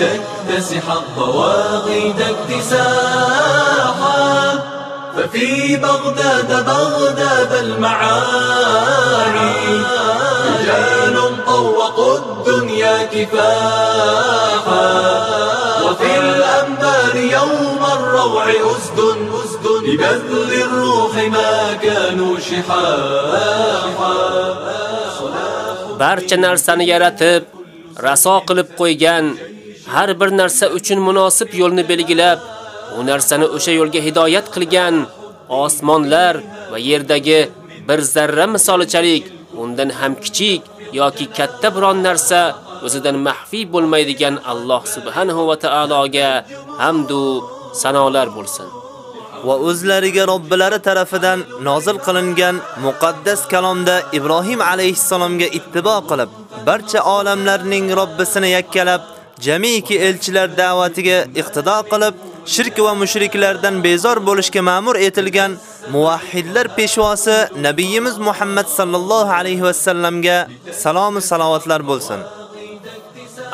لتكتسح الضواغد اكتساحا. ففي بغداد بغداد المعاني رجال طوقوا الدنيا كفاحا. وفي الأنبار يوم الروع أسد أسد لبذل الروح ما كانوا شحاحا. barcha narsani yaratib, raso qilib qo'ygan, har bir narsa uchun munosib yo'lni belgilab, u narsani o'sha yo'lga hidoyat qilgan osmonlar va yerdagi bir zarra misolichalik undan ham kichik yoki katta biron narsa o'zidan maxfi bo'lmaydigan Alloh subhanahu va taologa hamdu sanolar bo'lsin. va o'zlariga Robbilari tarafidan nozil qilingan muqaddas kalomda Ibrohim alayhissalomga ittibo qilib, barcha olamlarning Robbisini yakkalab, jamiki elchilar da'vatiga iqtido qilib, shirk va mushriklardan bezor bo'lishga ma'mur etilgan muvahhidlar peshvosi nabiyimiz Muhammad sallallohu alayhi va sallamga salom va salovatlar bo'lsin.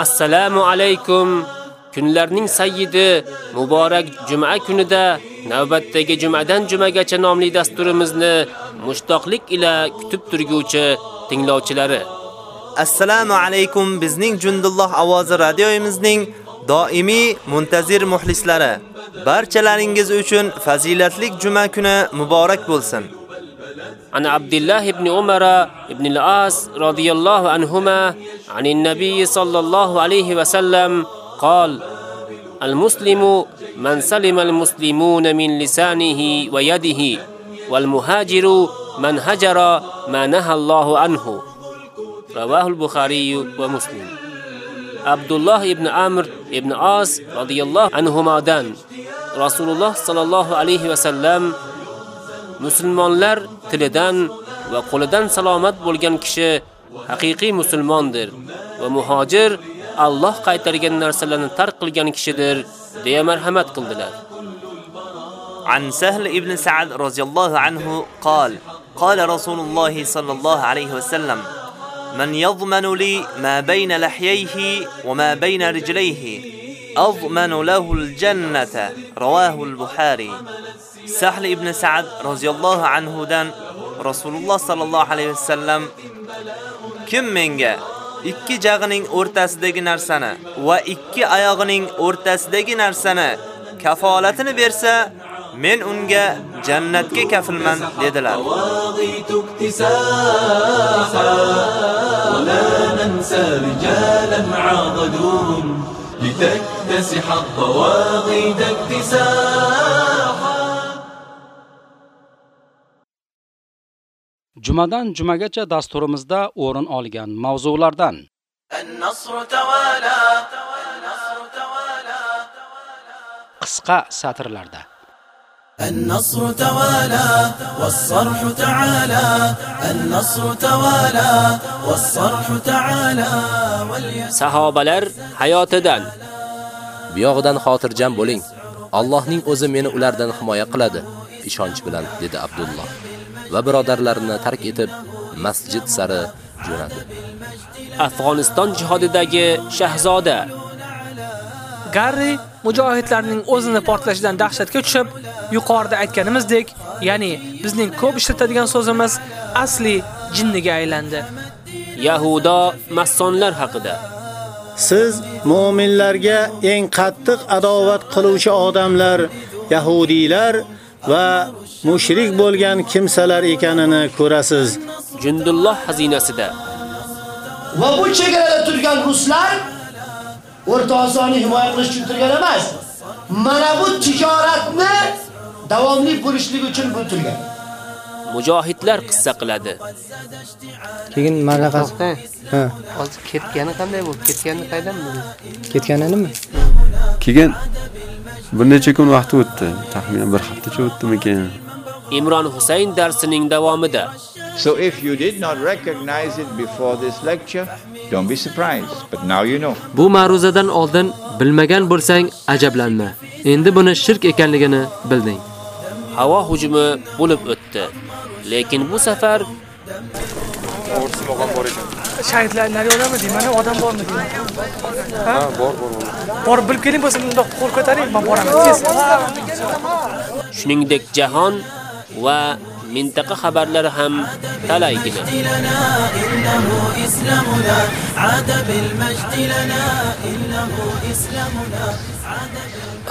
Assalomu alaykum. Kunlarning sayyidi muborak juma kunida navbatdagi jumadan jumagacha nomli dasturimizni mushtoqlik ila kutib turguvchi tinglovchilari. Assalomu alaykum bizning Jundulloh ovozi radioyimizning doimiy muntazir muxlislari, barchalaringiz uchun fazilatlik juma kuni muborak bo'lsin. عن عبد الله بن عمر بن العاص رضي الله عنهما عن النبي صلى الله عليه وسلم قال المسلم من سلم المسلمون من لسانه ويده والمهاجر من هجر ما نهى الله عنه رواه البخاري ومسلم عبد الله بن عمرو بن عاص رضي الله عنهما دان رسول الله صلى الله عليه وسلم musulmonlar tilidan va qo'lidan salomat bo'lgan kishi haqiqiy musulmondir va muhojir Alloh qaytargan narsalarni tark qilgan kishidir deya marhamat qildilar. عن سهل ابن سعد رضي الله عنه قال قال رسول الله صلى الله عليه وسلم من يضمن لي ما بين لحييه وما بين رجليه أضمن له الجنة رواه البخاري Sahl ibn Sa'd roziyallohu anhu dan Rasululloh sallallohu alayhi vasallam kim menga ikki jag'ining o'rtasidagi narsani va ikki oyog'ining o'rtasidagi narsani kafolatini bersa, men unga jannatga kafilman dedilar. لتكتسح الطواغيت اكتساحا Jumadan jumagacha dasturimizda o'rin olgan mavzulardan qisqa satrlarda النصر توالى والصرح تعالى النصر توالى والصرح تعالى Sahobalar hayotidan Bu yog'idan xotirjam bo'ling. Allohning o'zi meni ulardan himoya qiladi, ishonch bilan dedi Abdulloh. Va birodarlarini tark etib masjid sari jo'nadi. Afg'oniston jihodidagi shahzoda Garri mujohidlarning o'zini portlashidan dahshatga tushib, yuqorida aytganimizdek, ya'ni bizning ko'p ishlatadigan so'zimiz asli jinniga aylandi. Yahudo massonlar haqida Siz mu'minlarga eng qattiq adovat qiluvchi odamlar yahudiylar va mushrik bo'lgan kimsalar ekanini ko'rasiz. Jundulloh xazinasida Va bu chegarada turgan ruslar O'rta Osiyoni himoya qilish uchun turgan emas. Mana bu tijoratni davomli bo'lishligi uchun bu turgan. mujohidlar qissa qiladi. Keyin maraqasi. Ha, Hozir ketgani qanday bo'ldi? Ketgani qaydan bildi? ketgani nima? Keyin bir necha kun vaqt o'tdi. Taxminan bir haftacha o'tdimikin. Imron Husayn darsining davomida So if you did not recognize it before this lecture, don't be surprised. But now you know. Bu ma'ruzadan oldin bilmagan bo'lsang ajablanma. Endi buni shirk ekanligini bilding. havo hujumi bo'lib o'tdi. Lekin bu safar Shahidlar naryoqdami deyman, odam bormi deyman. Ha, bor, bor, bor. Bor, bilib keling bo'lsa, bundoq qo'l ko'taring, men boraman tez. shuningdek jahon va mintaqa xabarlari ham talaygina.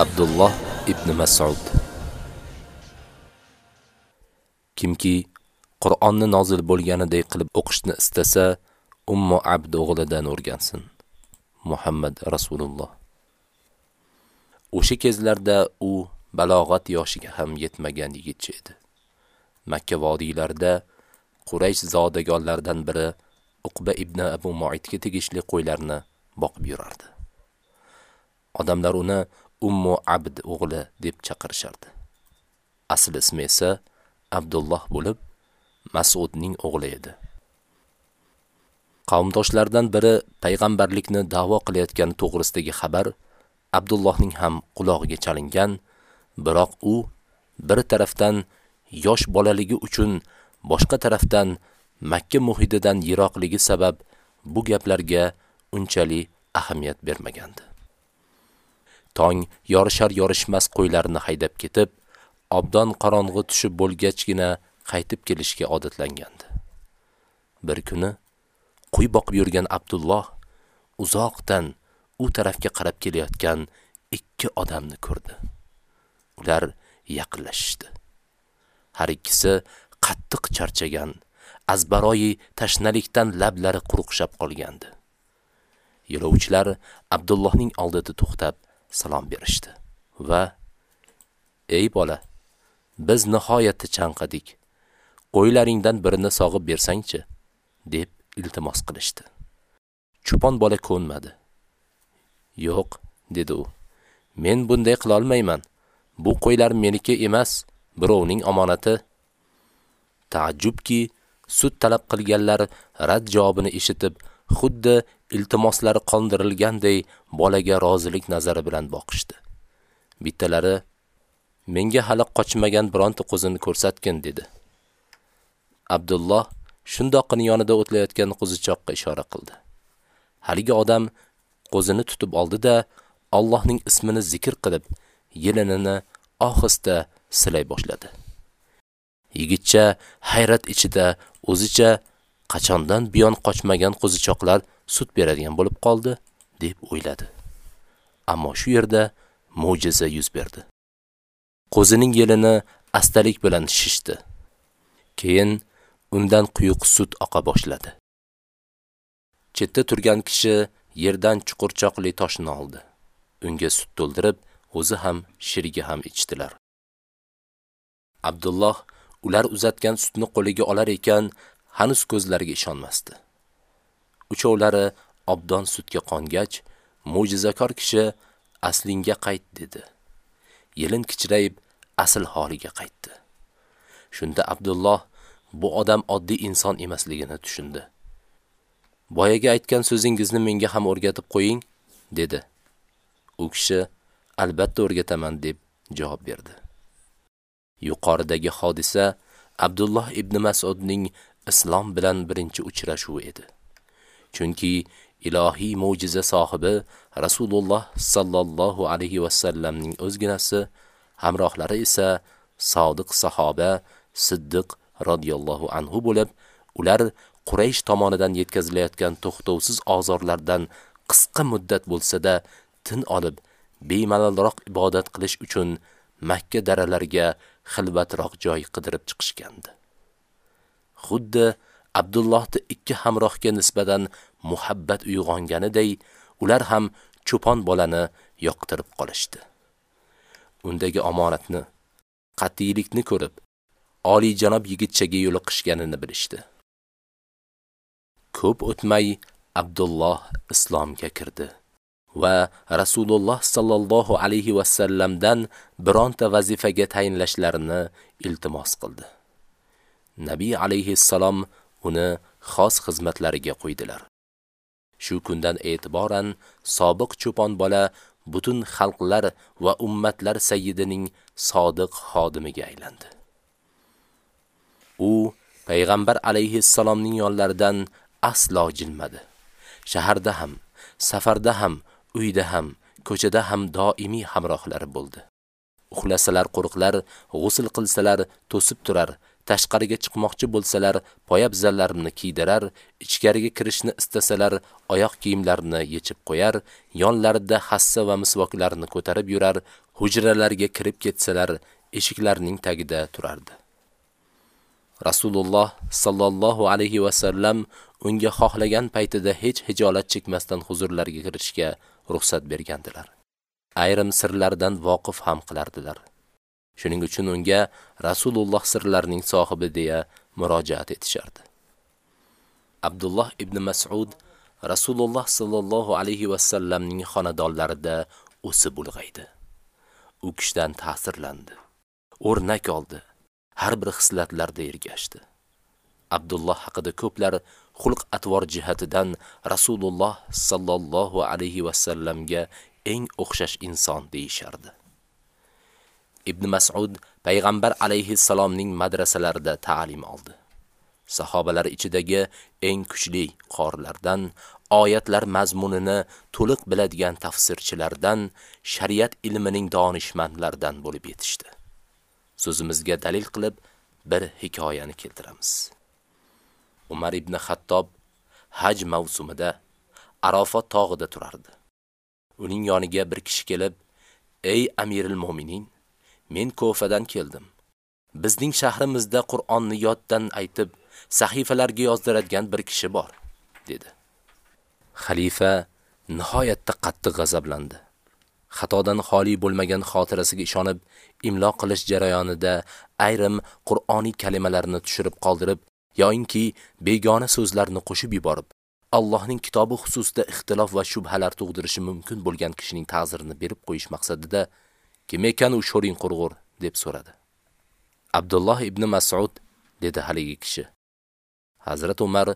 Abdullah ibn Mas'ud Kimki Qur'onni nozil bo'lganidek qilib o'qishni istasa, Ummu Abd o'g'lidan o'rgansin. Muhammad Rasululloh. O'sha kezlarda u balog'at yoshiga ham yetmagan yigitcha edi. Makka vodiylarida Quraysh zodagonlaridan biri Uqba ibn Abu Mu'itga tegishli qo'ylarni boqib yurardi. Odamlar uni Ummu Abd o'g'li deb chaqirishardi. Asl ismi esa Abdulloh bo'lib, Mas'udning o'g'li edi. Qavmdoshlardan biri payg'ambarlikni da'vo qilayotgani to'g'risidagi xabar Abdullohning ham quloqiga chalingan, biroq u bir tarafdan yosh bolaligi uchun, boshqa tarafdan Makka muhididan yiroqligi sabab bu gaplarga unchalik ahamiyat bermagandi. Tong yorishar yorishmas qo'ylarni haydab ketib, obdon qorong'i tushib bo'lgachgina qaytib kelishga odatlangandi. Bir kuni quy boqib yurgan Abdulloh uzoqdan u tarafga qarab kelayotgan ikki odamni ko'rdi. Ular yaqinlashishdi. Har ikkisi qattiq charchagan, azbaroyi tashnalikdan lablari quruqshab qolgandi. Yo'lovchilar Abdullohning oldida to'xtab salom berishdi va "Ey bola, biz nihoyatda chanqadik. Qo'ylaringdan birini sog'ib bersangchi?" deb iltimos qilishdi. Cho'pon bola ko'nmadi. "Yo'q", dedi u. "Men bunday qila olmayman. Bu qo'ylar meniki emas, birovning omonati." Taajjubki, sud talab qilganlar rad javobini eshitib, xuddi iltimoslari qondirilganday bolaga rozilik nazari bilan boqishdi. Bittalari menga hali qochmagan bironta qo'zini ko'rsatgin dedi. Abdulloh shundoqqina yonida o'tlayotgan qo'zichoqqa ishora qildi. Haligi odam qo'zini tutib oldi-da, Allohning ismini zikr qilib, yelinini ohista silay boshladi. Yigitcha hayrat ichida o'zicha qachondan buyon qochmagan qo'zichoqlar sut beradigan bo'lib qoldi deb o'yladi. Ammo shu yerda mo'jiza yuz berdi. Qo'zining yelini astalik bilan shishdi. Keyin undan quyuq sut oqa boshladi. Chetda turgan kishi yerdan chuqurchoqli toshni oldi. Unga sut to'ldirib, o'zi ham, sherigi ham ichdilar. Abdulloh ular uzatgan sutni qo'liga olar ekan, hanuz ko'zlariga ishonmasdi. Uchovlari obdon sutga qongach, mo'jizakor kishi aslinga qayt dedi. Yelin kichrayib asl holiga qaytdi. Shunda Abdulloh bu odam oddiy inson emasligini tushundi. Boyaga aytgan so'zingizni menga ham o'rgatib qo'ying, dedi. U kishi albatta o'rgataman deb javob berdi. Yuqoridagi hodisa Abdulloh ibn Mas'udning islom bilan birinchi uchrashuvi edi. Chunki ilohiy mo'jiza sohibi Rasululloh sallallohu alayhi va sallamning o'zginasi, hamrohlari esa sodiq sahoba Siddiq radhiyallohu anhu bo'lib, ular Quraysh tomonidan yetkazilayotgan to'xtovsiz azorlardan qisqa muddat bo'lsa-da tin olib, bemalolroq ibodat qilish uchun Makka daralariga xilvatroq joy qidirib chiqishgandi. Xuddi abdullohni ikki hamrohga nisbatan muhabbat uyg'onganiday, ular ham cho'pon bolani yoqtirib qolishdi. Undagi omonatni, qat'iylikni ko'rib, oliy janob yigitchaga yo'liqishganini bilishdi. Ko'p o'tmay Abdulloh islomga kirdi va Rasululloh sallallohu alayhi va sallamdan bironta vazifaga tayinlashlarini iltimos qildi. Nabiy alayhi salom uni xos xizmatlariga qo'ydilar. Shu kundan e'tiboran sobiq cho'pon bola butun xalqlar va ummatlar sayyidining sodiq xodimiga aylandi. U payg'ambar alayhi salomning yonlaridan aslo jilmadi. Shaharda ham, safarda ham, uyda ham, ko'chada ham doimiy hamrohlari bo'ldi. Uxlasalar qo'riqlar, g'usl qilsalar to'sib turar, tashqariga chiqmoqchi bo'lsalar poyabzallarini kiydirar, ichkariga kirishni istasalar oyoq kiyimlarini yechib qo'yar, yonlarida hassa va misvoklarini ko'tarib yurar, hujralarga kirib ketsalar eshiklarning tagida turardi. Rasululloh sallallohu alayhi va sallam unga xohlagan paytida hech hijolat chekmasdan huzurlarga kirishga ruxsat bergandilar. Ayrim sirlardan voqif ham qilardilar. Shuning uchun unga Rasululloh sirlarining sohibi deya murojaat etishardi. Abdulloh ibn Mas'ud Rasululloh sallallohu alayhi va sallamning xonadonlarida o'sib ulg'aydi. U kishidan ta'sirlandi. O'rnak oldi. Har bir xislatlarda ergashdi. Abdulloh haqida ko'plar xulq atvor jihatidan Rasululloh sallallohu alayhi va sallamga eng o'xshash inson deyishardi. Ibn Mas'ud payg'ambar alayhi salomning madrasalarida ta'lim oldi. Sahobalar ichidagi eng kuchli qorilardan, oyatlar mazmunini to'liq biladigan tafsirchilardan, shariat ilmining donishmandlaridan bo'lib yetishdi. So'zimizga dalil qilib bir hikoyani keltiramiz. Umar ibn Xattob haj mavsumida Arafat tog'ida turardi. uning yoniga bir kishi kelib, "Ey Amirul Mu'minin, men Kofadan keldim. Bizning shahrimizda Qur'onni yoddan aytib, sahifalarga yozdiradigan bir kishi bor." dedi. Xalifa nihoyatda qattiq g'azablandi. Xatodan xoli bo'lmagan xotirasiga ishonib, imlo qilish jarayonida ayrim Qur'oniy kalimalarni tushirib qoldirib, yoinki begona so'zlarni qo'shib yuborib, Allohning kitobi xususida ixtilof va shubhalar tug'dirishi mumkin bo'lgan kishining ta'zirini berib qo'yish maqsadida kim ekan u sho'ring qurg'ur deb so'radi. Abdulloh ibn Mas'ud dedi haligi kishi. Hazrat Umar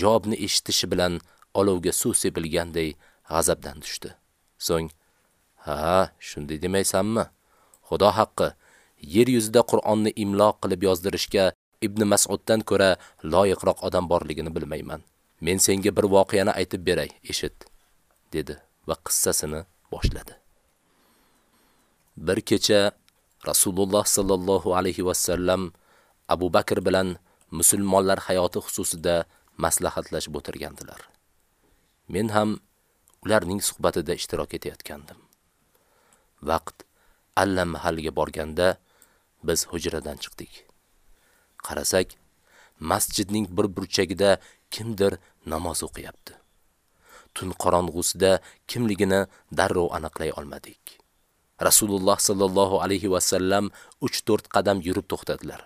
javobni eshitishi bilan olovga suv sepilganday g'azabdan tushdi. So'ng, "Ha, shunday demaysanmi? Xudo haqqi, yer yuzida Qur'onni imlo qilib yozdirishga Ibn Mas'uddan ko'ra loyiqroq odam borligini bilmayman. Men senga bir voqeani aytib beray, eshit." dedi va qissasini boshladi. Bir kecha Rasululloh sallallohu alayhi va sallam Abu Bakr bilan musulmonlar hayoti xususida maslahatlashib o'tirgandilar. Men ham ularning suhbatida ishtirok etayotgandim. Vaqt allamahalga borganda biz hujradan chiqdik. Qarasak, masjidning bir burchagida kimdir namoz o'qiyapti. Tun qorong'usida kimligini darrov aniqlay olmadik. Rasululloh sallallohu alayhi va sallam 3-4 qadam yurib to'xtadilar.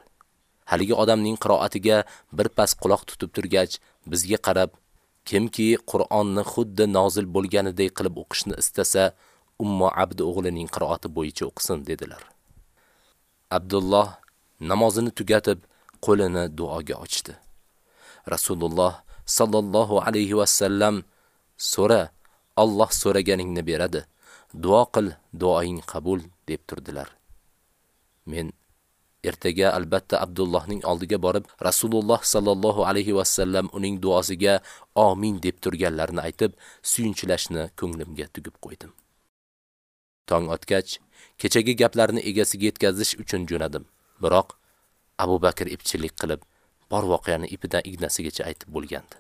Haligi odamning qiroatiga bir pas quloq tutib turgach, bizga qarab, kimki Qur'onni xuddi nozil bo'lganidek qilib o'qishni istasa, Ummu Abd o'g'lining qiroati bo'yicha o'qisin dedilar. Abdulloh namozini tugatib, qo'lini duoga ochdi. Rasululloh sallallohu alayhi va sallam so'ra, Alloh so'raganingni beradi. Duo qil, duoing qabul deb turdilar. Men ertaga albatta Abdullohning oldiga borib, Rasululloh sallallohu alayhi va sallam uning duosiga amin deb turganlarini aytib, suyunchlashni ko'nglimga tugib qo'ydim. Tong otgach, kechagi gaplarni egasiga yetkazish uchun jo'nadim. Biroq Abu Bakr ipchilik qilib, bor voqeani ipidan ignasigacha aytib bo'lgandi.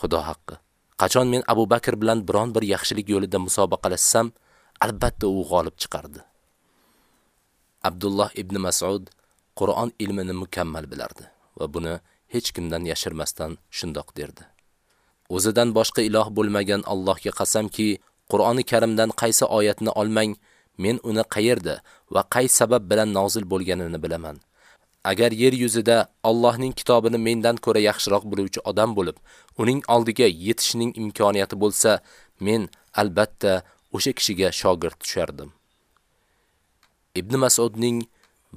Xudo haqqi, qachon men Abu Bakr bilan biron bir yaxshilik yo'lida musobaqalashsam, albatta u g'olib chiqardi. Abdulloh ibn Mas'ud Qur'on ilmini mukammal bilardi va buni hech kimdan yashirmasdan shundoq derdi. O'zidan boshqa iloh bo'lmagan Allohga qasamki, Qur'oni Karimdan qaysi oyatni olmang, men uni qayerda va qay sabab bilan nozil bo'lganini bilaman. Agar yer yuzida Allohning kitobini mendan ko'ra yaxshiroq biluvchi odam bo'lib, uning oldiga yetishning imkoniyati bo'lsa, men albatta o'sha kishiga shogird tushardim. Ibn Mas'udning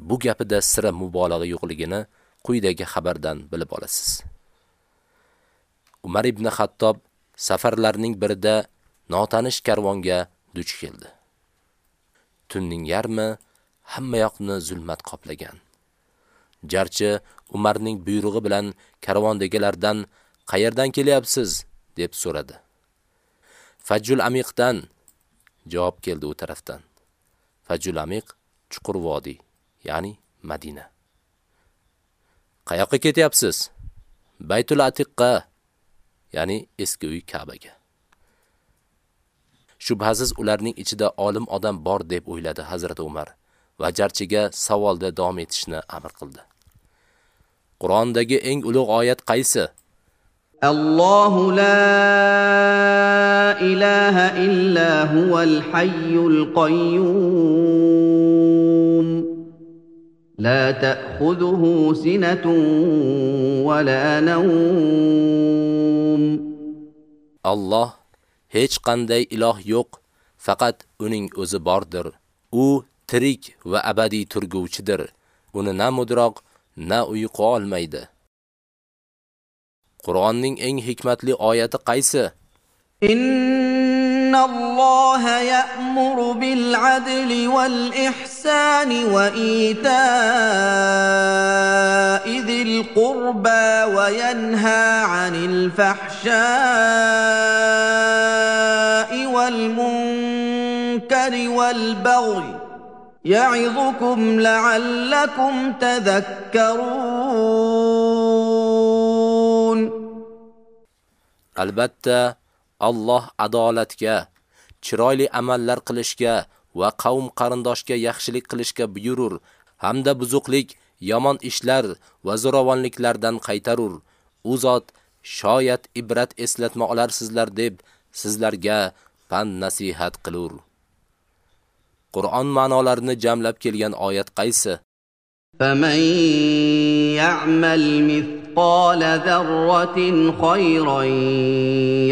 bu gapida sira mubolag'a yo'qligini quyidagi xabardan bilib olasiz. Umar ibn Xattob safarlarning birida notanish karvonga duch keldi. Tunning yarmi hamma yoqni zulmat qoplagan. Jarchi Umarning buyrug'i bilan karvondagilardan qayerdan kelyapsiz deb so'radi. Fajjul Amiqdan javob keldi u tarafdan. Fajjul Amiq chuqur vodiy, ya'ni Madina. Qayoqqa ketyapsiz? Baytul Atiqqa, ya'ni eski uy Ka'baga. Shubhasiz ularning ichida olim odam bor deb o'yladi Hazrat Umar va jarchiga savolda davom etishni amr qildi. Qur'ondagi eng ulug' oyat qaysi? Allohu la ilaha illa huval hayyul qayyum la ta'khudhuhu sinatun wa la nawm Alloh hech qanday iloh yo'q, faqat uning o'zi bordir. U tirik va abadiy turguvchidir. Uni na mudroq, na uyqu olmaydi. Qur'onning eng hikmatli oyati qaysi? إن الله يأمر بالعدل والإحسان وإيتاء ذي القربى وينهى عن الفحشاء والمنكر والبغي يعظكم لعلكم تذكرون Albatta Alloh adolatga, chiroyli amallar qilishga va qavm qarindoshga yaxshilik qilishga buyurur hamda buzuqlik, yomon ishlar va zo'ravonliklardan qaytarur. U zot shoyat ibrat eslatma olarsizlar deb sizlarga pand nasihat qilur. Qur'on ma'nolarini jamlab kelgan oyat qaysi? فمن يعمل مثقال ذرة خيرا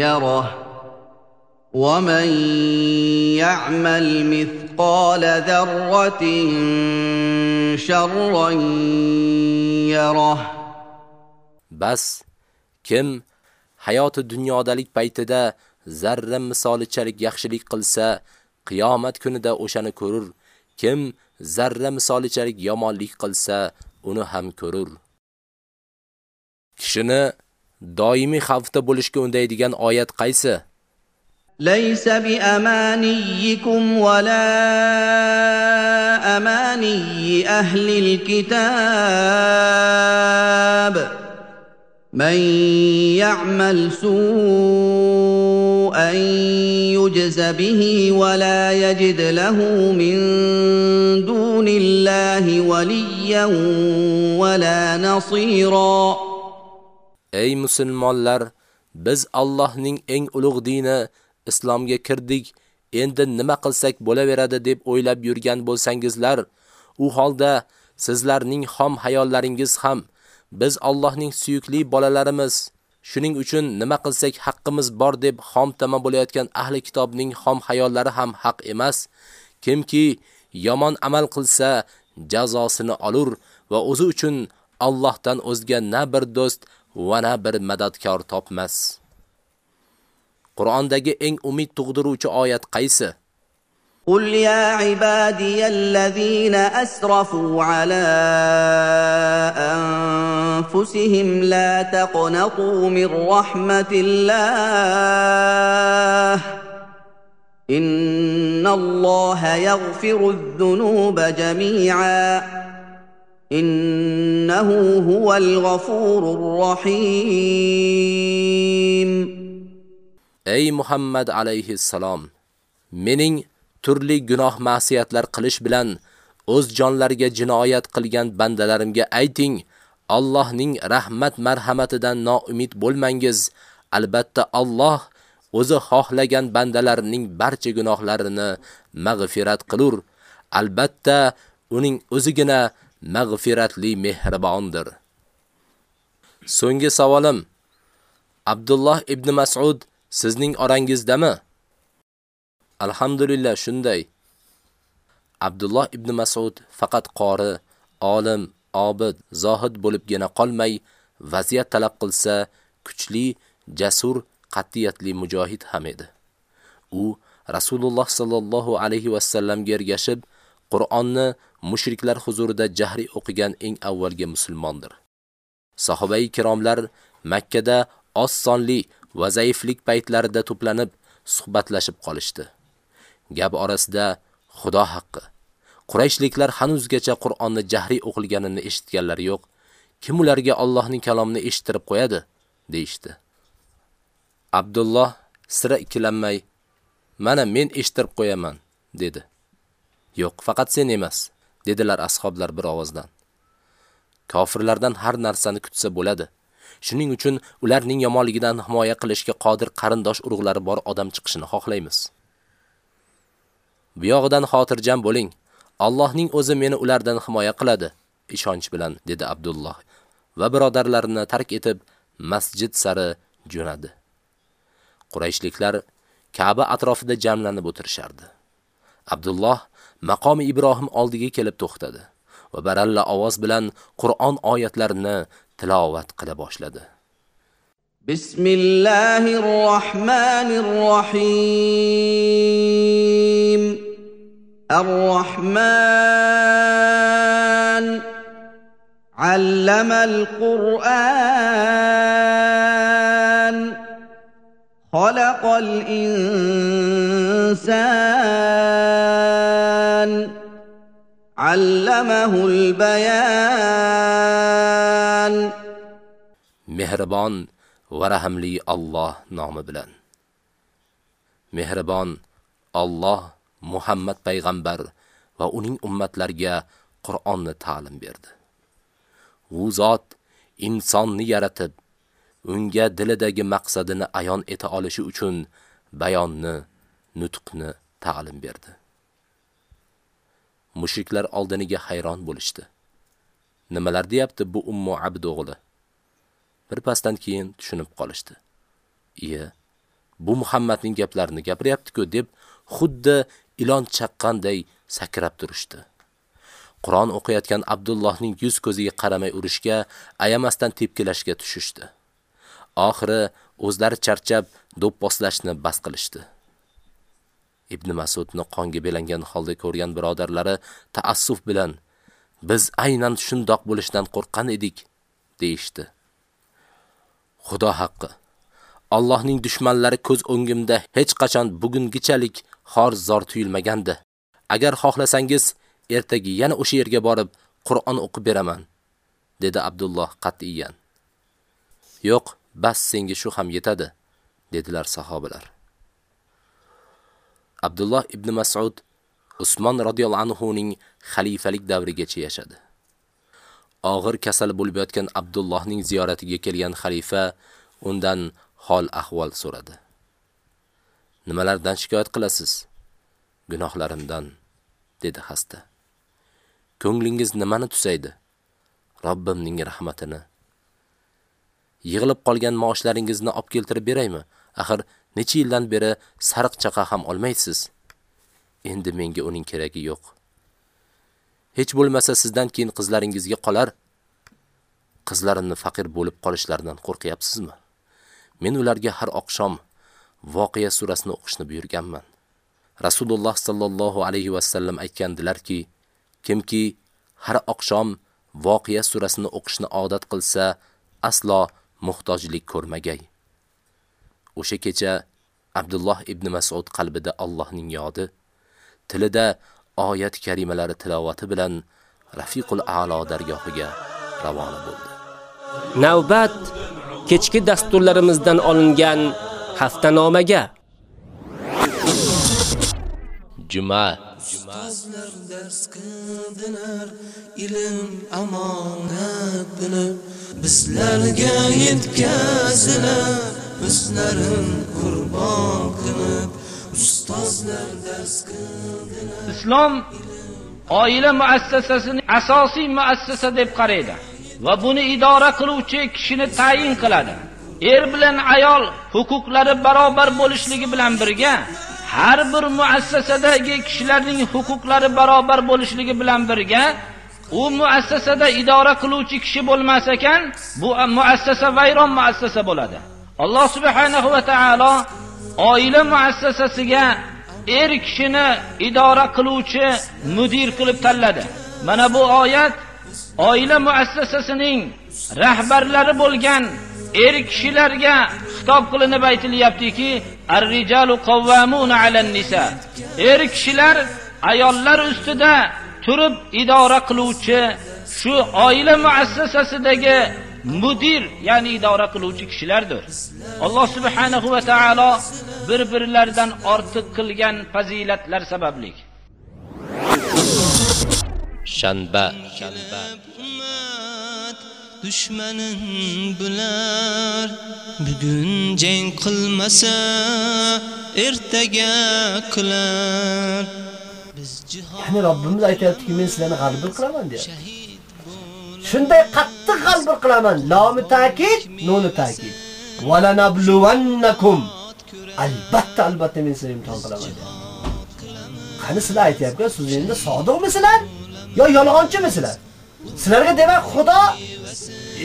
يره ومن يعمل مثقال ذرة شرا يره Bas kim hayoti dunyodalik paytida zarra misolichalik yaxshilik qilsa, qiyomat kunida o'shani ko'rur. Kim zarra misolichalik yomonlik qilsa, uni ham ko'rur. Kishini doimiy xavfda bo'lishga undaydigan oyat qaysi? ليس بأمانيكم ولا أماني أهل الكتاب من يعمل سوءا يجز به ولا يجد له من دون الله وليا ولا نصيرا Ey musulmonlar, biz Allohning eng ulug' dini islomga kirdik, endi nima qilsak bo'laveradi deb o'ylab yurgan bo'lsangizlar, u holda sizlarning xom hayollaringiz ham biz Allohning suyukli bolalarimiz, shuning uchun nima qilsak haqqimiz bor deb xomtama bo'layotgan ahli kitobning xom hayollari ham haq emas. Kimki yomon amal qilsa, jazosini olur va o'zi uchun Allohdan o'zga na bir do'st va na bir madadkor topmas. Qur'ondagi eng umid tug'diruvchi oyat qaysi? قل يا عبادي الذين اسرفوا على انفسهم لا تقنطوا من رحمه الله ان الله يغفر الذنوب جميعا انه هو الغفور الرحيم Ey Muhammad alayhissalom, mening turli gunoh ma'siyatlar qilish bilan o'z jonlariga jinoyat qilgan bandalarimga ayting, Allohning rahmat marhamatidan noumid bo'lmangiz. Albatta Alloh o'zi xohlagan bandalarining barcha gunohlarini mag'firat qilur. Albatta uning o'zigina mag'firatli mehribondir. So'nggi savolim Abdulloh ibn Mas'ud sizning orangizdami? Alhamdulillah shunday. Abdulloh ibn Mas'ud faqat qori, olim, obid, zohid bo'libgina qolmay, vaziyat talab qilsa, kuchli, jasur, qat'iyatli mujohid ham edi. U Rasululloh sallallohu alayhi va sallamga ergashib, Qur'onni mushriklar huzurida jahri o'qigan eng avvalgi musulmondir. Sahobai kiromlar Makka da oz sonli va zaiflik paytlarida to'planib suhbatlashib qolishdi. Gap orasida Xudo haqqi. Qurayshliklar hanuzgacha Qur'onni jahriy o'qilganini eshitganlari yo'q. Kim ularga Allohning kalomini eshittirib qo'yadi? deyshti. Abdulloh sira ikkilanmay, "Mana men eshittirib qo'yaman", dedi. "Yo'q, faqat sen emas", dedilar ashoblar bir ovozdan. Kofirlardan har narsani kutsa bo'ladi. Shuning uchun ularning yomonligidan himoya qilishga qodir qarindosh urug'lari bor odam chiqishini xohlaymiz. Bu yog'idan xotirjam bo'ling. Allohning o'zi meni ulardan himoya qiladi, ishonch bilan, dedi Abdulloh va birodarlarini tark etib masjid sari jo'nadi. Qurayshliklar Ka'ba atrofida jamlanib o'tirishardi. Abdulloh maqomi Ibrohim oldiga kelib to'xtadi va baralla ovoz bilan Qur'on oyatlarini tilovat qila boshladi. Bismillahirrohmanirrohim rohmanir rohim. Ar-Rahman 'allama al-Qur'an. Khalaqal insan. 'Allamahul bayan. Mehribon va rahimli Alloh nomi bilan. Mehribon Alloh Muhammad payg'ambar va uning ummatlariga Qur'onni ta'lim berdi. U zot insonni yaratib, unga dilidagi maqsadini ayon eta olishi uchun bayonni, nutqni ta'lim berdi. Mushriklar oldiniga hayron bo'lishdi. Nimalar deyapti bu Ummu Abd o'g'li? Bir pasdan keyin tushunib qolishdi. Iye, bu Muhammadning gaplarini gapiryapti-ku deb xuddi ilon chaqqanday sakrab turishdi. Qur'on o'qiyotgan Abdullohning yuz ko'ziga qaramay urishga, ayamasdan tepkilashga tushishdi. Oxiri o'zlari charchab, do'pposlashni bas qilishdi. Ibn Mas'udni qonga belangan holda ko'rgan birodarlari taassuf bilan biz aynan shundoq bo'lishdan qo'rqgan edik, deyishdi. Xudo haqqi. Allohning dushmanlari ko'z o'ngimda hech qachon bugungichalik xor zor tuyulmagandi. Agar xohlasangiz, ertaga yana o'sha yerga borib Qur'on o'qib beraman, dedi Abdulloh qat'iyan. Yo'q, bas senga shu ham yetadi, dedilar sahobalar. Abdulloh ibn Mas'ud Usmon radhiyallohu anhu ning xalifalik davrigacha yashadi. Og'ir kasal bo'lib yotgan Abdullohning ziyoratiga kelgan xalifa undan hol ahvol so'radi. Nimalardan shikoyat qilasiz? Gunohlarimdan, dedi xasta. Ko'nglingiz nimani tusaydi? Robbimning rahmatini. Yig'ilib qolgan maoshlaringizni olib keltirib beraymi? Axir necha yildan beri sariq chaqa ham olmaysiz. Endi menga uning keragi yo'q. Hech bo'lmasa sizdan keyin qizlaringizga qolar. Qizlarimni faqir bo'lib qolishlaridan qo'rqyapsizmi? Men ularga har oqshom Voqea surasini o'qishni buyurganman. Rasululloh sallallohu alayhi va sallam aytgandilarki, kimki har oqshom Voqea surasini o'qishni odat qilsa, aslo muhtojlik ko'rmagay. O'sha kecha Abdulloh ibn Mas'ud qalbida Allohning yodi, tilida oyat karimalari tilovati bilan Rafiqul A'lo dargohiga ravona bo'ldi. Navbat kechki dasturlarimizdan olingan haftanomaga. Juma Ustozlar dars qildilar, ilm amonat bilib, bizlarga yetkazilar, o'zlarin qurbon qilib, ustozlar dars qildilar. Islom oila muassasasini asosiy muassasa deb qaraydi va buni idora qiluvchi kishini tayin qiladi. Er bilan ayol huquqlari barobar bo'lishligi bilan birga har bir muassasadagi kishilarning huquqlari barobar bo'lishligi bilan birga u muassasada idora qiluvchi kishi bo'lmas ekan, bu muassasa vayron muassasa bo'ladi. Alloh subhanahu va taolo oila muassasasiga er kishini idora qiluvchi mudir qilib tanladi. Mana bu oyat oila muassasasining rahbarlari bo'lgan er kishilarga xitob qilinib aytilyaptiki, ar-rijalu qawwamuna 'alan nisa. Er kishilar ayollar ustida turib idora qiluvchi shu oila muassasasidagi mudir, ya'ni idora qiluvchi kishilardir. Alloh subhanahu va taolo bir-birlaridan ortiq qilgan fazilatlar sababli. Shanba, shanba. Dushmanin bular. Bugun jang qilmasa ertaga qilar. Ya'ni Robbimiz aytayaptiki men sizlarni g'alaba qilaman deyapti. shunday qattiq g'alaba qilaman. Lomi ta'kid nuni ta'kid. Wala nabluwannakum albatta albatta men sizlarni imtihon qilaman qani sizlar aytayapkan siz endi sodiqmisizlar yo yolg'onchimisizlar sizlarga demak xudo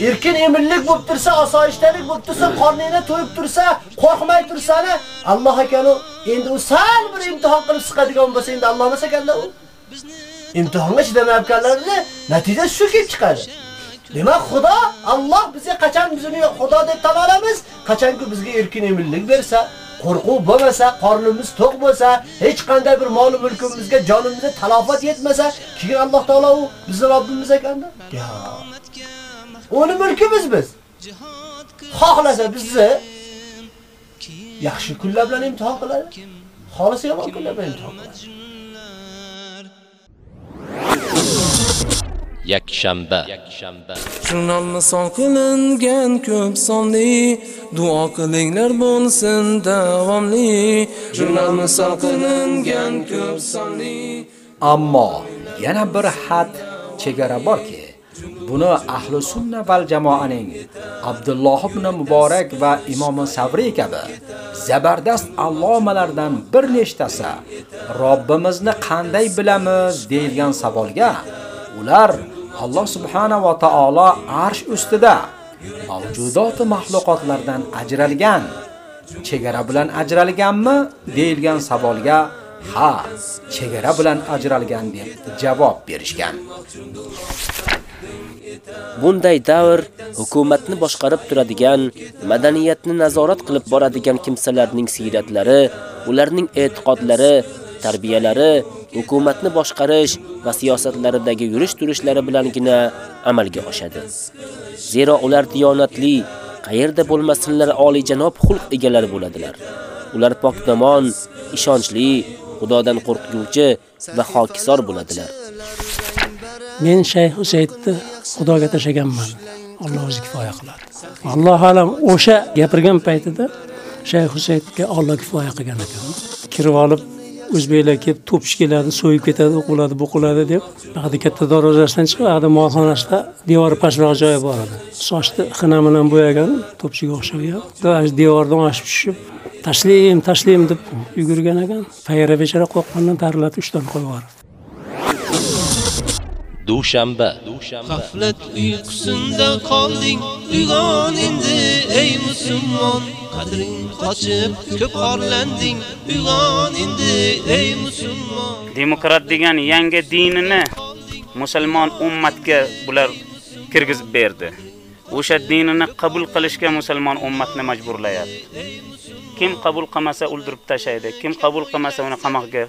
erkin emirlik bo'lib tursa, osoyishtalik bo'lib tursa, qorningni to'yib tursa, qo'rqmay tursani, Alloh akani endi u sal bir imtihon qilib siqadigan bo'lsa, endi Alloh emas ekanda u. Imtihonga chidamayotganlarni natija shu kelib chiqadi. Demak, Xudo Alloh bizga qachon bizni Xudo deb tan olamiz, qachonki bizga erkin emirlik bersa, qo'rquv bo'lmasa, qornimiz to'q bo'lsa, hech qanday bir mol mulkimizga, jonimizga talofat yetmasa, keyin Alloh taolo u bizning Robbimiz ekanda. Ya. Uni mulkimiz biz. Xohlasa bizni yaxshi kunlar bilan imtihon qiladi. xolis yomon kunlar bilan imtihon qiladi. yakshanba Jurnal misol qilingan ko'p sonli duo qilinglar bo'lsin davomli Jurnal misol qilingan ko'p sonli Ammo yana bir had chegara borki, buni ahli sunna val jamoaning Abdulloh ibn Muborak va Imom Savri kabi zabardast allomalardan bir nechtasi Robbimizni qanday bilamiz deilgan savolga ular Alloh subhanahu va taolo arsh ustida mavjudot mahluqotlardan ajralgan chegara bilan ajralganmi deilgan savolga ha, chegara bilan ajralgan deb javob berishgan. Bunday davr hukumatni boshqarib turadigan, madaniyatni nazorat qilib boradigan kimsalarning siyratlari, ularning e'tiqodlari, tarbiyalari, hukumatni boshqarish va siyosatlaridagi yurish-turishlari bilangina amalga oshadi. Zero ular diyonatli, qayerda bo'lmasinlar oliyjanob xulq egalari bo'ladilar. Ular pokdamon, ishonchli, Xudodan qo'rquvchi va hokisor bo'ladilar. Men Shayx Husaydni Xudoga tashlaganman Alloh o'zi kifoya qiladi. Alloh alam o'sha gapirgan paytida Shayx Husaydga olloh kifoya qilgan ekan. Kirib olib o'zbeklar kelib to'pish keladi, so'yib ketadi, o'qiladi, bo'qiladi deb. Hadi katta darvozasidan chiqib, hadi molxonasida devori pastroq joyi bor edi. Sochni xina bilan bo'yagan, to'pchiga o'xshagan. Devordan oshib tushib, tashlim tashlim deb yugurgan ekan. Fayra bechora qo'rqqandan tarilatib ushdan qo'yib yuboribdi dushanba G'aflat uyqusinda qolding, uyg'on endi ey musulmon. Qadring qochib, ko'p orlanding, uyg'on endi ey musulmon. Demokrat degan yangi dinini musulmon ummatga bular kirgizib berdi. O'sha dinini qabul qilishga musulmon ummatni majburlayapti. Kim qabul qilmasa o'ldirib tashlaydi, kim qabul qilmasa uni qamoqqa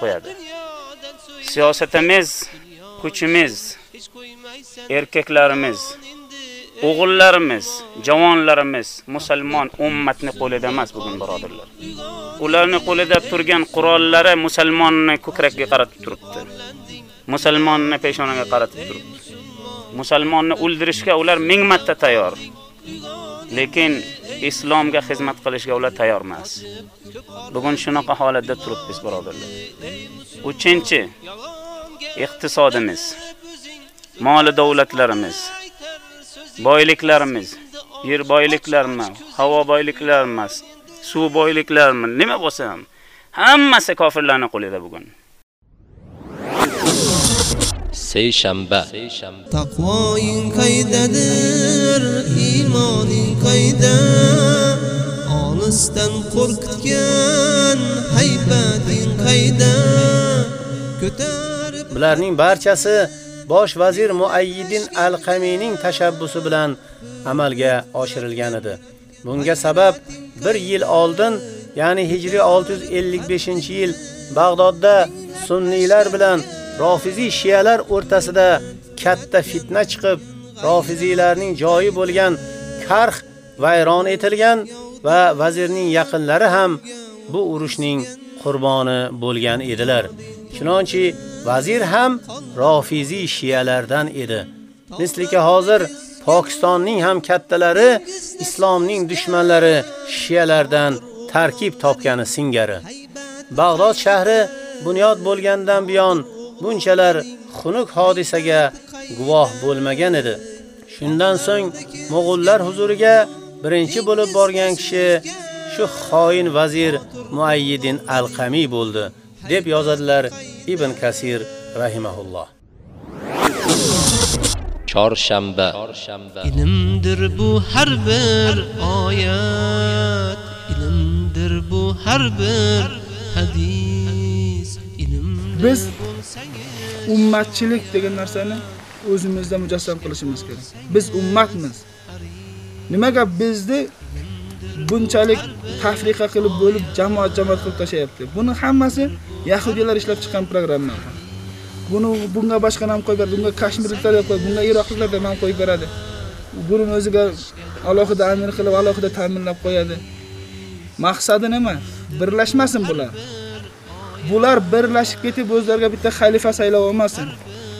qo'yadi. Siyosatimiz, kuchimiz, erkaklarimiz, o'g'illarimiz, javonlarimiz musulmon ummatni qo'lida emas bugun birodarlar. Ularni qo'lida turgan qurollari musulmonni ko'krakka qaratib turibdi. Musulmonni peshonaga qaratib turibdi. Musulmonni o'ldirishga ular ming marta tayyor. Lekin islomga xizmat qilishga ular tayyor emas. Bugun shunaqa holatda turibmiz birodarlar. Uchinchi iqtisodimiz, moli davlatlarimiz, boyliklarimiz, yer boyliklarimi, havo boyliklarimi, suv boyliklarimi, nima bo'lsa ham hammasi kofirlarning qo'lida bugun. seyshanba Taqvoing qaydadir, iymoning qayda? Olisdan qo'rqitgan haybating qayda? Ko'tarib Bularning barchasi bosh vazir Muayyidin al-Qamiyning tashabbusi bilan amalga oshirilgan edi. Bunga sabab 1 yil oldin, ya'ni Hijriy 655-yil Bag'dodda sunniylar bilan Rafizi shiyalar o'rtasida katta fitna chiqib, Rofiziylarning joyi bo'lgan Karx vayron etilgan va vazirning yaqinlari ham bu urushning qurboni bo'lgan edilar. Chunonchi vazir ham Rafizi shiyalardan edi. Misliki hozir Pokistonning ham kattalari islomning dushmanlari shiyalardan tarkib topgani singari. Bag'dod shahri bunyod bo'lgandan buyon bunchalar xunuk hodisaga guvoh bo'lmagan edi. Shundan so'ng Mo'g'ullar huzuriga birinchi bo'lib borgan kishi shu xoin vazir Muayyidin al-Qami bo'ldi, deb yozadilar Ibn Kasir rahimahulloh. chorshanba ilmdir bu har bir oyat, ilmdir bu har bir hadis, ilmdir Biz ummatchilik degan narsani o'zimizda mujassam qilishimiz kerak. Biz ummatmiz. Nimaga bizni bunchalik tafriqa qilib bo'lib jamoat-jamoat qilib tashayapti? Buni hammasi yahudiylar ishlab chiqqan programma. Buni bunga boshqa ham qo'yib beradi, bunga kashmirliklar deb qo'yib, bunga iroqliklar deb ham qo'yib beradi. Buni o'ziga alohida amir qilib, alohida ta'minlab qo'yadi. Maqsadi nima? Birlashmasin bular. bular birlashib ketib o'zlariga bitta xalifa saylab olmasin.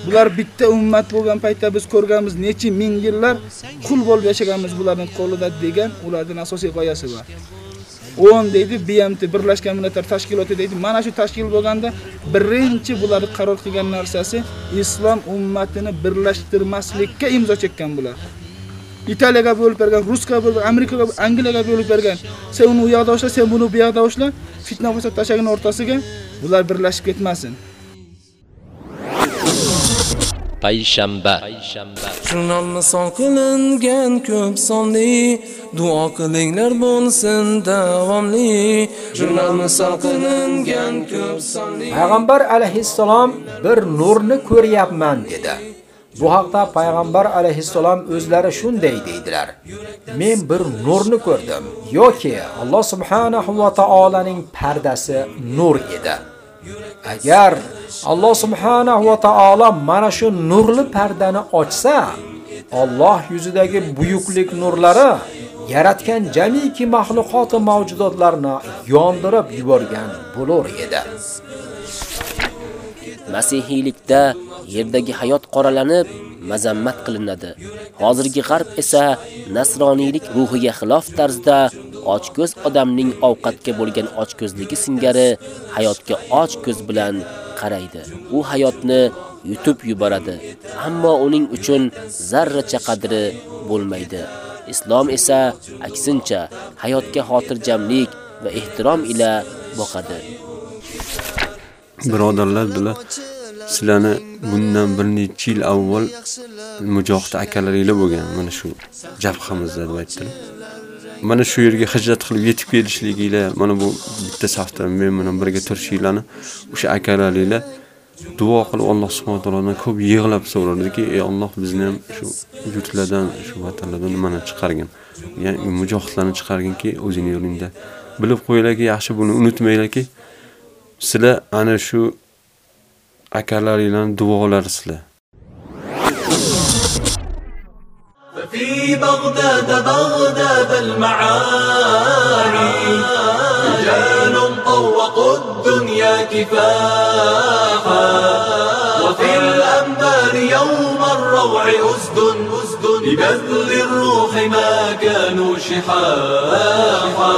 Bular bitta ummat bo'lgan paytda biz ko'rganmiz necha ming yillar qul bo'lib yashaganmiz bularning qo'lida degan ularning asosiy g'oyasi bor. o'n deydi BMT Birlashgan Millatlar Tashkiloti deydi. Mana shu tashkil bo'lganda birinchi bular qaror qilgan narsasi islom ummatini birlashtirmaslikka imzo chekkan bular. Italiyaga bo'lib bergan, Rusga bo'lib, Amerikaga, Angliyaga bo'lib bergan. Sen uni u yoqda ushla, sen buni bu yoqda ushla. Fitna fasod tashagan o'rtasiga bular birlashib ketmasin. Payshanba Jurnalni son qilingan ko'p sonli duo qilinglar bo'lsin davomli. Jurnalni son qilingan ko'p sonli Payg'ambar alayhissalom bir nurni ko'ryapman dedi. Bu haqda payg'ambar alayhissalom o'zlari shunday deydilar. Men bir nurni ko'rdim yoki Alloh subhanahu va taolaning pardasi nur edi. Agar Alloh subhanahu va taolo mana shu nurli pardani ochsa, Alloh yuzidagi buyuklik nurlari yaratgan jamiki mahluqot va mavjudotlarni yondirib yuborgan bo'lar edi. Masihiylikda yerdagi hayot qoralanib, mazammat qilinadi. Hozirgi g'arb esa nasroniylik ruhiga xilof tarzda ochko'z odamning ovqatga bo'lgan ochko'zligi singari hayotga och ko'z bilan qaraydi. U hayotni yutib yuboradi, ammo uning uchun zarracha qadri bo'lmaydi. Islom esa aksincha hayotga xotirjamlik va ehtirom ila boqadi. Birodarlar bilan sizlarni bundan bir necha yil avval mujohid akalaringlar bo'lgan mana shu jabhamizda deb aytdim. Mana shu yerga hijrat qilib yetib kelishliginglar, mana bu bitta safda men bilan birga turishinglarni o'sha akalaringlar duo qilib Alloh subhanahu taolodan ko'p yig'lab so'radiki, ey Alloh bizni ham shu yurtlardan, shu vatanlardan nimani chiqargin. Ya'ni mujohidlarni chiqarginki, o'zing yo'lingda bilib qo'yinglarki, yaxshi buni unutmanglarki, sizlar ana shu akalaringlarning duolari في بغداد بغداد المعاني رجال طوقوا الدنيا كفاحا وفي الأنبار يوم الروع أسد أسد لبذل الروح ما كانوا شحاحا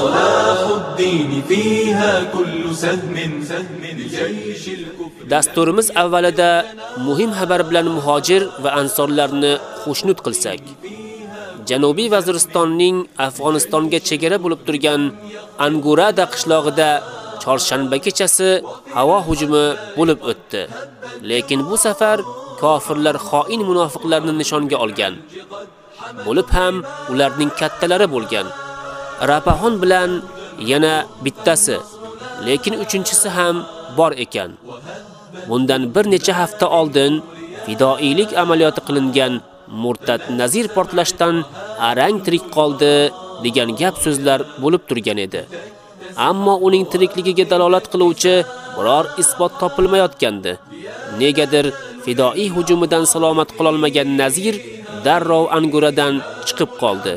صلاح الدين فيها كل سهم سهم لجيش الكفر Dasturimiz avvalida muhim xabar bilan muhojir va ansorlarni xushnud qilsak. Janubiy Vaziristonning Afg'onistonga chegara bo'lib turgan Angurada qishlog'ida chorshanba kechasi havo hujumi bo'lib o'tdi. Lekin bu safar kofirlar xoin munofiqlarni nishonga olgan. Bo'lib ham ularning kattalari bo'lgan. Rapahon bilan yana bittasi, lekin uchinchisi ham bor ekan. Bundan bir necha hafta oldin fidoilik amaliyoti qilingan murtad Nazir portlashdan arang tirik qoldi degan gap so'zlar bo'lib turgan edi. Ammo uning tirikligiga dalolat qiluvchi biror isbot topilmayotgandi. Negadir fidoi hujumidan salomat qololmagan Nazir darrov Anguradan chiqib qoldi.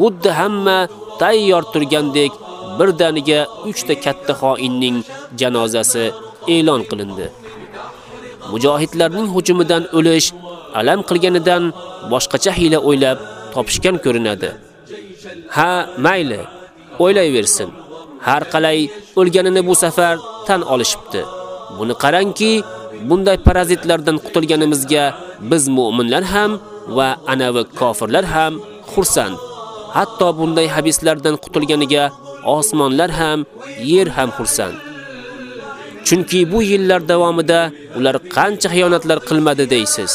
Xuddi hamma tayyor turgandek birdaniga 3 ta katta xoinning janozasi e'lon qilindi. Mujohidlarning hujumidan o'lish alam qilganidan boshqacha hiyla o'ylab topishgan ko'rinadi. Ha, mayli, o'ylayversin. Har qalay o'lganini bu safar tan olishibdi. Buni qarangki, bunday parazitlardan qutulganimizga biz mu'minlar ham va anavi kofirlar ham xursand. Hatto bunday habislardan qutulganiga osmonlar ham, yer ham xursand. Chunki bu yillar davomida ular qancha xiyonatlar qilmadi deysiz.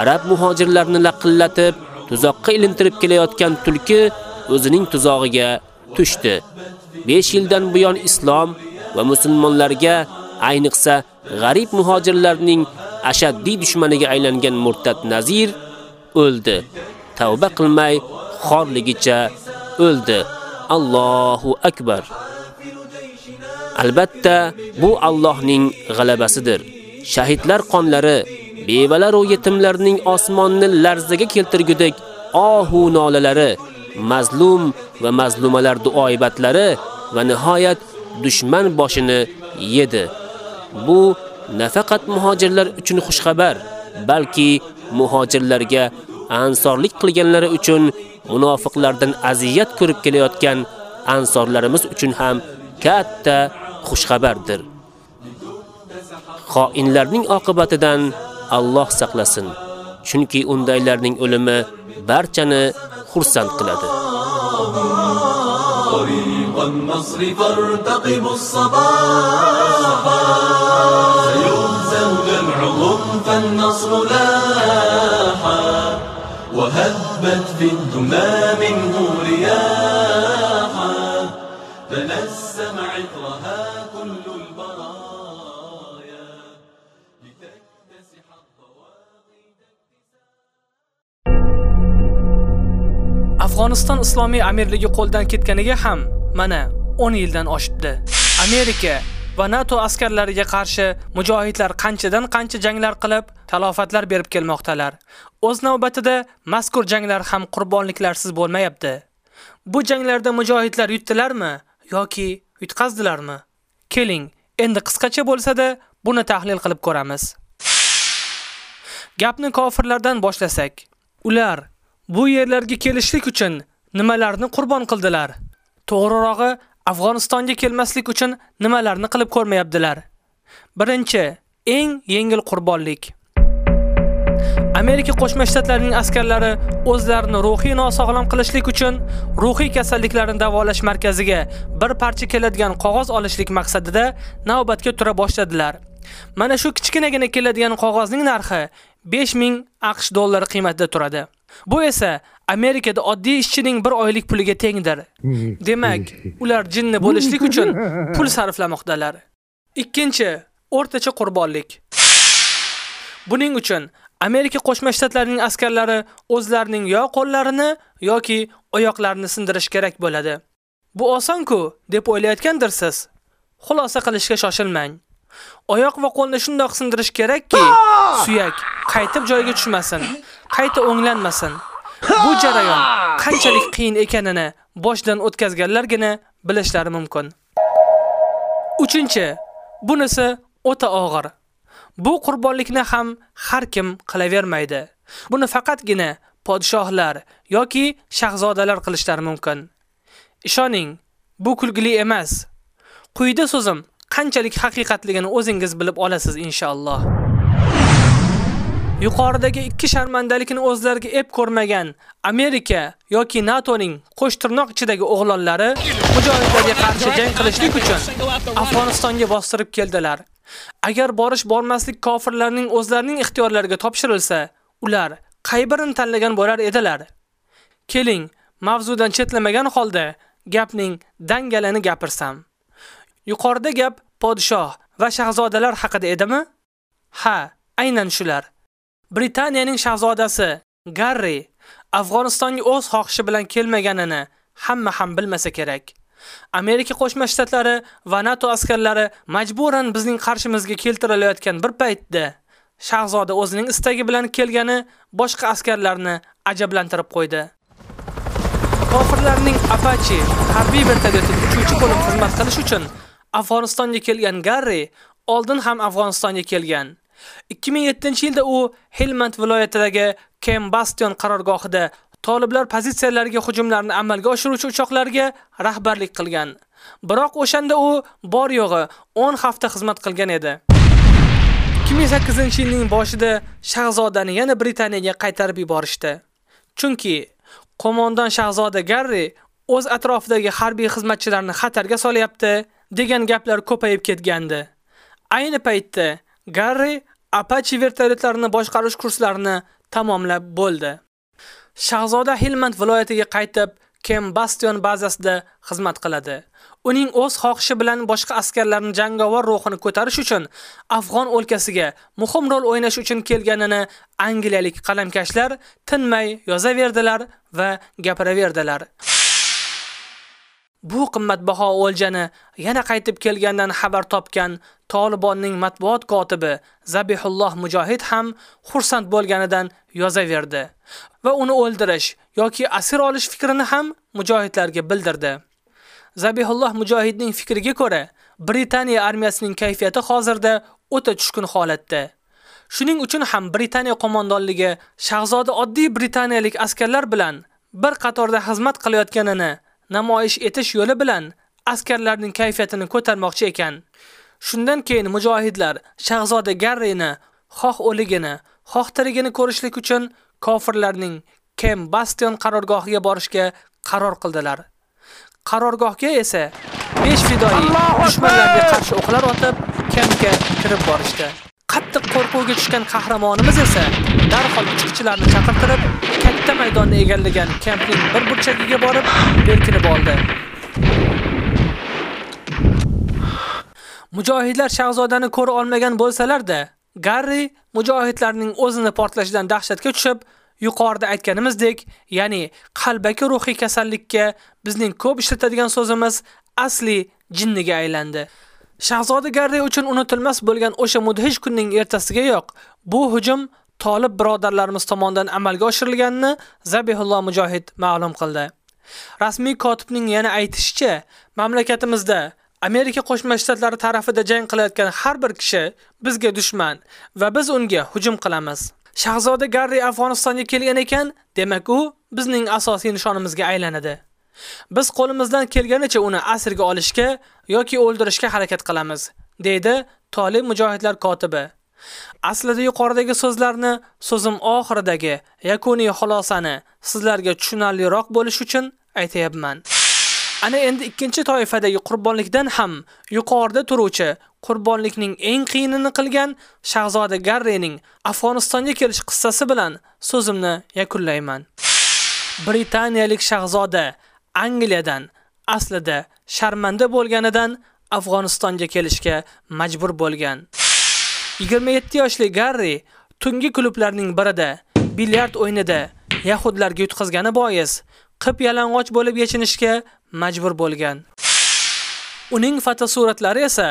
Arab muhojirlarni laqillatib, tuzoqqa ilintirib kelayotgan tulki o'zining tuzog'iga tushdi. 5 yildan buyon islom va musulmonlarga, ayniqsa g'arib muhojirlarning ashaddiy dushmaniga aylangan murtad Nazir o'ldi. Tavba qilmay xorligicha o'ldi. Allohu akbar. Albatta, bu Allohning g'alabasidir. Shahidlar qonlari, bevalar va yetimlarning osmonni larzaga keltirgudek ohu nolalari, mazlum va mazlumalar duoibatlari va nihoyat dushman boshini yedi. Bu nafaqat muhojirlar uchun xushxabar, balki muhojirlarga ansorlik qilganlari uchun munofiqlardan aziyat ko'rib kelayotgan ansorlarimiz uchun ham katta xushxabardir. Xoinlarning oqibatidan Alloh saqlasin. Chunki undaylarning o'limi barchani خرسان قلادة. طريق النصر فارتقب الصبا سيغزو جمعهم فالنصر لاحا وهبت في الدمى منه رياح Afg'oniston islomiy amirligi qo'ldan ketganiga ham mana 10 yildan oshibdi. Amerika va NATO askarlariga qarshi mujohidlar qanchadan qancha janglar qilib, talofatlar berib kelmoqdalar. O'z navbatida mazkur janglar ham qurbonliklarsiz bo'lmayapti. Bu janglarda mujohidlar yutdilarmi yoki yutqazdilarmi? Keling, endi qisqacha bo'lsa-da, buni tahlil qilib ko'ramiz. Gapni kofirlardan boshlasak, ular bu yerlarga kelishlik uchun nimalarni qurbon qildilar? To'g'rirog'i, Afg'onistonga kelmaslik uchun nimalarni qilib ko'rmayaptilar? Birinchi, eng yengil qurbonlik. Amerika Qo'shma Shtatlarining askarlari o'zlarini ruhiy nosog'lom qilishlik uchun ruhiy kasalliklarni davolash markaziga bir parcha keladigan qog'oz olishlik maqsadida navbatga tura boshladilar. Mana shu kichkinagina keladigan qog'ozning narxi 5000 AQSh dollari qiymatida turadi. Bu esa Amerikada oddiy ishchining bir oylik puliga tengdir. Demak, ular jinni bo'lishlik uchun pul sarflamoqdalar. Ikkinchi, o'rtacha qurbonlik. Buning uchun Amerika Qo'shma Shtatlarining askarlari o'zlarining yo qo'llarini yoki oyoqlarini sindirish kerak bo'ladi. Bu oson-ku, deb o'ylayotgandirsiz. Xulosa qilishga shoshilmang. Oyoq va qo'lni shundoq sindirish kerakki, suyak qaytib joyiga tushmasin, qayta o'nglanmasin. Bu jarayon qanchalik qiyin ekanini boshdan o'tkazganlargina bilishlari mumkin. 3-chi. Bunisi o'ta og'ir. Bu qurbonlikni ham har kim qilavermaydi. Buni faqatgina podshohlar yoki shahzodalar qilishlari mumkin. Ishoning, bu kulgili emas. Quyida so'zim qanchalik haqiqatligini o'zingiz bilib olasiz inshaalloh. Yuqoridagi ikki sharmandalikni o'zlariga ep ko'rmagan Amerika yoki NATOning qo'sh tirnoq ichidagi o'g'lonlari mujohidlarga qarshi jang qilishlik uchun Afg'onistonga bostirib keldilar. Agar borish bormaslik kofirlarning o'zlarining ixtiyorlariga topshirilsa, ular qay birini tanlagan bo'lar edilar? Keling, mavzudan chetlamagan holda gapning dangalani gapirsam. Yuqorida gap podshoh va shahzodalar haqida edimi? Ha, aynan shular. Britaniyaning shahzodasi Garri Afg'onistonga o'z xohishi bilan kelmaganini hamma ham bilmasa kerak. Amerika Qo'shma Shtatlari va NATO askarlari majburan bizning qarshimizga keltirilayotgan bir paytda shahzoda o'zining istagi bilan kelgani boshqa askarlarni ajablantirib qo'ydi. Kofirlarning Apache harbiy vertolyoti uchuvchi bo'lib xizmat qilish uchun Afg'onistonga kelgan Garri oldin ham Afg'onistonga kelgan. 2007-yilda u Helmand viloyatidagi Kembastion qarorgohida Toliblar pozitsiyalariga hujumlarni amalga oshiruvchi uchoqlarga rahbarlik qilgan. Biroq o'shanda u bor yo'g'i 10 hafta xizmat qilgan edi. 2008-yilning boshida shahzodani yana Britaniyaga qaytarib yuborishdi. Chunki qo'mondon shahzoda Garri o'z atrofidagi harbiy xizmatchilarni xatarga solyapti degan gaplar ko'payib ketgandi. Ayni paytda Garri Apache vertolyotlarini boshqarish kurslarini tamomlab bo'ldi. Shahzoda Hilmand viloyatiga qaytib, Kem Bastion bazasida xizmat qiladi. Uning o'z xohishi bilan boshqa askarlarning jangovar ruhini ko'tarish uchun Afg'on o'lkasiga muhim rol o'ynash uchun kelganini angliyalik qalamkashlar tinmay yozaverdilar va gapiraverdilar. Bu qimmatbaho o'ljani yana qaytib kelgandan xabar topgan Tolibonning matbuot kotibi Zabihulloh Mujohid ham xursand bo'lganidan yozaverdi va uni o'ldirish yoki asir olish fikrini ham mujohidlarga bildirdi. Zabihulloh mujohidning fikriga ko'ra, Britaniya armiyasining kayfiyati hozirda o'ta tushkun holatda. Shuning uchun ham Britaniya qo'mondonligi shahzoda oddiy britaniyalik askarlar bilan bir qatorda xizmat qilayotganini namoyish etish yo'li bilan askarlarning kayfiyatini ko'tarmoqchi ekan. Shundan keyin mujohidlar shahzoda Garrini xoh o'ligini, xoh tirigini ko'rishlik uchun kofirlarning Kem Bastion qarorgohiga borishga qaror qildilar. Qarorgohga esa 5 fidoi dushmanlarga qarshi o'qlar otib, Kemga kirib borishdi. Qattiq qo'rquvga tushgan qahramonimiz esa darhol chiqchilarni chaqirtirib, bitta maydonni egallagan kampning bir burchagiga borib, berkinib oldi. Mujohidlar shahzodani ko'ra olmagan bo'lsalar-da, Garri mujohidlarning o'zini portlashidan dahshatga tushib, yuqorida aytganimizdek, ya'ni qalbaki ruhiy kasallikka bizning ko'p ishlatadigan so'zimiz asli jinniga aylandi. Shahzoda Garri uchun unutilmas bo'lgan o'sha mudhish kunning ertasigayoq bu hujum Tolib birodarlarimiz tomonidan amalga oshirilganini Zabihulloh mujohid ma'lum qildi. Rasmiy kotibning yana aytishicha, mamlakatimizda Amerika Qo'shma Shtatlari tarafida jang qilayotgan har bir kishi bizga dushman va biz unga hujum qilamiz. Shahzoda Garri Afg'onistonga kelgan ekan, demak u bizning asosiy nishonimizga aylanadi. Biz qo'limizdan kelganicha uni asirga olishga yoki o'ldirishga harakat qilamiz, deydi Tolib mujohidlar kotibi. Aslida yuqoridagi so'zlarni so'zim oxiridagi yakuniy xulosani sizlarga tushunarliroq bo'lish uchun aytayapman. Ana endi ikkinchi toifadagi qurbonlikdan ham yuqorida turuvchi qurbonlikning eng qiyinini qilgan Shahzoda Garrening Afg'onistonga kelish qissasi bilan so'zimni yakunlayman. Britaniyalik shahzoda Angliyadan aslida sharmanda bo'lganidan Afg'onistonga kelishga majbur bo'lgan. 27 yoshli Garri tungi klublarning birida bilyard o'yinida yahudlarga yutqazgani bois qip yalang'och bo'lib yechinishga majbur bo'lgan. Uning fotosuratlari esa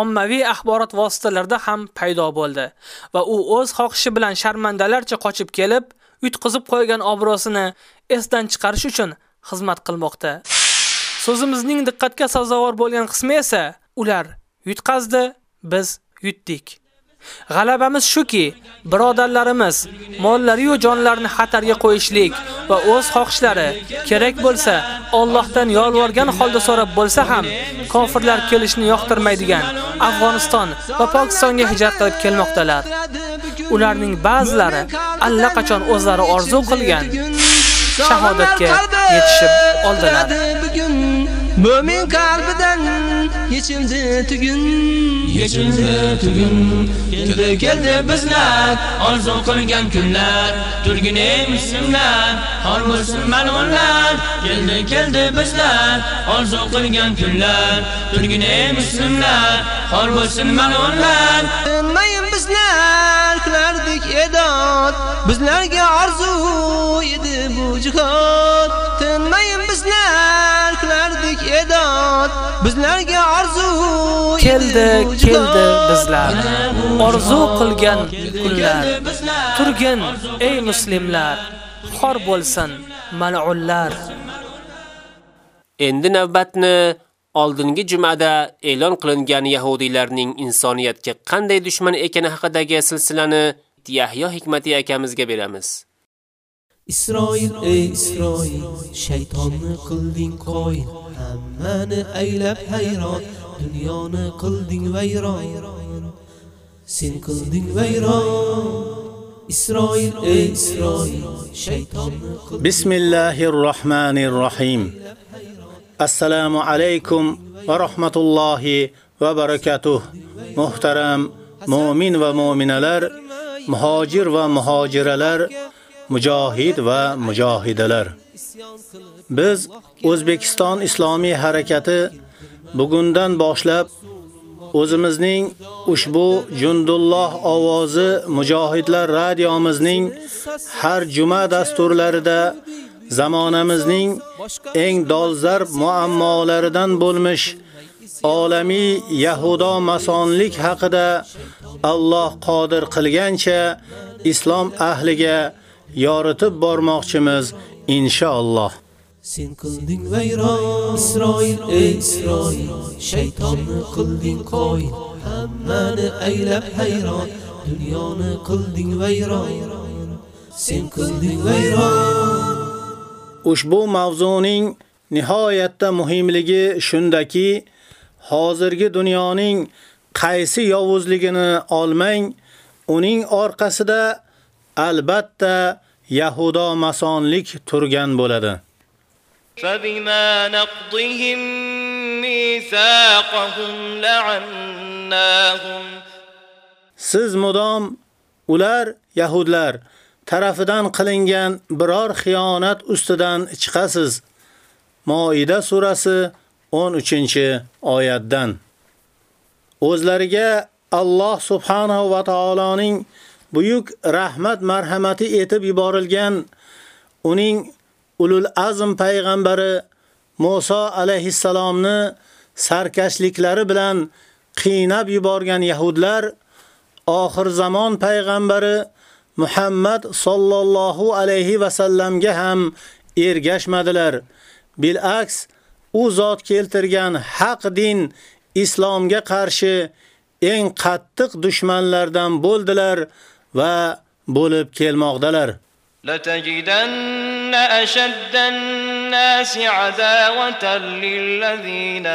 ommaviy axborot vositalarida ham paydo bo'ldi va u o'z xohishi bilan sharmandalarcha qochib kelib, yutqizib qo'ygan obro'sini esdan chiqarish uchun xizmat qilmoqda. So'zimizning diqqatga sazovor bo'lgan qismi esa ular yutqazdi, biz yutdik. G'alabamiz shuki, birodarlarimiz mollari va jonlarini xatarga qo'yishlik va o'z xohishlari kerak bo'lsa Allohdan yolvorgan holda so'rab bo'lsa ham kofirlar kelishni yoqtirmaydigan Afg'oniston va Pokistonga hijrat qilib kelmoqdalar. Ularning ba'zilari allaqachon o'zlari orzu qilgan shahodatga yetishib oldilar. Mo'min qalbidan yechildi tugun. Yechildi tugun. Keldi keldi bizlar. Orzu qilgan kunlar. Turgin ey muslimlar xor bo'lsin mal'unlar keldi keldi bizlar. Orzu qilgan kunlar. Turgin ey muslimlar xor bo'lsin mal'unlar tinmayin bizlar qilardik edod. Bizlarga orzu edi bu jihod bizlarga orzu keldi keldi bizlar. Orzu qilgan kunlar turgin ey muslimlar xor bo'lsin mal'unlar. Endi navbatni oldingi jumada e'lon qilingan yahudiylarning insoniyatga qanday dushman ekani haqidagi silsilani Yahyo Hikmati akamizga beramiz. Isroil ey Isroil shaytonni qilding qo'y hammani aylab hayron dunyoni qilding vayron. Sen qilding vayron. Isroil ey Isroil shaytonni Bismillahir rohmanir rohim Assalomu alaykum va rahmatullohi va barakatuh. Muhtaram mu'min va mu'minalar muhojir va muhojiralar mujohid va mujohidalar. Biz O'zbekiston Islomiy harakati bugundan boshlab o'zimizning ushbu Jundulloh ovozi mujohidlar radiomizning har juma dasturlarida zamonamizning eng dolzarb muammolaridan bo'lmish olamiy yahudo masonlik haqida Alloh qodir qilgancha islom ahliga yoritib bormoqchimiz inshaalloh. Sen qilding vayron isroil ey isroil shaytonni qilding qoyil hammani aylab hayron dunyoni qilding vayron. Sen qilding vayron. Ushbu mavzuning nihoyatda muhimligi shundaki, hozirgi dunyoning qaysi yovuzligini olmang, uning orqasida albatta Yahudo masonlik turgan bo'ladi. فبما نقضهم ميثاقهم لعناهم Siz mudom ular Yahudlar tarafidan qilingan biror xiyonat ustidan chiqasiz. Moida surasi 13-oyatdan. O'zlariga Alloh subhanahu va taoloning buyuk rahmat marhamati etib yuborilgan uning ulul azm payg'ambari Musa alayhissalomni sarkashliklari bilan qiynab yuborgan yahudlar oxir zamon payg'ambari Muhammad sallallohu alayhi va sallamga ham ergashmadilar. Bilaks, u zot keltirgan haq din islomga qarshi eng qattiq dushmanlardan bo'ldilar va bo'lib kelmoqdalar. لتجدن أشد الناس عداوة للذين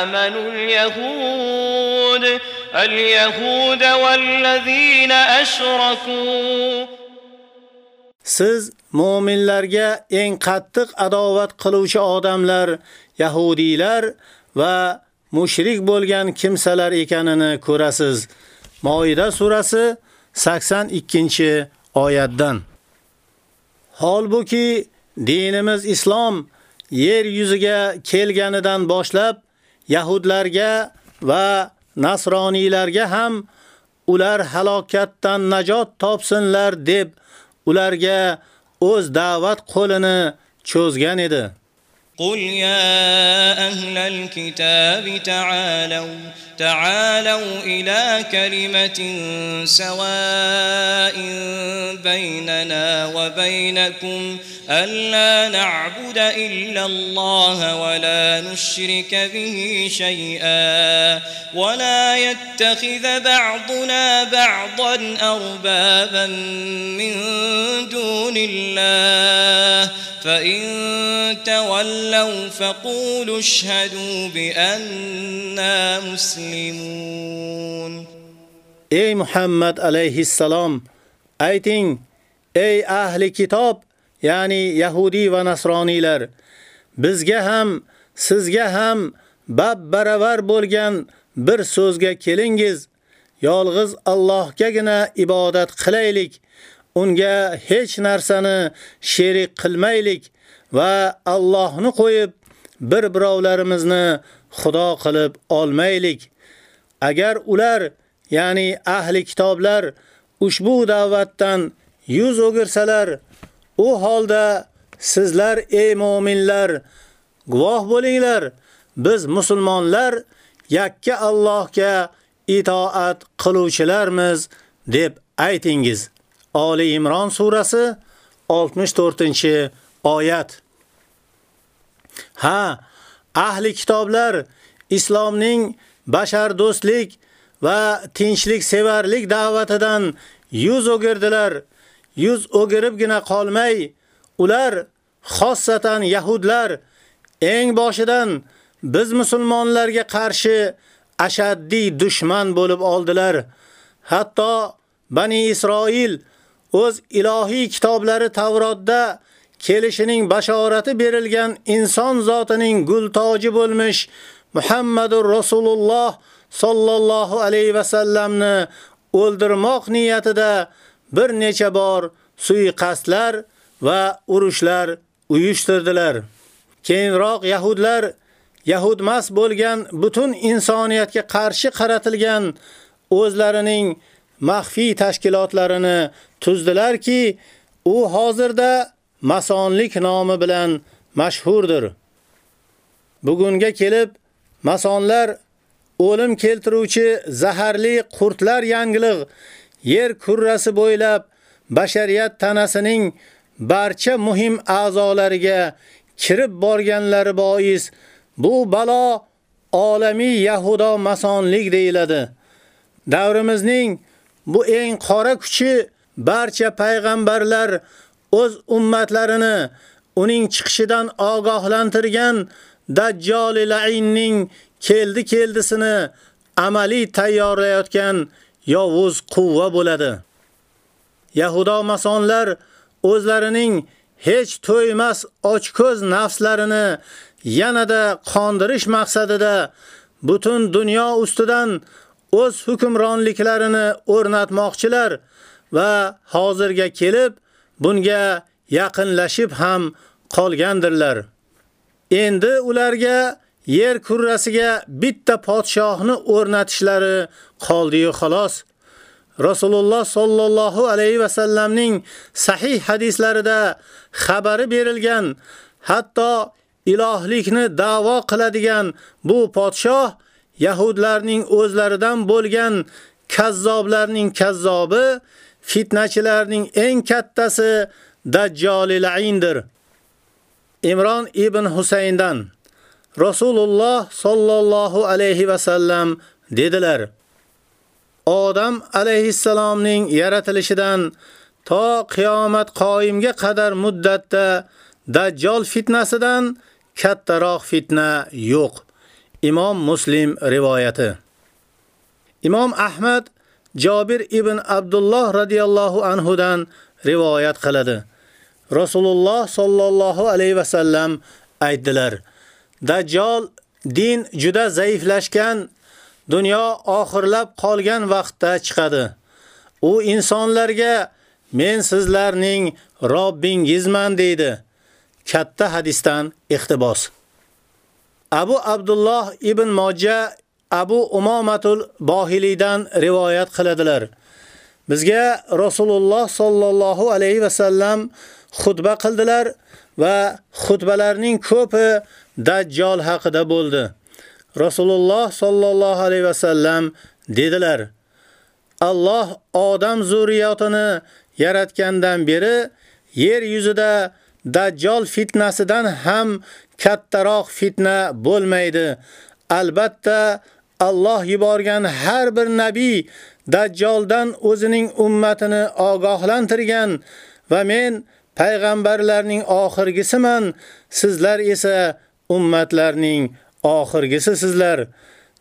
آمنوا اليهود اليهود والذين أشركوا Siz mu'minlarga eng qattiq adovat qiluvchi odamlar yahudiylar va mushrik bo'lgan kimsalar ekanini ko'rasiz. Moida surasi 82-oyatdan. Holbuki dinimiz islom yer yuziga kelganidan boshlab yahudlarga va nasroniylarga ham ular halokatdan najot topsinlar deb ularga o'z da'vat qo'lini cho'zgan edi. قل يا أهل الكتاب تعالوا تعالوا إلى كلمة سواء بيننا وبينكم ألا نعبد إلا الله ولا نشرك به شيئا ولا يتخذ بعضنا بعضا أربابا من دون الله فإن تولوا فقولوا اشهدوا بأننا مسلمون Ey Muhammad alayhissalom, ayting, ey ahli kitob, ya'ni Yahudi va Nasroniylar, bizga ham, sizga ham bab baravar bo'lgan bir so'zga kelingiz. Yolg'iz Allohgagina ibodat qilaylik. Unga hech narsani sherik qilmaylik Va Allohni qo'yib bir birovlarimizni xudo qilib olmaylik. Agar ular, ya'ni ahli kitoblar ushbu da'vatdan yuz o'girsalar, u holda sizlar ey mu'minlar guvoh bo'linglar, biz musulmonlar yakka Allohga itoat qiluvchilarmiz deb aytingiz. Oli Imron surasi 64-oyat. Ha, ahli kitoblar islomning bashar do'stlik va tinchlik sevarlik da'vatidan yuz o'girdilar. Yuz o'giribgina qolmay, ular xossatan yahudlar eng boshidan biz musulmonlarga qarshi ashaddiy dushman bo'lib oldilar. Hatto Bani Isroil o'z ilohiy kitoblari Tavrotda kelishining bashorati berilgan inson zotining gul toji bo'lmish Muhammadur Rasululloh sallallohu alayhi va sallamni o'ldirmoq niyatida bir necha bor suiqasdlar va urushlar uyushtirdilar. Keyinroq yahudlar yahudmas bo'lgan butun insoniyatga qarshi qaratilgan o'zlarining maxfiy tashkilotlarini tuzdilarki, u hozirda masonlik nomi bilan mashhurdir. Bugunga kelib masonlar o'lim keltiruvchi zaharli qurtlar yangilig yer kurrasi bo'ylab bashariyat tanasining barcha muhim a'zolariga kirib borganlari bois bu balo olamiy yahudo masonlik deyiladi. Davrimizning bu eng qora kuchi barcha payg'ambarlar o'z ummatlarini uning chiqishidan ogohlantirgan Dajjal la'inning keldi-keldisini amaliy tayyorlayotgan yovuz quvva bo'ladi. Yahudo masonlar o'zlarining hech to'ymas ochko'z nafslarini yanada qondirish maqsadida butun dunyo ustidan o'z hukmronliklarini o'rnatmoqchilar va hozirga kelib bunga yaqinlashib ham qolgandirlar. Endi ularga yer kurrasiga bitta podshohni o'rnatishlari qoldi-yu xolos. Rasululloh sollallohu alayhi va sallamning sahih hadislarida xabari berilgan, hatto ilohlikni da'vo qiladigan bu podshoh yahudlarning o'zlaridan bo'lgan kazzoblarning kazzobi, fitnachilarning eng kattasi Dajjolilayndir. Imron ibn Husayndan Rasululloh sallallohu alayhi va sallam dedilar: Odam alayhissalomning yaratilishidan to qiyomat qoyimga qadar muddatda Dajjal fitnasidan kattaroq fitna yo'q. Imom Muslim rivoyati. Imom Ahmad Jabir ibn Abdullah radhiyallohu anhu dan rivoyat qiladi. Rasululloh sallallohu alayhi va sallam aytdilar: Dajjal din juda zaiflashgan, dunyo oxirlab qolgan vaqtda chiqadi. U insonlarga men sizlarning Robbingizman deydi. Katta hadisdan iqtibos. Abu Abdullah ibn Moja Abu Umomatul Bohilidan rivoyat qiladilar. Bizga Rasululloh sallallohu alayhi va sallam xutba qildilar va xutbalarning ko'pi Dajjal haqida bo'ldi. Rasululloh sallallohu alayhi va sallam dedilar: Alloh odam zurriyatini yaratgandan beri yer yuzida Dajjal fitnasidan ham kattaroq fitna bo'lmaydi. Albatta Alloh yuborgan har bir nabiy Dajjaldan o'zining ummatini ogohlantirgan va men payg'ambarlarning oxirgisiman, sizlar esa ummatlarning oxirgisisizlar.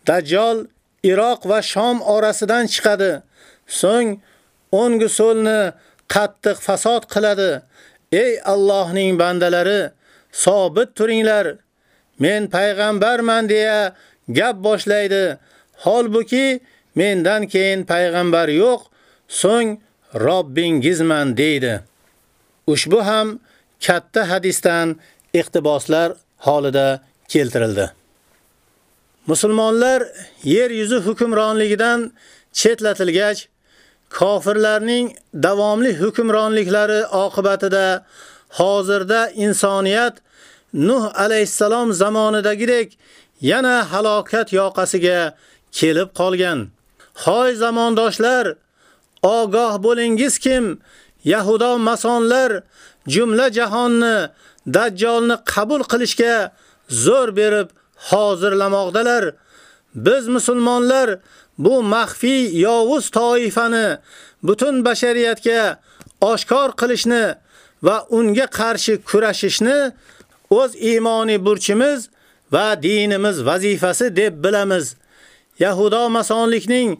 Dajjal Iroq va Shom orasidan chiqadi. So'ng o'ngu so'lni qattiq fasod qiladi. Ey Allohning bandalari, sobit turinglar. Men payg'ambarman deya gap boshlaydi. Holbuki mendan keyin payg'ambar yo'q, so'ng Robbingizman deydi. Ushbu ham katta hadisdan iqtiboslar holida keltirildi. Musulmonlar yer yuzi hukmronligidan chetlatilgach, kofirlarning davomli hukmronliklari oqibatida hozirda insoniyat Nuh alayhisalom zamonidagidek yana halokat yoqasiga kelib qolgan. Hoy zamondoshlar, ogoh bo'lingiz kim? Yahudo masonlar jumla jahonni Dajjolni qabul qilishga zo'r berib hozirlamoqdalar. Biz musulmonlar bu maxfiy yovuz toifani butun bashariyatga oshkor qilishni va unga qarshi kurashishni o'z iymoniy burchimiz va dinimiz vazifasi deb bilamiz. Yahudo masonlikning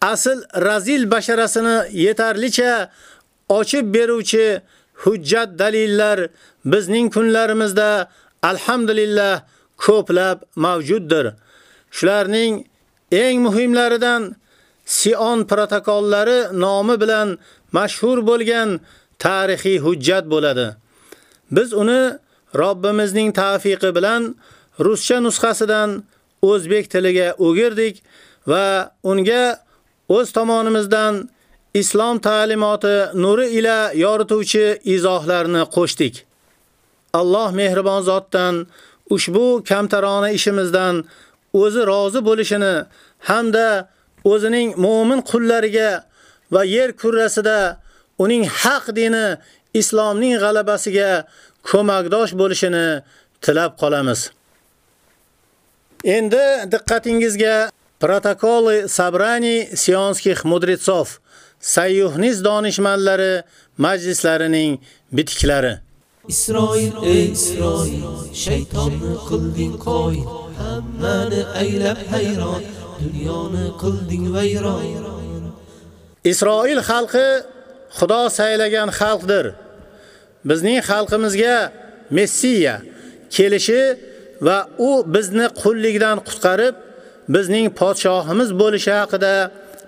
asl razil basharasini yetarlicha ochib beruvchi hujjat dalillar bizning kunlarimizda alhamdulillah ko'plab mavjuddir. Shularning eng muhimlaridan Sion protokollari nomi bilan mashhur bo'lgan tarixiy hujjat bo'ladi. Biz uni Robbimizning tavfiqi bilan ruscha nusxasidan o'zbek tiliga o'girdik va unga o'z tomonimizdan islom ta'limoti nuri ila yorituvchi izohlarni qo'shdik. Alloh mehribon zotdan ushbu kamtarona ishimizdan o'zi rozi bo'lishini hamda o'zining mu'min qullariga va yer kurrasida uning haq dini islomning g'alabasiga ko'makdosh bo'lishini tilab qolamiz. Endi diqqatingizga protokoli Sabrani Sionskih mudritsov Sayyuhnis donishmandlari majlislarining bitiklari. Isroil ey Isroil shaytonni qilding qo'y hammani aylab hayron dunyoni qilding vayron Isroil xalqi Xudo saylagan xalqdir. Bizning xalqimizga Messiya kelishi va u bizni qullikdan qutqarib, bizning podshohimiz bo'lishi haqida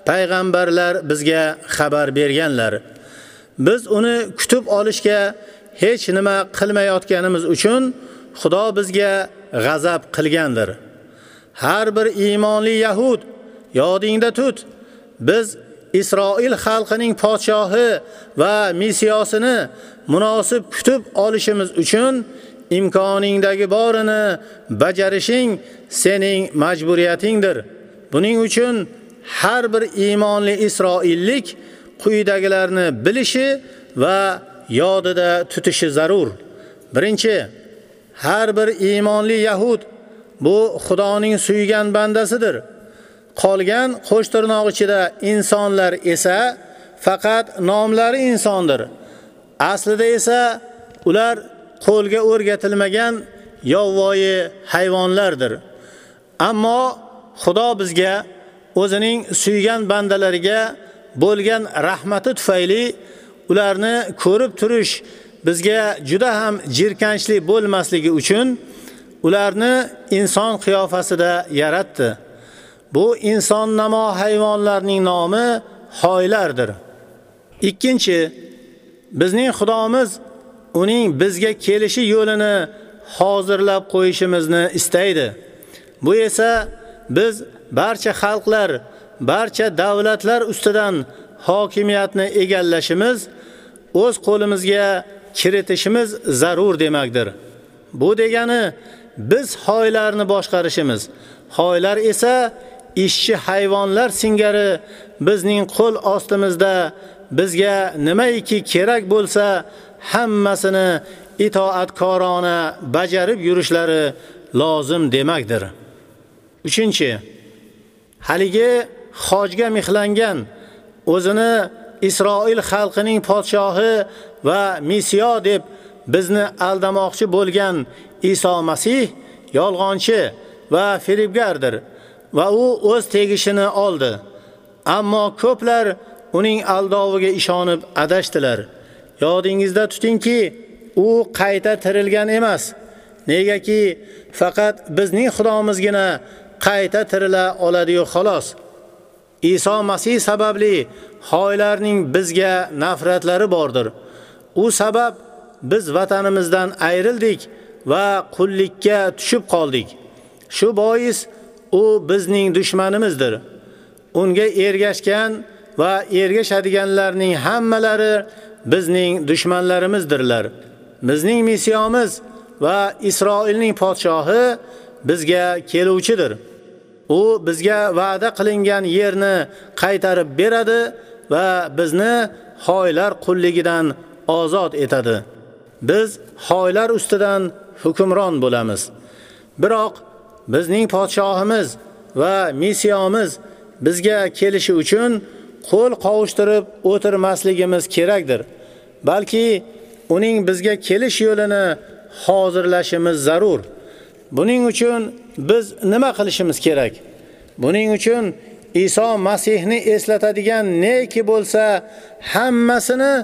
payg'ambarlar bizga xabar berganlar. Biz uni kutib olishga hech nima qilmayotganimiz uchun Xudo bizga g'azab qilgandir. Har bir iymonli yahud yodingda tut. Biz Isroil xalqining podshohi va missiyosini munosib kutib olishimiz uchun imkoningdagi borini bajarishing sening majburiyatingdir. Buning uchun har bir iymonli Isroillik quyidagilarni bilishi va yodida tutishi zarur. Birinchi, har bir iymonli yahud bu Xudoning suygan bandasidir. Qolgan qo'shtirnoq ichida insonlar esa faqat nomlari insondir. Aslida esa ular qo'lga o'rgatilmagan yovvoyi hayvonlardir. Ammo Xudo bizga o'zining suygan bandalariga bo'lgan rahmati tufayli ularni ko'rib turish bizga juda ham jirkanchli bo'lmasligi uchun ularni inson qiyofasida yaratdi. Bu inson namo hayvonlarning nomi hoylardir. Ikkinchi, bizning Xudomiz uning bizga kelishi yo'lini hozirlab qo'yishimizni istaydi. Bu esa biz barcha xalqlar, barcha davlatlar ustidan hokimiyatni egallashimiz, o'z qo'limizga kiritishimiz zarur demakdir. Bu degani biz hoylarni boshqarishimiz, hoylar esa ishchi hayvonlar singari bizning qo'l ostimizda bizga nimaiki kerak bo'lsa, hammasini itoatkorona bajarib yurishlari lozim demakdir. 3. Haligi hojga mixlangan o'zini Isroil xalqining podshohi va misiyo deb bizni aldamoqchi bo'lgan Iso Masih yolg'onchi va firibgardir va u o'z tegishini oldi. Ammo ko'plar uning aldoviga ishonib adashdilar. Yodingizda tutingki, u qayta tirilgan emas. Negaki faqat bizning Xudomizgina qayta tirila oladi-yu xolos. Iso Masih sababli xoylarning bizga nafratlari bordir. U sabab biz vatanimizdan ayrildik va qullikka tushib qoldik. Shu bois u bizning dushmanimizdir. Unga ergashgan va ergashadiganlarning hammalari bizning dushmanlarimizdirlar. Bizning misiyamiz va Isroilning podshohi bizga keluvchidir. U bizga va'da qilingan yerni qaytarib beradi va bizni xoylar qulligidan ozod etadi. Biz xoylar ustidan hukmron bo'lamiz. Biroq bizning podshohimiz va misiyamiz bizga kelishi uchun qo'l qovushtirib o'tirmasligimiz kerakdir. Balki uning bizga kelish yo'lini hozirlashimiz zarur. Buning uchun biz nima qilishimiz kerak? Buning uchun Iso Masihni eslatadigan neki bo'lsa, hammasini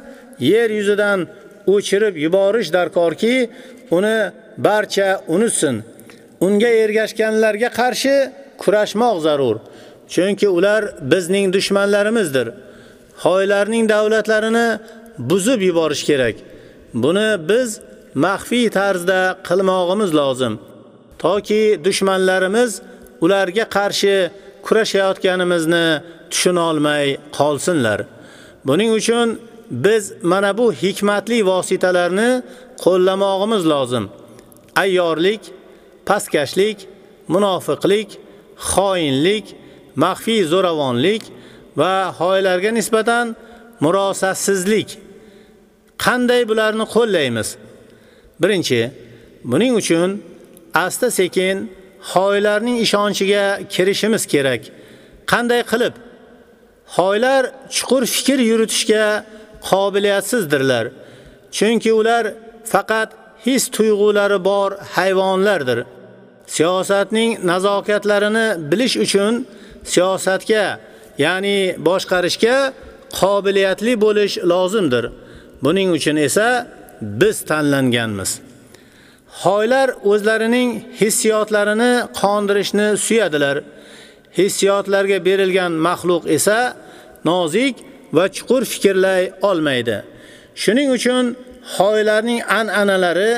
yer yuzidan o'chirib yuborish darkorki, uni barcha unutsin. Unga ergashganlarga qarshi kurashmoq zarur. Chunki ular bizning dushmanlarimizdir. Xoylarning davlatlarini buzib yuborish kerak. Buni biz maxfiy tarzda qilmog'imiz lozim. Toki dushmanlarimiz ularga qarshi kurashayotganimizni tushuna olmay qolsinlar. Buning uchun biz mana bu hikmatli vositalarni qo'llamog'imiz lozim. Ayyorlik, pastkashlik, munofiqlik, xoinlik, maxfiy zo'ravonlik va hoylarga nisbatan murosasizlik. Qanday bularni qo'llaymiz? Birinchi, buning uchun asta sekin xoylarning ishonchiga kirishimiz kerak. Qanday qilib? Xoylar chuqur fikr yuritishga qobiliyatsizdirlar. Chunki ular faqat his tuyg'ulari bor hayvonlardir. Siyosatning nazokatlarini bilish uchun siyosatga, ya'ni boshqarishga qobiliyatli bo'lish lozimdir. Buning uchun esa biz tanlanganmiz. Xoylar o'zlarining hissiyotlarini qondirishni suyadilar. Hissiyotlarga berilgan maxluq esa nozik va chuqur fikrlay olmaydi. Shuning uchun xoylarning an'analari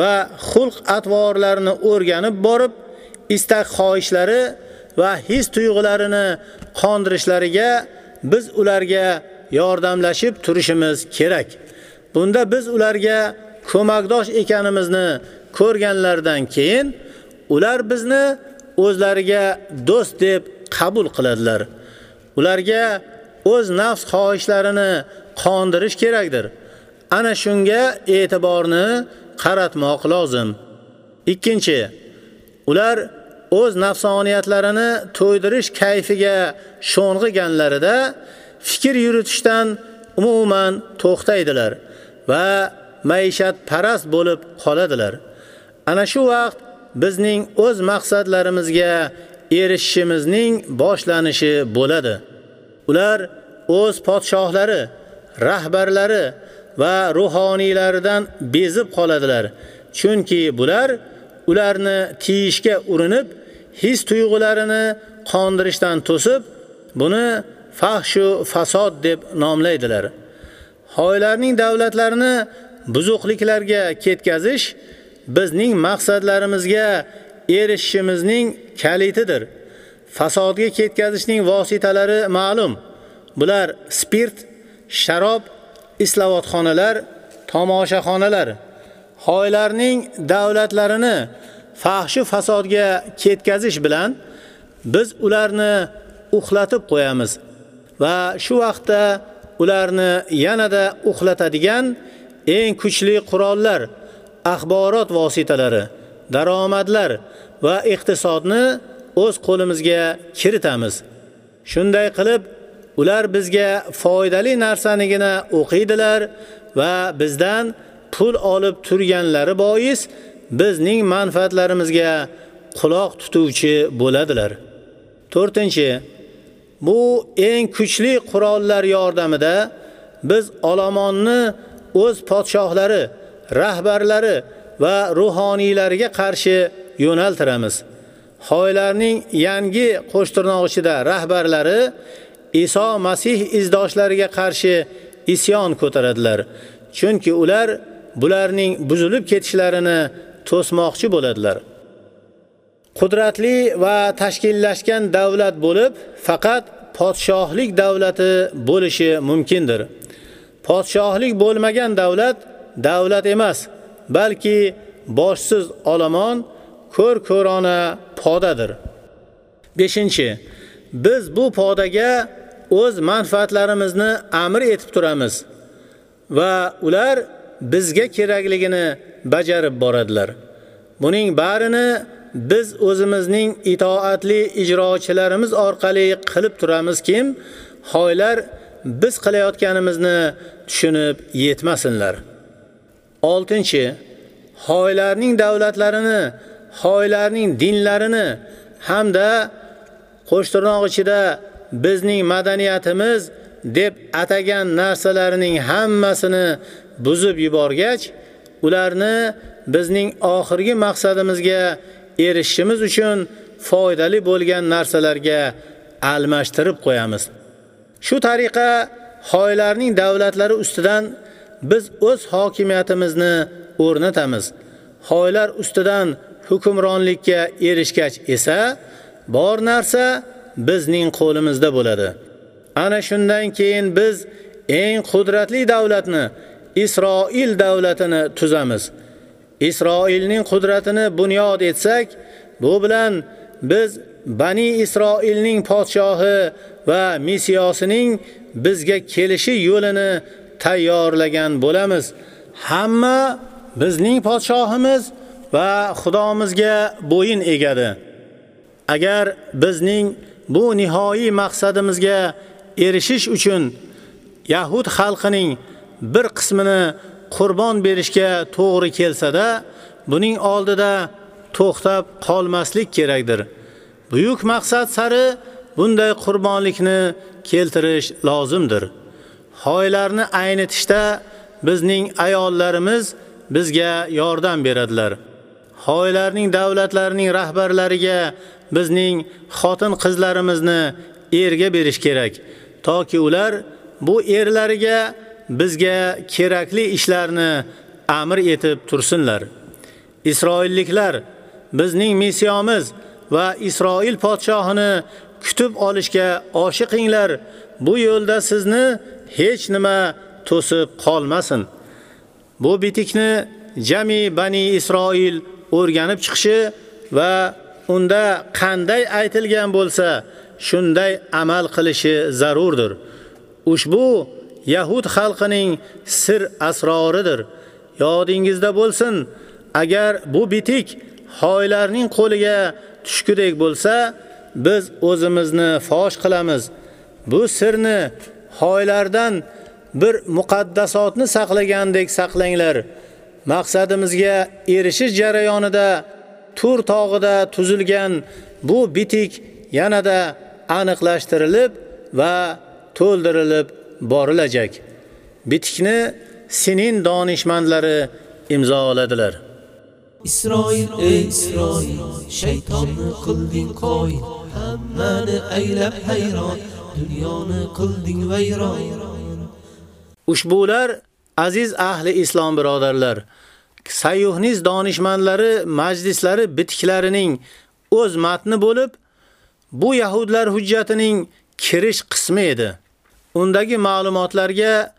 va xulq atvorlarini o'rganib borib, istak xohishlari va his tuyg'ularini qondirishlariga biz ularga yordamlashib turishimiz kerak. Bunda biz ularga ko'makdosh ekanimizni ko'rganlardan keyin ular bizni o'zlariga do'st deb qabul qiladilar. Ularga o'z nafs xohishlarini qondirish kerakdir. Ana shunga e'tiborni qaratmoq lozim. Ikkinchi, ular o'z nafsoniyatlarini to'ydirish kayfiga sho'ng'iganlarida fikr yuritishdan umuman to'xtaydilar va maishat parast bo'lib qoladilar. Ana shu vaqt bizning o'z maqsadlarimizga erishishimizning boshlanishi bo'ladi. Ular o'z podshohlari, rahbarlari va ruhoniylaridan bezib qoladilar. Chunki bular ularni tiyishga urinib, his tuyg'ularini qondirishdan to'sib, buni fahshu fasod deb nomlaydilar. Xoylarning davlatlarini buzuqliklarga ketkazish bizning maqsadlarimizga erishishimizning kalitidir. Fasodga ketkazishning vositalari ma'lum. Bular spirt, sharob, islovatxonalar, tomoshaxonalar, xoylarning davlatlarini fahshu fasodga ketkazish bilan biz ularni uxlatib qo'yamiz va shu vaqtda ularni yanada uxlatadigan eng kuchli qurollar, axborot vositalari, daromadlar va iqtisodni o'z qo'limizga kiritamiz. Shunday qilib, ular bizga foydali narsanigina o'qiydilar va bizdan pul olib turganlari bois bizning manfaatlarimizga quloq tutuvchi bo'ladilar. 4. Bu eng kuchli qurollar yordamida biz olomonni o'z podshohlari, rahbarlari va ruhoniylariga qarshi yo'naltiramiz. Xoylarning yangi qo'shtirnoqichida rahbarlari Iso Masih izdoshlariga qarshi isyon ko'taradilar. Chunki ular bularning buzilib ketishlarini to'smoqchi bo'ladilar. Qudratli va tashkillashgan davlat bo'lib, faqat podshohlik davlati bo'lishi mumkindir. Podshohlik bo'lmagan davlat davlat emas, balki boshsiz olomon, ko'r-ko'rona podadir. 5. Biz bu podaga o'z manfaatlarimizni amr etib turamiz va ular bizga kerakligini bajarib boradilar. Buning barini biz o'zimizning itoatli ijrochilarimiz orqali qilib turamiz kim xoylar biz qilayotganimizni tushunib yetmasinlar. 6. Xoylarning davlatlarini, xoylarning dinlarini hamda qo'shtirnoq ichida bizning madaniyatimiz deb atagan narsalarining hammasini buzib yuborgach, ularni bizning oxirgi maqsadimizga erishishimiz uchun foydali bo'lgan narsalarga almashtirib qo'yamiz. Shu tariqa xoylarning davlatlari ustidan biz o'z hokimiyatimizni o'rnatamiz. Xoylar ustidan hukmronlikka erishgach esa bor narsa bizning qo'limizda bo'ladi. Ana shundan keyin biz eng qudratli davlatni Isroil davlatini tuzamiz. Isroilning qudratini bunyod etsak, bu bilan biz Bani Isroilning podshohi va misiyosining bizga kelishi yo'lini tayyorlagan bo'lamiz. Hamma bizning podshohimiz va xudomizga bo'yin egadi. Agar bizning bu nihoyiy maqsadimizga erishish uchun Yahud xalqining bir qismini qurbon berishga to'g'ri kelsa-da, buning oldida to'xtab qolmaslik kerakdir. Buyuk maqsad sari bunday qurbonlikni keltirish lozimdir. Hoylarni aynitishda bizning ayollarimiz bizga yordam beradilar. Hoylarning davlatlarining rahbarlariga bizning xotin qizlarimizni erga berish kerak, toki ular bu erlariga bizga kerakli ishlarni amr etib tursinlar. Isroilliklar bizning missiyamiz va Isroil podshohini kutib olishga oshiqinglar. Bu yo'lda sizni hech nima to'sib qolmasin. Bu bitikni jami bani Isroil o'rganib chiqishi va unda qanday aytilgan bo'lsa, shunday amal qilishi zarurdir. Ushbu Yahud xalqining sir asroridir. Yodingizda bo'lsin, agar bu bitik hoylarning qo'liga tushkudek bo'lsa, biz o'zimizni fosh qilamiz. Bu sirni hoylardan bir muqaddasotni saqlagandek saqlanglar. Maqsadimizga erishish jarayonida Tur tog'ida tuzilgan bu bitik yanada aniqlashtirilib va to'ldirilib borilajak. Bitikni Sinin donishmandlari imzoladilar. Isroil ey Isroil shaytonni qilding qo'y hammani aylab hayron dunyoni qilding vayron Ushbular aziz ahli islom birodarlar Sayyuhniz donishmandlari majlislari bitiklarining o'z matni bo'lib, bu yahudlar hujjatining kirish qismi edi. Undagi ma'lumotlarga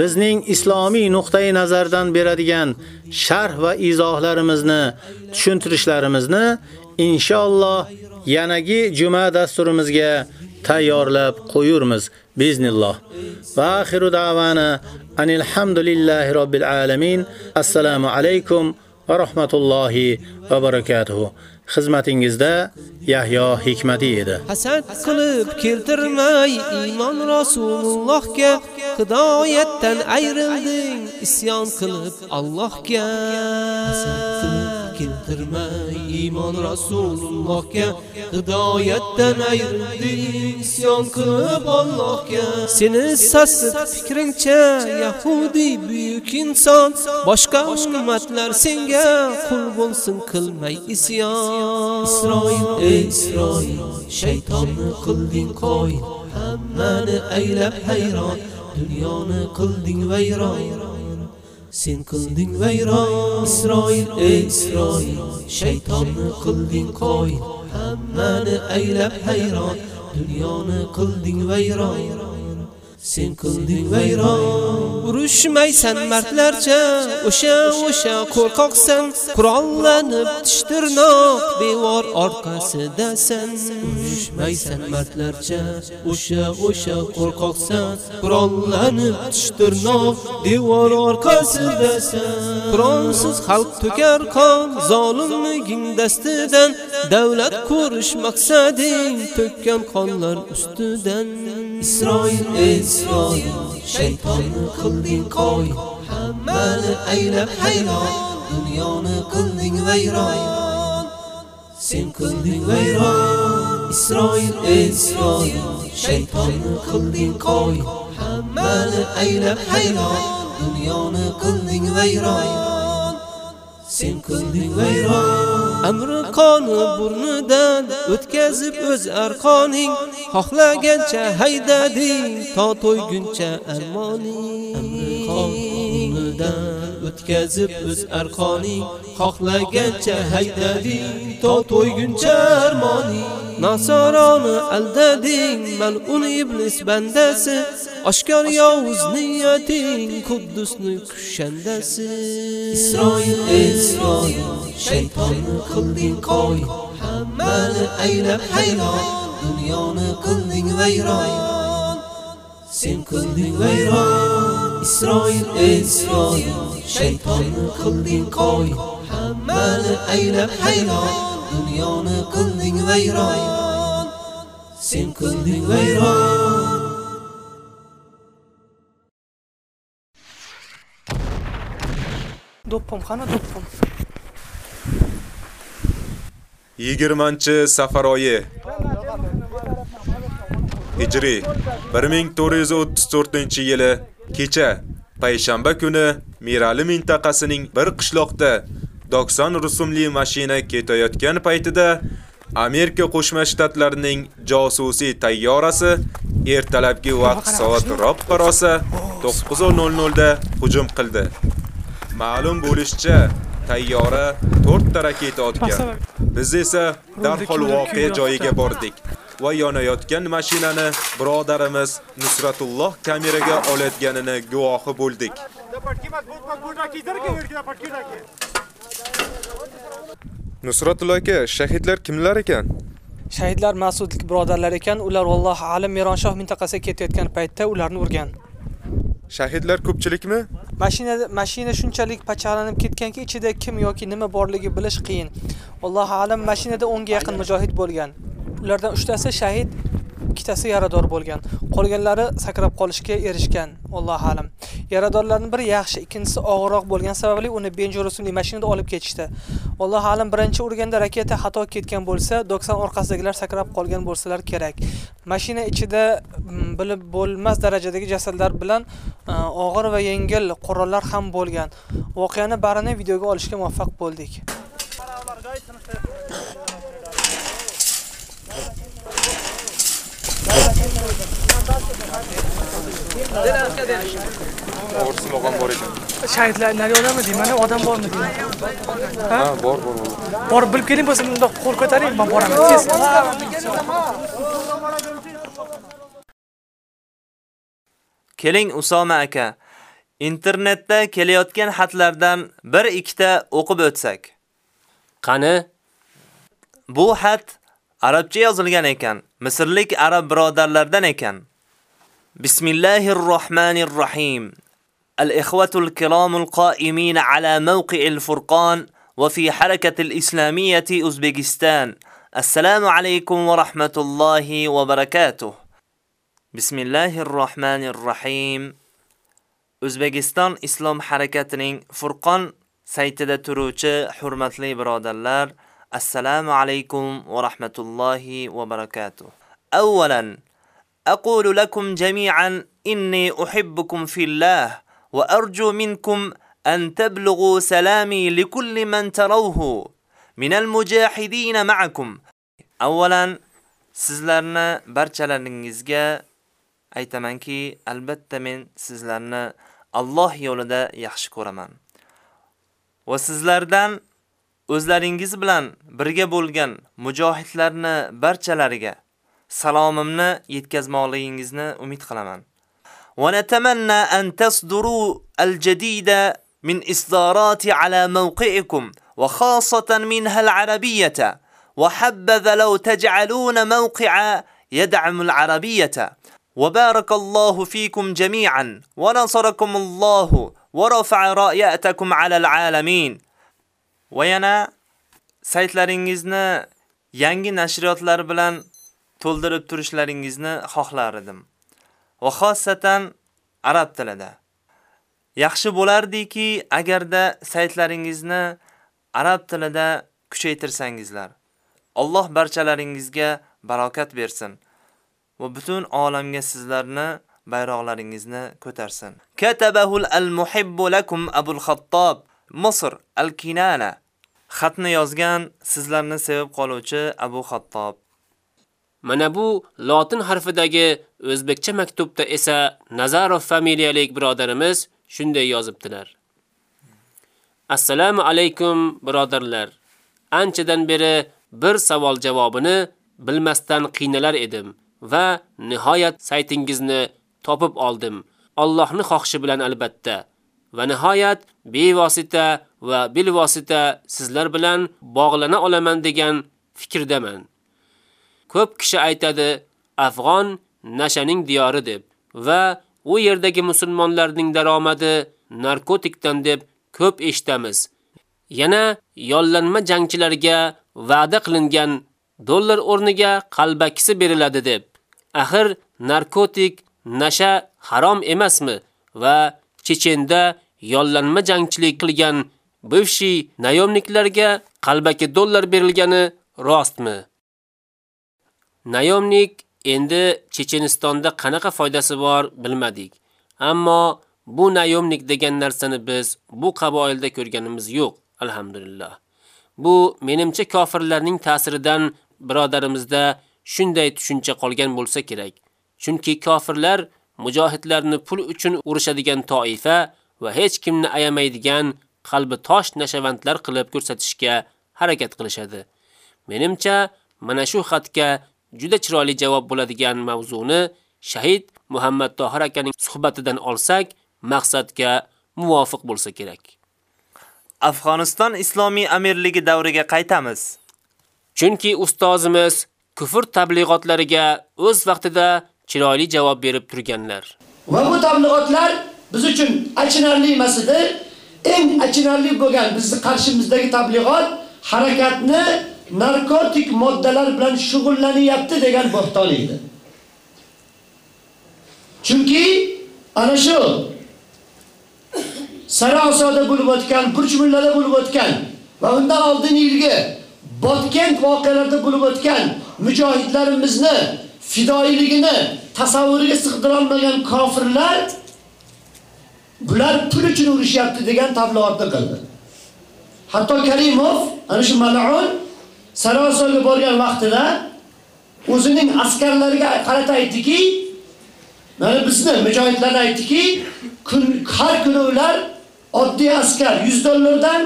bizning islomiy nuqtai nazardan beradigan sharh va izohlarimizni tushuntirishlarimizni inshaalloh yanagi juma dasturimizga tayyorlab qo'yurmiz biznilloh. Va oxiru da'vana anil hamdulillahi robbil alamin. Assalomu alaykum va rahmatullohi va barakatuh. Xizmatingizda Yahyo Hikmati edi. Hasan qilib keltirmay iymon Rasulullohga hidoyatdan ayrilding isyon qilib Allohga Hasan qilib keltirmay iymon Rasulullohga hidoyatdan ayrildi isyon qilib Allohga. Seni sassiz fikringcha yahudi buyuk inson boshqa ummatlar senga qul bo'lsin qilmay isyon. Isroil ey Isroil shaytonni qilding qo'y hammani aylab hayron dunyoni qilding vayron. Sen qilding vayron Isroil ey Isroil shaytonni qilding qo'y hammani aylab hayron dunyoni qilding vayron. Sen qilding vayron. Urushmaysan mardlarcha. O'sha o'sha qo'rqoqsan. Qurollanib tishtirnoq devor orqasidasan. Urushmaysan mardlarcha. O'sha o'sha qo'rqoqsan. Qurollanib tishtirnoq devor orqasidasan. Qurolsiz xalq to'kar qon zolimliging dastidan. Davlat ko'rish maqsading to'kkan qonlar ustidan. Isroil Isroil shaytonni qilding qo'y hammani aylab hayron dunyoni qilding vayron sen qilding vayron. Isroil Isroil shaytonni qilding qo'y hammani aylab hayron dunyoni qilding vayron. Sen qilding vayron. Amri qoni burnidan o'tkazib o'z arqoning. Xohlagancha haydading to to'yguncha armoning. Amri qonidan o'tkazib o'z arqoning xohlagancha haydading to to'yguncha armoning. Nasoroni aldading mal'un iblis bandasi oshkor yovuz niyating Quddusni kushandasi. Isroil Isroil shaytonni qilding qo'y hammani aylab hayron dunyoni qilding vayron sen qilding vayron. Isroil isroil shaytonni qilding qoy hammani aylab hayron dunyoni qilding vayron sen qilding vayron Do'ppim, qani do'ppim? 20-safar oyi. Hijriy 1434-yili kecha payshanba kuni Mirali mintaqasining bir qishloqda 90 rusumli mashina ketayotgan paytida Amerika Qo'shma Shtatlarining josusiy tayyorasi ertalabki vaqt soat roppa rosa 9:00 da hujum qildi. Ma'lum bo'lishicha, tayyora 4 ta raketa otgan. Biz esa darhol voqea joyiga bordik va yonayotgan mashinani birodarimiz Nusratulloh kameraga olayotganini guvohi bo'ldik. Nusratulloh aka, shahidlar kimlar ekan? Shahidlar mas'udlik birodarlar ekan, ular vallohu alim Mironshoh mintaqasiga ketayotgan paytda ularni urgan. Shahidlar ko'pchilikmi? Mashinada mashina shunchalik pachaqlanib ketganki, ichida kim yoki nima borligi bilish qiyin. Allohu alam mashinada 10 ga yaqin mujohid bo'lgan. Ulardan uchtasi shahid, ikkitasi yarador bo'lgan. Qolganlari sakrab qolishga erishgan. Allohu alam. Yaradorlarning biri yaxshi, ikkinchisi og'irroq bo'lgan sababli uni Benjo rusumli mashinada olib ketishdi. Allohu alam birinchi urganda raketa xato ketgan bo'lsa, 90 orqasidagilar sakrab qolgan bo'lsalar kerak. Mashina ichida mm, bilib bo'lmas darajadagi jasadlar bilan e, og'ir va yengil qurollar ham bo'lgan. Voqeani barini videoga olishga muvaffaq bo'ldik. O'g'risi mo'g'on bor ekan. Shahidlar naryodami deyman, odam bormi deyman. Ha, bor, bor, bor. Borib bilib keling bo'lsa, bundoq qo'l ko'taring, men boraman tez. Keling Usoma aka, internetda kelayotgan xatlardan bir ikkita o'qib o'tsak. Qani? Bu xat arabcha yozilgan ekan, Misrlik arab birodarlardan ekan. بسم الله الرحمن الرحيم. الإخوة الكرام القائمين على موقع الفرقان وفي حركة الإسلامية أوزبكستان السلام عليكم ورحمة الله وبركاته. بسم الله الرحمن الرحيم. أوزبكستان إسلام حركة فرقان سيتدى تروج حرمة لي الله السلام عليكم ورحمة الله وبركاته. أولاً aqulu lakum jami'an inni uhibbukum fillah wa arju minkum أن تبلغوا سلامي لكل من تروه من المجاهدين معكم أولا sizlarni barchalaringizga aytamanki, albatta men sizlarni Alloh yo'lida yaxshi ko'raman. Va sizlardan o'zlaringiz bilan birga bo'lgan mujohidlarni barchalariga salomimni yetkazmoqligingizni umid qilaman. Va natamanna an tasduru al-jadida min isdarati ala mawqi'ikum wa khassatan minha al-arabiyyata wa habadha law taj'aluna mawqi'a yad'amu al-arabiyyata وبارك الله فيكم جميعا ونصركم الله ورفع راياتكم على العالمين وينا saytlaringizni yangi nashriyotlar bilan to'ldirib turishlaringizni xohlar edim. Va xosatan arab tilida. Yaxshi bo'lardiki, agarda saytlaringizni arab tilida kuchaytirsangizlar. Alloh barchalaringizga barokat bersin. va butun olamga sizlarni bayroqlaringizni ko'tarsin. Katabahul al-muhibbu lakum Abul Xattob Misr al-Kinana xatni yozgan sizlarni sevib qoluvchi Abu Xattob. Mana bu lotin harfidagi o'zbekcha maktubda esa Nazarov familiyalik birodarimiz shunday yozibdilar. Assalomu alaykum birodarlar. Anchadan beri bir savol javobini bilmasdan qiynalar edim. va nihoyat saytingizni topib oldim. Allohni xohishi bilan albatta. Va nihoyat bevosita va bilvosita sizlar bilan bog'lana olaman degan fikrdaman. Ko'p kishi aytadi, Afg'on nashaning diyori deb va u yerdagi musulmonlarning daromadi narkotikdan deb ko'p eshitamiz. Yana yollanma jangchilarga va'da qilingan dollar o'rniga qalbakisi beriladi deb. Axir narkotik nasha harom emasmi va Chechenda yollanma jangchilik qilgan bivshi nayomniklarga qalbaki dollar berilgani rostmi? Nayomnik endi Chechenistonda qanaqa foydasi bor bilmadik. Ammo bu nayomnik degan narsani biz bu qaboilda ko'rganimiz yo'q, alhamdulillah. Bu menimcha kofirlarning ta'siridan birodarimizda shunday tushuncha qolgan bo'lsa kerak. Chunki kofirlar mujohidlarni pul uchun urushadigan toifa va hech kimni ayamaydigan qalbi tosh nashavandlar qilib ko'rsatishga harakat qilishadi. Menimcha, mana shu xatga juda chiroyli javob bo'ladigan mavzuni shahid Muhammad Tohir akaning suhbatidan olsak, maqsadga muvofiq bo'lsa kerak. Afg'oniston islomiy amirligi davriga qaytamiz. Chunki ustozimiz kufr tablig'otlariga o'z vaqtida chiroyli javob berib turganlar. Va bu tablig'otlar biz uchun achinarli emas edi. Eng achinarli bo'lgan bizni qarshimizdagi tablig'ot harakatni narkotik moddalar bilan shug'ullanyapti degan bo'xton edi. Chunki ana shu Sarasoda bo'lib o'tgan, Burjmullada bo'lib o'tgan va undan oldin yilgi Botkent voqealarida bo'lib o'tgan mujohidlarimizni fidoiligini tasavvuriga sig'dira olmagan kofirlar bular pul uchun urushyapti degan tabliğotni qildi. Hatto Karimov ana shu mal'un Sarasoga borgan vaqtida o'zining askarlariga qarata aytdiki, mana bizni mujohidlarga aytdiki, kun har kuni ular oddiy askar 100 dollardan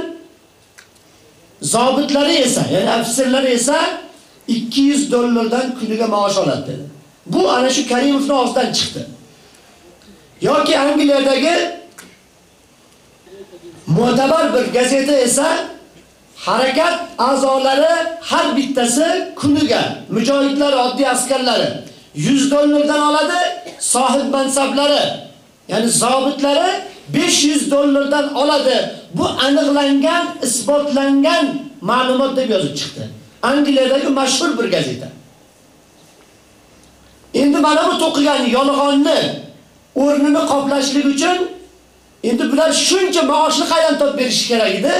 zobitlari esa, ya'ni ofitserlari esa 200 dollardan kuniga maosh oladi dedi. Bu ana shu Karimovning og'zidan chiqdi. Yoki Angliyadagi mo'tabar bir gazeta esa harakat a'zolari har bittasi kuniga mujohidlar oddiy askarlari 100 dollardan oladi, sohib mansablari, ya'ni zobitlari 500 dollardan oladi. Bu aniqlangan, isbotlangan ma'lumot deb yozib chiqdi. Angliyadagi mashhur bir gazeta. Endi mana bu to'qigan yolg'onni o'rnini qoplashlik uchun endi bular shuncha maoshni qayerdan topib berish kerak edi?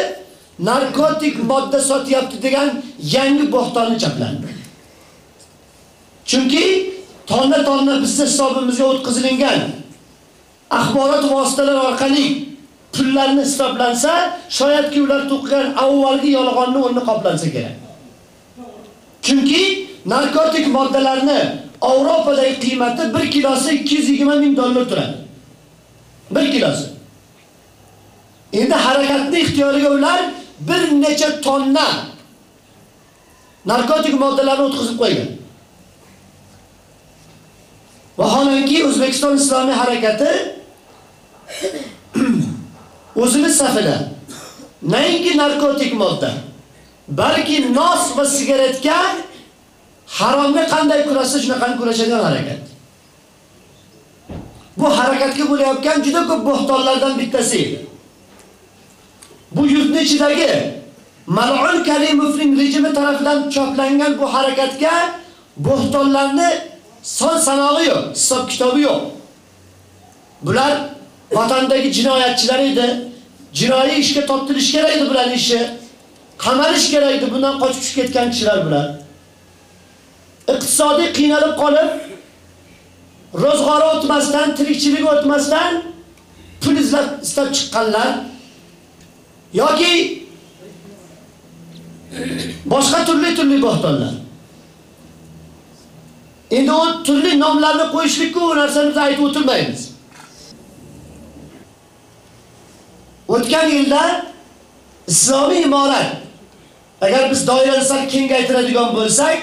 Narkotik modda sotyapti degan yangi bo'xtonni chaplandi. Chunki tonna-tonna bizning hisobimizga o'tkazilingan axborot vositalari orqali pullarni hisoblansa, shoyatki ular to'qigan avvalgi yolg'onni o'rni qoplansa kerak. Chunki narkotik moddalarni Yevropadagi qiymati 1 kilosi 220 ming dollar turadi. 1 kilosi. Endi harakatni ixtiyoriga ular bir necha tonna narkotik moddalarni o'tkazib qo'ygan. Vaholanki O'zbekiston islomiy harakati o'zini safida nainki narkotik modda, balki nos va sigaretga haromga qanday kurashsa shunaqa kurashadigan harakat. Bu harakatga bo'layotgan juda ko'p bo'xtonlardan bittasi edi. Bu yurtni ichidagi Mal'un Karimovning rejimi tomonidan choplangan bu harakatga bo'xtonlarni son sanog'i yo'q, hisob kitobi yo'q. Bular vatandagi jinoyatchilar edi. Jinoiy ishga tortilish kerak edi bular ishi. Qamalish kerak edi, bundan qochib ketgan kishilar bular. Iqtisodiy qiynalib qolib, ro'zg'ori o'tmasdan, tirikchilik o'tmasdan pul izlab istab chiqqanlar yoki boshqa turli-turli bo'xtonlar. Endi o turli nomlarni qo'yishlikku u aytib o'tirmaymiz. O'tgan yilda islomiy imorat agar biz doirani sal kengaytiradigan bo'lsak,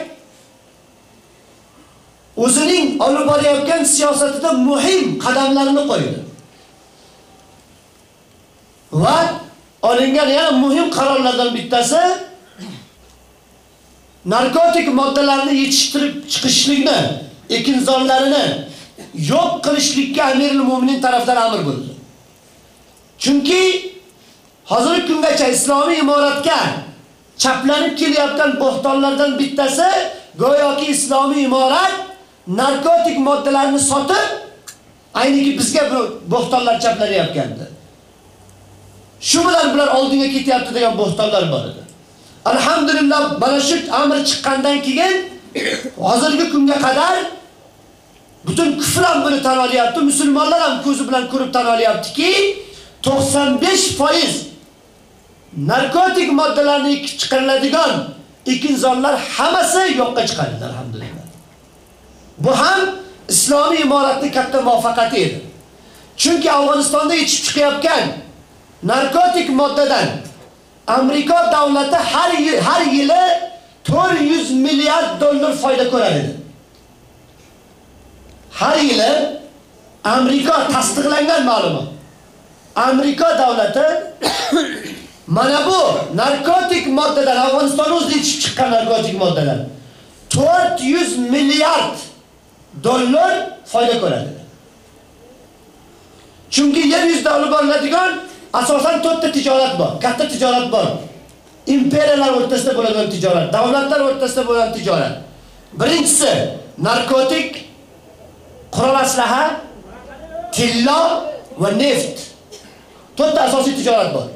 o'zining olib borayotgan siyosatida muhim qadamlarni qo'ydi. Va olingan yana muhim qarorlardan bittasi narkotik moddalarni yetishtirib chiqishlikni, ekinzorlarini yo'q qilishlikka Amirul Mu'minin tomonidan amr bo'ldi. Chunki hozirgi kungacha islomiy imoratga chaplanib kelayotgan bo'xtonlardan bittasi go'yoki islomiy imorat narkotik moddalarni sotib ayniki bizga bu bo'xtonlar chaplanyapgandi. Shu bilan bular oldinga ketyapti degan bo'xtonlar bor edi. Alhamdulillah mana shu amr chiqqandan keyin hozirgi kunga qadar butun kufr ham buni tan olyapti, musulmonlar ham ko'zi bilan ko'rib tan olyaptiki, 95% narkotik moddalarni chiqariladigan ekinzorlar hammasi yo'qqa chiqarildi alhamdulillah. Bu ham islomiy imoratning katta muvaffaqiyati edi. Chunki Afg'onistonda yetishib chiqayotgan narkotik moddadan Amerika davlati har yil har yili 400 milliard dollar foyda ko'radi. Har yili Amerika tasdiqlangan ma'lumot. Amerika davlati mana bu narkotik moddadan Afg'oniston o'zidan chiqqan narkotik moddalar 400 milliard dollar foyda ko'radi. Chunki yer yuzida olib boriladigan asosan to'rtta tijorat bor, katta tijorat bor. Imperiyalar o'rtasida bo'ladigan tijorat, davlatlar o'rtasida bo'ladigan tijorat. Birinchisi narkotik, qurol aslaha, tillo va neft. To'rtta asosiy tijorat bor.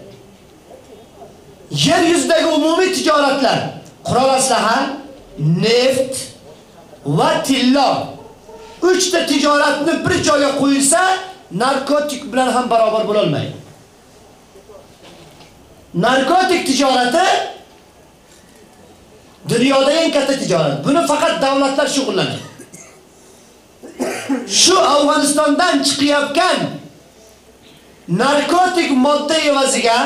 Yer yuzidagi umumiy tijoratlar qurol aslaha, neft va tilla. Uchta tijoratni bir joyga qo'yilsa, narkotik bilan ham barobar bo'la olmaydi. Narkotik tijorati dunyoda eng katta tijorat. Buni faqat davlatlar shug'ullanadi. Shu Afg'onistondan chiqayotgan narkotik modda evaziga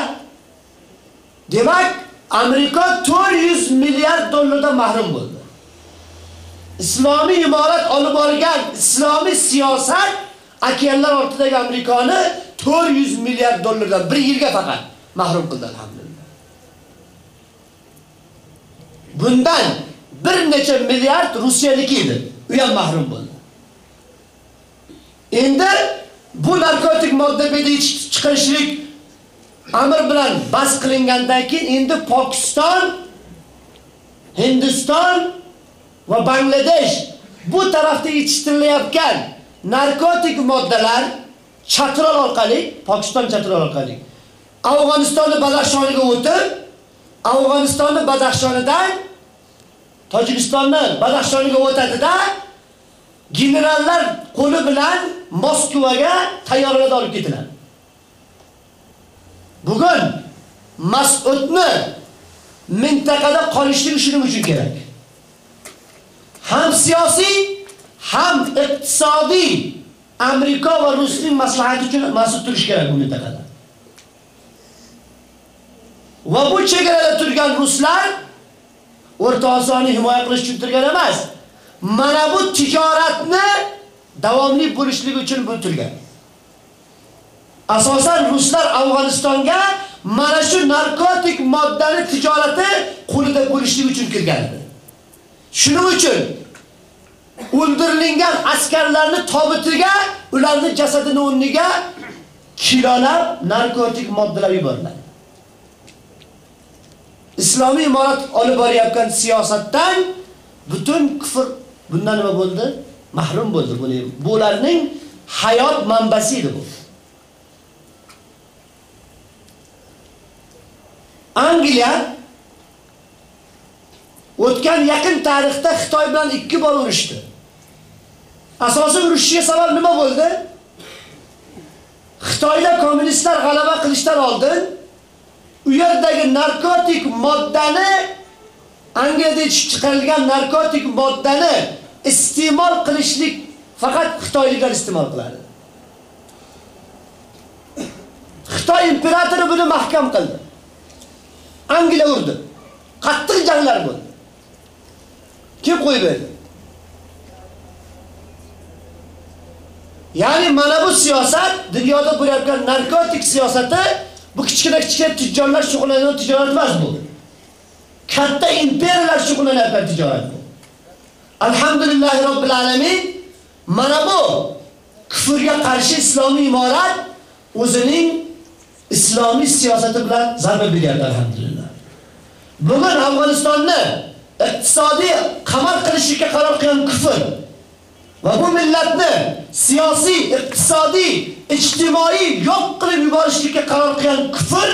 demak Amerika 400 milliard dollardan mahrum bo'ldi. Islomiy imorat olib borgan islomiy siyosat okeanlar ortidagi Amerikani 400 milliard dollardan bir yilga faqat mahrum qildi alhamdulillah. Bundan bir necha milliard Rossiyaniki edi. U ham mahrum bo'ldi. Endi bu narkotik modda bedi chiqishlik amr bilan bas qilingandan keyin endi Pokiston, Hindiston va Bangladesh bu tarafda yetishtirilayotgan narkotik moddalar chatrol orqali, Pokiston chatrol orqali Afg'onistonni Badaxshoniga o'tib, Afg'onistonni Badaxshonidan Tojikistonni Badaxshoniga o'tadida generallar qo'li bilan Moskvaga tayyorlab olib ketiladi. Bugun Mas'udni mintaqada qolishlik shuning uchun kerak. Ham siyosiy, ham iqtisodiy Amerika va Rusning maslahati uchun Mas'ud turish kerak bu mintaqada. Va bu chegarada turgan ruslar O'rta Osiyoni himoya qilish uchun turgan emas. Mana bu tijoratni davomli bo'lishligi uchun bu turgan. Asosan ruslar Afg'onistonga mana shu narkotik moddani tijorati qo'lida bo'lishligi uchun kirgan edi. Shuning uchun o'ldirilgan askarlarni tobutiga, ularning jasadini o'rniga kilolab narkotik moddalar yuboriladi. Islomiy imorat olib borayotgan siyosatdan butun kufr bundan nima bo'ldi? Mahrum bo'ldi buni. Bularning hayot manbasi edi bu. Angliya o'tgan yaqin tarixda Xitoy bilan ikki bor urushdi. Asosiy urushiga sabab nima bo'ldi? Xitoyda kommunistlar g'alaba qilishdan oldin u yerdagi narkotik moddani Angliyada chiqarilgan narkotik moddani iste'mol qilishlik faqat xitoyliklar iste'mol qiladi. Xitoy imperatori buni mahkam qildi. Angliya urdi. Qattiq janglar bo'ldi. Kim qo'yib berdi? Ya'ni mana bu siyosat dunyoda bo'layotgan narkotik siyosati bu kichkina kichkina tijjonlar shug'ullanadigan tijorat emas bu. Katta imperiyalar shug'ullanadigan tijorat bu. Alhamdulillahi robbil alamin mana bu kufrga qarshi islomiy imorat o'zining islomiy siyosati bilan zarba beryapti alhamdulillah. Bugun Afg'onistonni iqtisodiy qamal qilishga qaror qilgan kufr va bu millatni siyosiy, iqtisodiy, ijtimoiy yo'q qilib yuborishlikka qaror qilgan kufr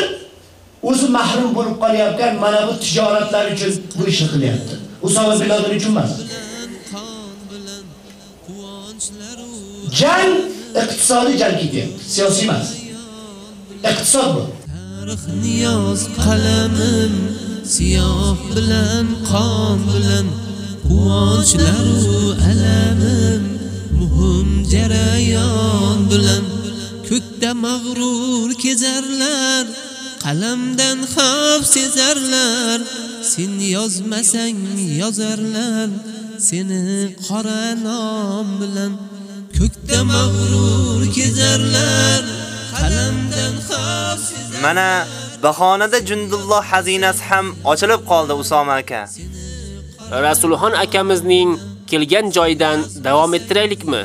o'zi mahrum bo'lib qolyapti. Mana bu tijoratlar uchun bu ishni qilyapti. Usama bin Laden uchun emas. Jang iqtisodiy jang ketyapti, siyosiy emas. Iqtisod bu. Tarix niyoz qalamim siyoh bilan qon bilan quvonchlar u alamim muhim jarayon bilan ko'kda mag'rur kezarlar qalamdan xavf sezarlar sen yozmasang yozarlar seni qora nom bilan ko'kda mag'rur kezarlar qalamdan xavf Mana bahonada Jundulloh xazinasi ham ochilib qoldi Usoma aka. Rasulxon akamizning kelgan joyidan davom ettiraylikmi?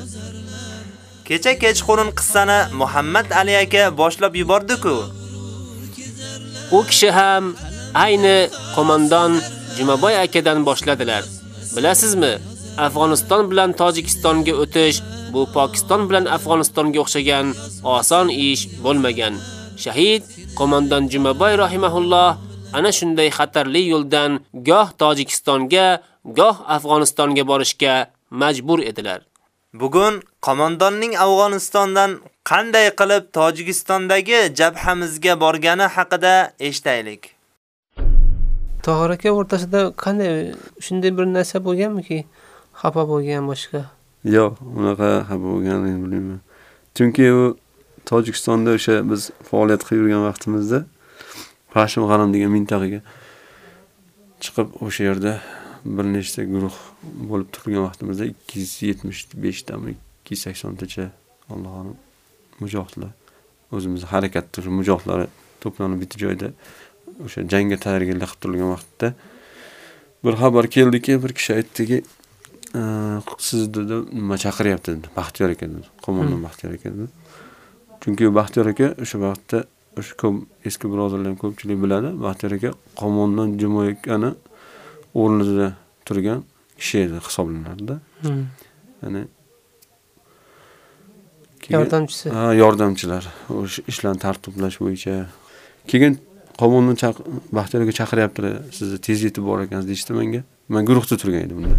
Kecha kechqurun qissani Muhammad Ali aka boshlab yubordi-ku. U kishi ham ayni qo'mondon Jumaboy akadan boshladilar. Bilasizmi? Afg'oniston bilan Tojikistonga o'tish bu Pokiston bilan Afg'onistonga o'xshagan oson ish bo'lmagan. Shahid qo'mondon Jumaboy rahimahulloh ana shunday xatarli yo'ldan goh Tojikistonga, goh Afg'onistonga borishga majbur edilar. Bugun qo'mondonning Afg'onistondan qanday qilib Tojikistondagi jabhamizga borgani haqida eshitaylik. Tohir aka o'rtasida qanday shunday bir narsa bo'lganmiki, xafa bo'lgan boshqa? Yo'q, unaqa xafa bo'lganligini bilmayman. Chunki u Tojikistonda o'sha biz faoliyat qilib yurgan vaqtimizda Pashim G'aram degan mintaqaga chiqib o'sha yerda bir nechta guruh bo'lib turgan vaqtimizda 275 tami 280 tacha Alloh alam mujohidlar o'zimiz harakatda o'sha mujohidlar to'planib bitta joyda o'sha jangga tayyorgarlik qilib turgan vaqtda bir xabar keldiki, bir kishi aytdiki, sizni dedi nima chaqiryapti dedi. Baxtiyor aka dedi. Qo'mondon Baxtiyor aka dedi. Chunki Baxtiyor aka o'sha vaqtda o'sha ko'p eski birodarlar ko'pchilik biladi. Baxtiyor aka qo'mondon Jumoy akani o'rnida turgan kishi edi hisoblanardi. Ya'ni yordamchisi. Ha, yordamchilar. O'sha ishlarni tartiblash bo'yicha. Keyin qo'mondon Baxtiyor aka chaqiryaptilar, sizni tez yetib bor ekansiz deyishdi menga. Men guruhda turgan edim bunda.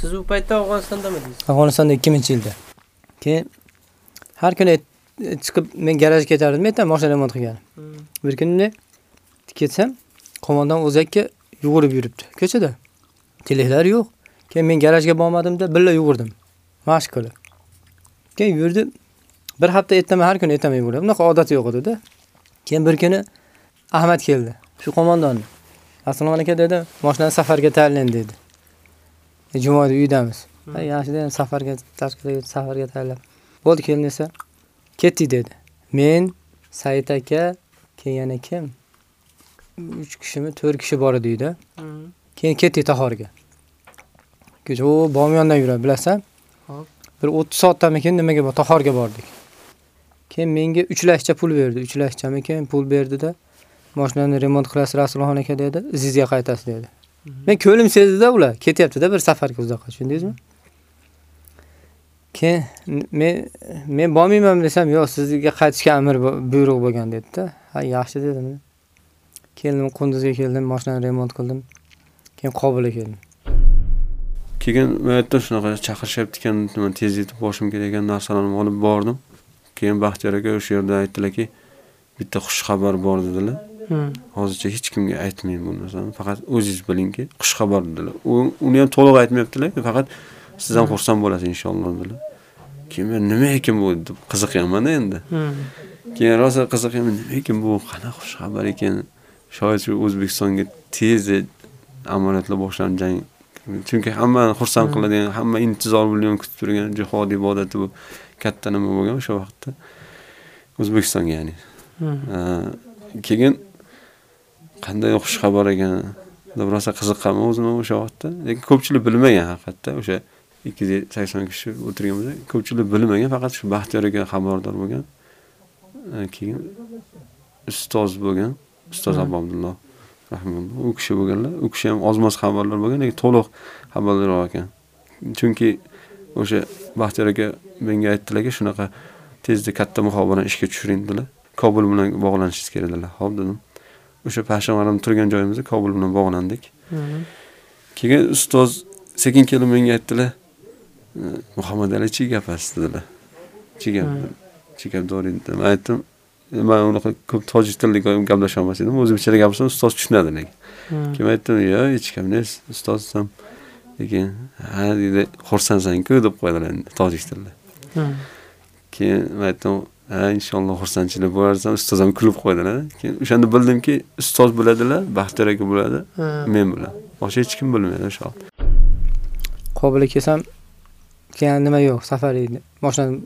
Siz u paytda Afg'onistondamidingiz? Afg'onistonda 2000-yilda. Keyin har kuni chiqib men garajga ketardim, aytam mashina remont qilgan. Bir kuni ketsam, qo'mondon o'zakka yugurib yuribdi ko'chada. Teleklar yo'q. Keyin men garajga bormadimda, billa yugurdim. Mashq qilib. Keyin yurdim. Bir hafta ertaman har kuni ertaman yugurdim. Bunaqa odat yo'q edi-da. Keyin bir kuni Ahmad keldi. Shu qo'mondon. Aslimxon aka dedi, mashinani safarga tayyorlang dedi. Jumoda uydamiz. Ha, yaxshi dedim, safarga tashqariga safarga tayyorlab. Bo'ldi keling desa, ketdik dedi. Men, Said aka, keyin yana kim? 3 kishimi, 4 kishi bor edi uyda. Keyin ketdik Tahorga. Kecha u Bomyondan yuradi, bilasan? Bir 30 soatdan keyin nimaga? Tahorga bordik. Keyin menga 3 lashcha pul berdi. 3 lashchami keyin pul berdi-da. Mashinani remont qilasiz Rasulxon aka dedi, izingizga qaytasiz dedi. Men ko'lim sezdi-da ular, ketyapti-da bir safarga uzoqqa, tushundingizmi? Keyin men men bormayman desam, yo'q, sizga qaytishga amr buyruq bo'lgan dedi-da. Ha, yaxshi dedim. Keldim, Qunduzga keldim, mashinani remont qildim. Keyin Qobulga keldim. Keyin men aytdim shunaqa chaqirishyapti ekan, tez yetib borishim kerak ekan narsalarni olib bordim. Keyin Baxtiyor aka o'sha yerda aytdilarki, bitta xush xabar bor dedilar. Hozircha hech kimga aytmang bu narsani, faqat o'zingiz bilingki, xush xabar dedilar. U uni ham to'liq aytmayaptilar, faqat siz ham xursand bo'lasiz inshaalloh dedilar. Keyin men nima ekan bu deb qiziqyapman endi. Keyin rosa qiziqyapman, nima ekan bu, qanaqa xush xabar ekan. Shoyat shu O'zbekistonga tez amaliyotlar boshlanib jang chunki hammani xursand qiladigan, hamma intizor bilan kutib turgan jihod ibodati bu katta nima bo'lgan o'sha vaqtda. O'zbekistonga ya'ni. Keyin qanday xush xabar ekan deb rosa qiziqqanman o'zim o'sha vaqtda. Lekin ko'pchilik bilmagan haqiqatda o'sha 280 kishi o'tirganmiz. Ko'pchilik bilmagan, faqat shu Baxtiyor aka xabardor bo'lgan. E, Keyin ustoz bo'lgan, ustoz Hmm. Rahimahulloh. U kishi bo'lganlar. U kishi ham ozmoz xabarlar bo'lgan, lekin to'liq xabarlar ekan. Chunki o'sha Baxtiyor aka menga aytdilarki, shunaqa tezda katta muxobarani ishga tushiring dedilar. Kobul bilan bog'lanishingiz kerak dedilar. Xo'p dedim. O'sha Pashamardan turgan joyimizda Kobul bilan bog'landik. Keyin ustoz sekin kelib menga aytdilar, "E, Muhammad Ali chi gapasiz dedilar. Chi gap? Chi gap dori dedim. Aytdim, "E, men unaqa ko'p tojik tilida gaplasha olmas edim. O'zbekchada gapirsam ustoz tushunadi lekin. Hmm. Keyin aytdim, "Yo, hech gap emas, ustoz desam." Lekin, "Ha, dedi, xursandsan-ku" deb qo'ydilar endi tojik tilida. Hmm. Keyin men aytdim, "Ha, inshaalloh xursandchilik bo'larsan." Ustoz ham kulib qo'ydilar. Keyin o'shanda bildimki, ustoz biladilar, Baxtiyor aka biladi, Hmm. men bilan. Boshqa hech kim bilmaydi o'sha vaqt. Qobilga kelsam keyin nima yo'q, safar edi. Mashinani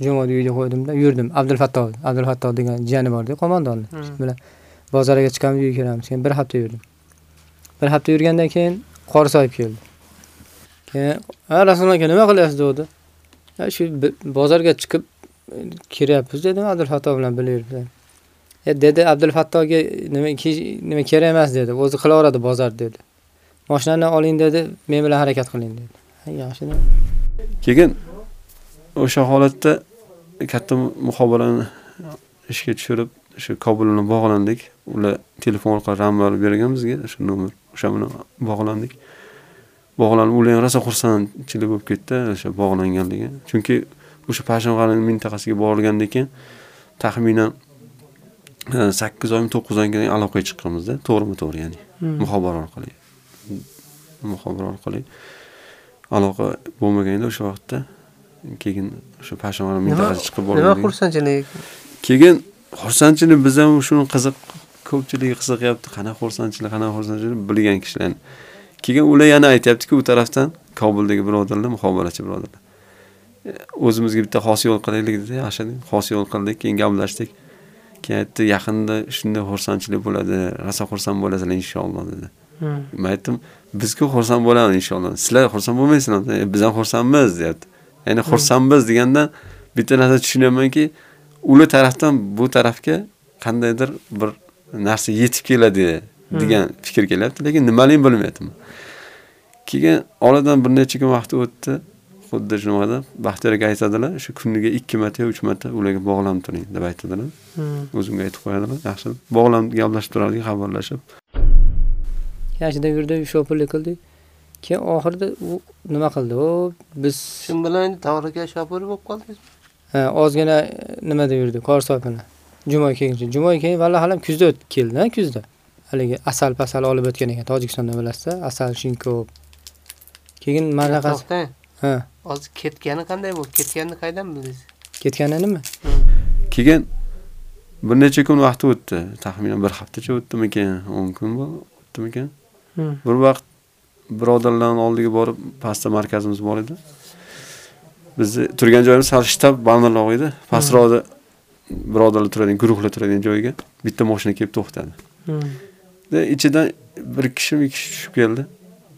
jo'mod uyga qo'ydimda yurdim. Abdulfatto, Abdulfatto degan jiyani bor-da, qo'mondonni. Hmm. Shu bilan bozorga chiqamiz, uyga kiramiz. Keyin bir hafta yurdim. Bir hafta yurgandan keyin qor soyib keldi. Keyin, "Ha, Rasul aka, nima qilyapsiz?" dedi. "Ha, shu bozorga chiqib kiryapmiz" dedim Abdulfatto bilan birga yurib. E dedi Abdulfattoga nima ke- nima kerak emas dedi. O'zi qilaveradi bozor dedi. Mashinani oling dedi, men bilan harakat qiling dedi. Ha, yaxshi. Keyin o'sha holatda katta muxobarani ishga tushirib, shu Kobul bilan bog'landik. Ular telefon orqali rambar bergan bizga, shu nomer. O'sha bilan bog'landik. Bog'lanib, ular ham rosa xursandchilik bo'lib ketdi o'sha bog'langanligi. Chunki o'sha Pashamg'arning mintaqasiga borilgandan keyin taxminan 8 oymi 9 oydan keyin aloqaga chiqqanmiz-da, to'g'rimi-to'g'ri ya'ni. Hmm. Muxobara orqali. Muxobara orqali aloqa bo'lmagan edi o'sha vaqtda. Keyin o'sha Pashamg'ar Nima mintaqasiga chiqib nima borgandik. xursandchilik? Keyin xursandchilik biz ham shuni qiziq ko'pchilik qiziqyapti. Qanaqa xursandchilik, qanaqa xursandchilik bilgan kishilar. Keyin ular yana aytyaptiki, u tarafdan Kobuldagi birodarlar, muxobarachi birodarlar. O'zimizga bitta xos yo'l qilaylik dedi. Yaxshi. Xos yo'l qildik, keyin gaplashdik. Keyin aytdi, yaqinda shunday xursandchilik bo'ladi, rosa xursand bo'lasizlar inshaalloh dedi. Hmm. Men aytdim, biz-ku xursand bo'lamiz inshaalloh. Sizlar xursand bo'lmaysizlarmi? E, Biz ham xursandmiz, deyapti. Ya'ni xursandmiz degandan bitta narsa tushunyapmanki, ular tarafdan bu tarafga qandaydir bir narsa yetib keladi degan fikr kelyapti, lekin nimaligini bilmayapman. Keyin oradan bir necha kun vaqt o'tdi. Xuddi shunaqada Baxtiyor aka aytadilar, shu kuniga 2 marta, 3 marta ularga bog'lanib turing deb aytadilar. Hmm. O'zimga aytib qo'yadilar. Yaxshi. Bog'lanib gaplashib turardik, xabarlashib. Yashida yurdik, shopirlik qildik. Keyin oxirida u nima qildi? U biz Shu bilan endi Tavraga shopir bo'lib qoldingiz. ha, ozgina e, nimada yurdik, qor soypini. Juma keyin, juma keyin valla halam kuzda o'tib keldi, kuzda. Haligi asal pasal olib o'tgan ekan Tojikistonda bilasizda, asal shinkop. Keyin To'xtang. ha, Hozir ketgani qanday bo'ldi? Ketganini qaydan bildingiz? ketgani nima? Keyin bir necha kun vaqt o'tdi. Taxminan bir haftacha o'tdimikan, 10 kun o'tdimikan. Hmm. Bir vaqt birodarlarning oldiga borib, pastda markazimiz bor edi. Bizni turgan joyimiz hali shtab bannerlog edi. Pastroqda birodarlar turadigan, guruhlar turadigan joyga bitta mashina kelib to'xtadi. Hmm. Ichidan bir kishi, bir kishi tushib keldi.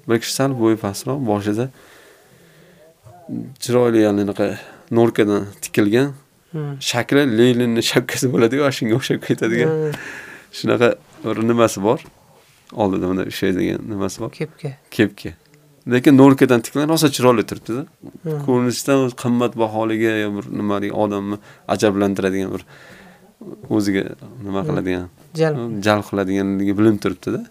Bir kishi sal bo'yi pastroq, boshida chiroyli anaqa norkadan tikilgan Hmm. shakli Leninni shapkasi bo'ladi-ku, shunga o'xshab ketadigan. Hmm. Shunaqa bir nimasi bor. Oldida mana ushlaydigan nimasi bor. Kepka. Kepka. Lekin norkadan tikilgan rosa chiroyli turibdi-da. Hmm. Ko'rinishdan o'zi qimmatbaholigi yo bir nimalik odamni ajablantiradigan bir o'ziga nima Hmm. qiladigan, Jalb. jalb qiladiganligi bilinib turibdi-da.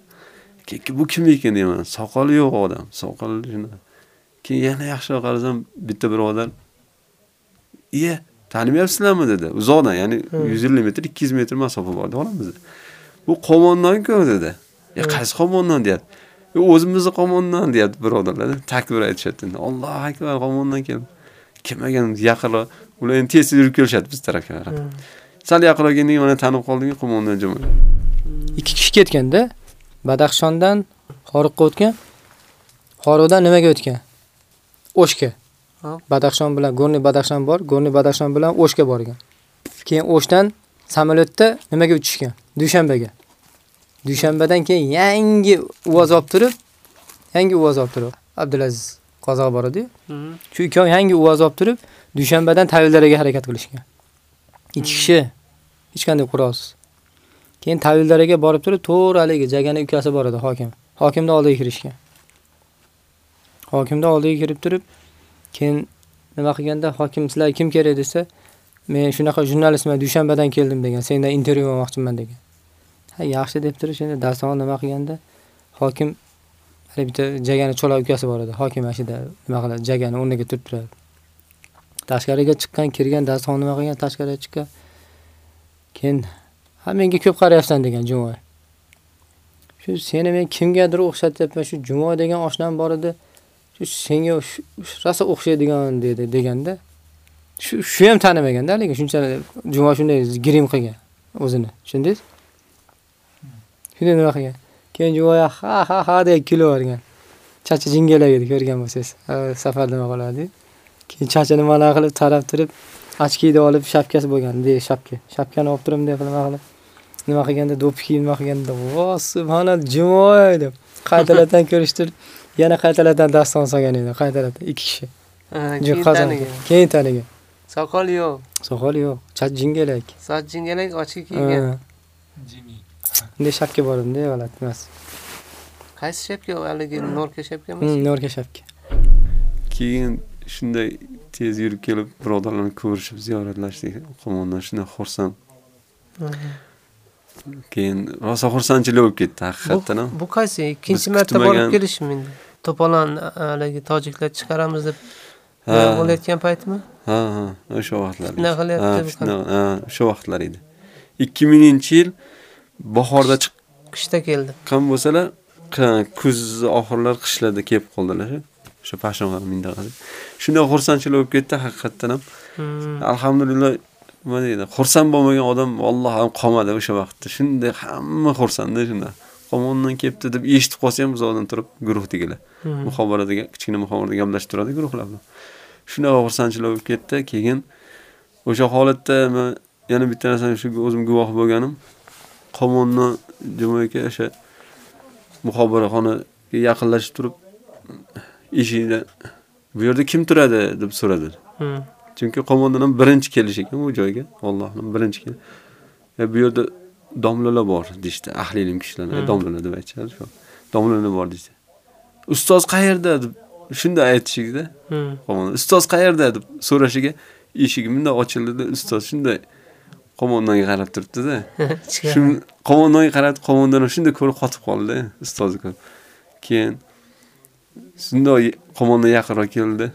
Keyin bu kim ekan deyman. Soqoli yo'q odam. Soqoli shuna. Keyin yana yaxshiroq qarasam bitta birodar "Iye, tanimayapsizlarmi?" dedi. Uzoqdan, ya'ni Hmm. 150 metr, 200 metr masofa bor oramizda. Bu qo'mondan-ku dedi. "Ya Hmm. qaysi qo'mondan?" deyapti. "Yo, o'zimizni qo'mondan" deyapti birodarlar. Takbir aytishyapti. Allohu akbar qo'mondan keldi. Kelmagan yaqinroq. Ular endi tez tez yurib kelishyapti biz tarafga qarab. Hmm. Sal yaqinroq keldik, mana tanib qoldik, qo'mondan juma. Ikki kishi ketganda Badaxshondan Xoriqqa o'tgan. Xoriqdan nimaga o'tgan? O'shga. Badaxshon bilan Gorniy Badaxshon bor, Gorniy Badaxshon bilan O'shga borgan. Keyin O'shdan samolyotda nimaga uchishgan? Dushanbaga. Dushanbadan keyin yangi uvoz olib turib, yangi uvoz olib turib, Abdulaziz qozoq bor edi. Shu ikkovi yangi uvoz olib turib, Dushanbadan Tavildaraga harakat qilishgan. Ikki kishi hech qanday qurolsiz. Keyin Tavildaraga borib turib, to'g'ri haligi jagani ukasi bor edi, hokim. Hokimni oldiga kirishgan. Hokimni oldiga kirib turib, keyin nima qilganda hokim sizlar kim kerak desa, men shunaqa jurnalistman, Dushanbadan keldim degan, sendan intervyu olmoqchiman degan. Ha, yaxshi deb turish endi daston nima qilganda hokim hali bitta jagani cho'loq ukasi bor edi. Hokim ashida nima qiladi, jagani o'rniga turib turadi. Tashqariga chiqqan, kirgan daston nima qilgan, tashqariga chiqqan. Keyin ha menga ko'p qarayapsan degan Jumoy. Shu seni men kimgadir o'xshatyapman, shu Jumoy degan oshnam bor edi. Shu senga rosa o'xshaydigan dedi deganda shu shu ham tanimaganda lekin shunchalik Jumoy shunday grim qilgan o'zini. Tushundingiz? Shunday nima qilgan. Keyin Jumoy ha ha ha deb kulavergan. Chacha jingalak edi ko'rgan bo'lsangiz. Safar nima qiladi? Keyin chachani mana qilib tarab turib, ochkiyni olib shapkasi bo'lgan, de shapka. Shapkani olib turib deb nima qilib nima qilganda do'ppi kiyib nima qilganda, "Vo, subhanalloh, Jumoy" deb qaytalardan ko'rishtirib, yana qaytalardan daston solgan edi, qaytalardan ikki kishi. keyin tanigan. Keyin tanigan. Soqol yo'q. Soqol yo'q, chach jingalak. Soch jingalak ochki kiygan. Bunday shapka bor edi, g'alati emas. Qaysi shapka? Haligi Norka shapkami? Hmm, Norka shapka. Keyin shunday tez yurib kelib, birodarlarni ko'rishib, ziyoratlashdik. Qo'mondan shunday xursand. Keyin rosa xursandchilik bo'lib ketdi haqiqatdan ham. Bu qaysi? Ikkinchi marta borib kelishim endi. To'polon haligi tojiklar chiqaramiz deb bo'layotgan paytmi? Ha, ha, o'sha vaqtlar. Shunaqa qilyapti o'sha vaqtlar edi. 2000-yil bahorda Qishda keldi. chiqqan bo'lsalar, kuz oxirlar qishlarda kelib qoldilar. O'sha Pashonqar mintaqasida. Shunday xursandchilik bo'lib ketdi haqiqatdan ham. Hmm. Alhamdulillah nima deydi? Xursand bo'lmagan odam vallohi ham qolmadi o'sha vaqtda. Shunday hamma xursandda shunda. Qo'mondan kelibdi deb eshitib qolsa ham bizdan turib guruhdagilar. Hmm. Muxobarada kichkina muxobarada gaplashib turadi guruhlar bilan. Shunaqa xursandchilik bo'lib ketdi. Keyin o'sha holatda men yana bitta narsani shu o'zim guvoh bo'lganim, qo'mondan Jumoyga o'sha muxobaraxonaga yaqinlashib turib eshikda bu yerda kim turadi deb so'radi. Chunki qo'mondan ham birinchi kelish ekan bu joyga. Allohning birinchi kelish. E bu yerda domlalar bor deydi. Ahli ilm kishilar, Hmm. domlalar deb aytishadi shu. Domlalar bor deydi. Ustoz qayerda deb shunday aytishigida. Ustoz qayerda deb so'rashiga eshigi bunday ochildi, ustoz shunday qo'mondonga qarab turibdi-da. Shu qo'mondonga qarab, qo'mondon shunday ko'rib qotib qoldi, ustozni ko'rib. Keyin shunday qo'mondon yaqinroq keldi.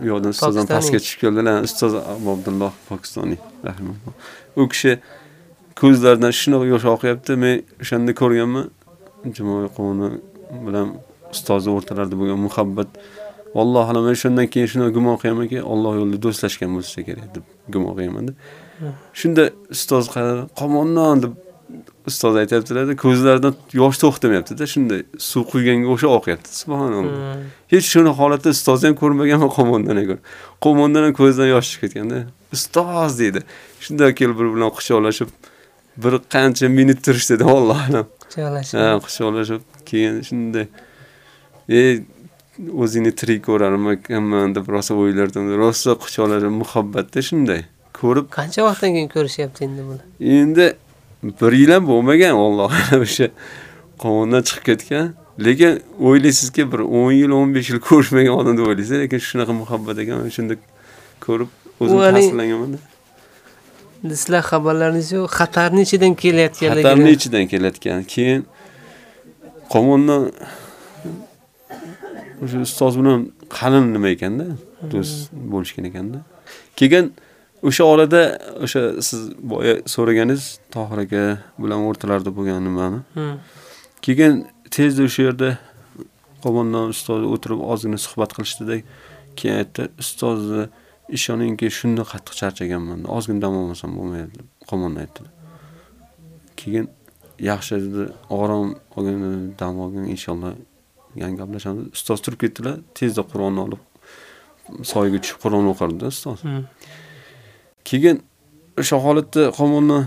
U yoqdan ustozdan pastga tushib keldilar. Ustoz Abdulloh Pokistoniy rahimahulloh. U kishi ko'zlaridan shunaqa yosh oqyapti. Men o'shanda ko'rganman. Jumoy qo'mondon bilan ustozni o'rtalarida bo'lgan muhabbat Vallohu alam men shundan keyin shuni gumon qilamanki, Alloh yo'lida do'stlashgan bo'lsa kerak deb gumon qilaman-da. Shunda ustoz qarab, "Qo'mondan" deb ustoz aytibdilar-da, ko'zlaridan yosh to'xtamayapti-da, shunday suv quyganga o'sha oqyapti. Subhanalloh. Hech shuni holatda ustozni ham ko'rmaganman qo'mondan ham. Qo'mondan ham ko'zidan yosh chiqib ketganda, "Ustoz" deydi. Shunda kelib bir bilan quchoqlashib bir qancha minut turishdi-da, vallohu alam. Quchoqlashib. Ha, quchoqlashib keyin shunday ey o'zingni tirik ko'rarmikanman deb rosa o'ylardim. Rosa quchoqlashib muhabbatda shunday ko'rib Qancha vaqtdan keyin ko'rishyapti endi bular? Endi bir yil ham bo'lmagan vallohi o'sha qo'mondan chiqib ketgan. Lekin o'ylaysizki bir 10 yil, 15 yil ko'rishmagan odam deb o'ylaysiz, lekin shunaqa muhabbat ekan, shunda ko'rib o'zim tasirlanganman. Sizlar xabarlaringiz yo'q, xatarni ichidan kelayotganligini. Xatarni ichidan kelayotgan. Keyin qo'mondan o'sha ustoz bilan qalin nima ekanda, do'st bo'lishgan ekanda. Keyin o'sha orada o'sha siz boya so'raganingiz Tohir aka bilan o'rtalarida bo'lgan nimani. Hmm. Keyin tezda o'sha yerda qo'mondan ustoz o'tirib ozgina suhbat qilishdi-da, keyin aytdi, ustozni ishoningki shunday qattiq charchaganman. Ozgina dam olmasam bo'lmaydi deb qo'mondan aytdi. Keyin yaxshi dedi, orom olgin, dam olgin inshaalloh yana gaplashamiz. Ustoz turib ketdilar, tezda Qur'onni olib soyga tushib Qur'on o'qirdi ustoz. Keyin o'sha holatda qomonni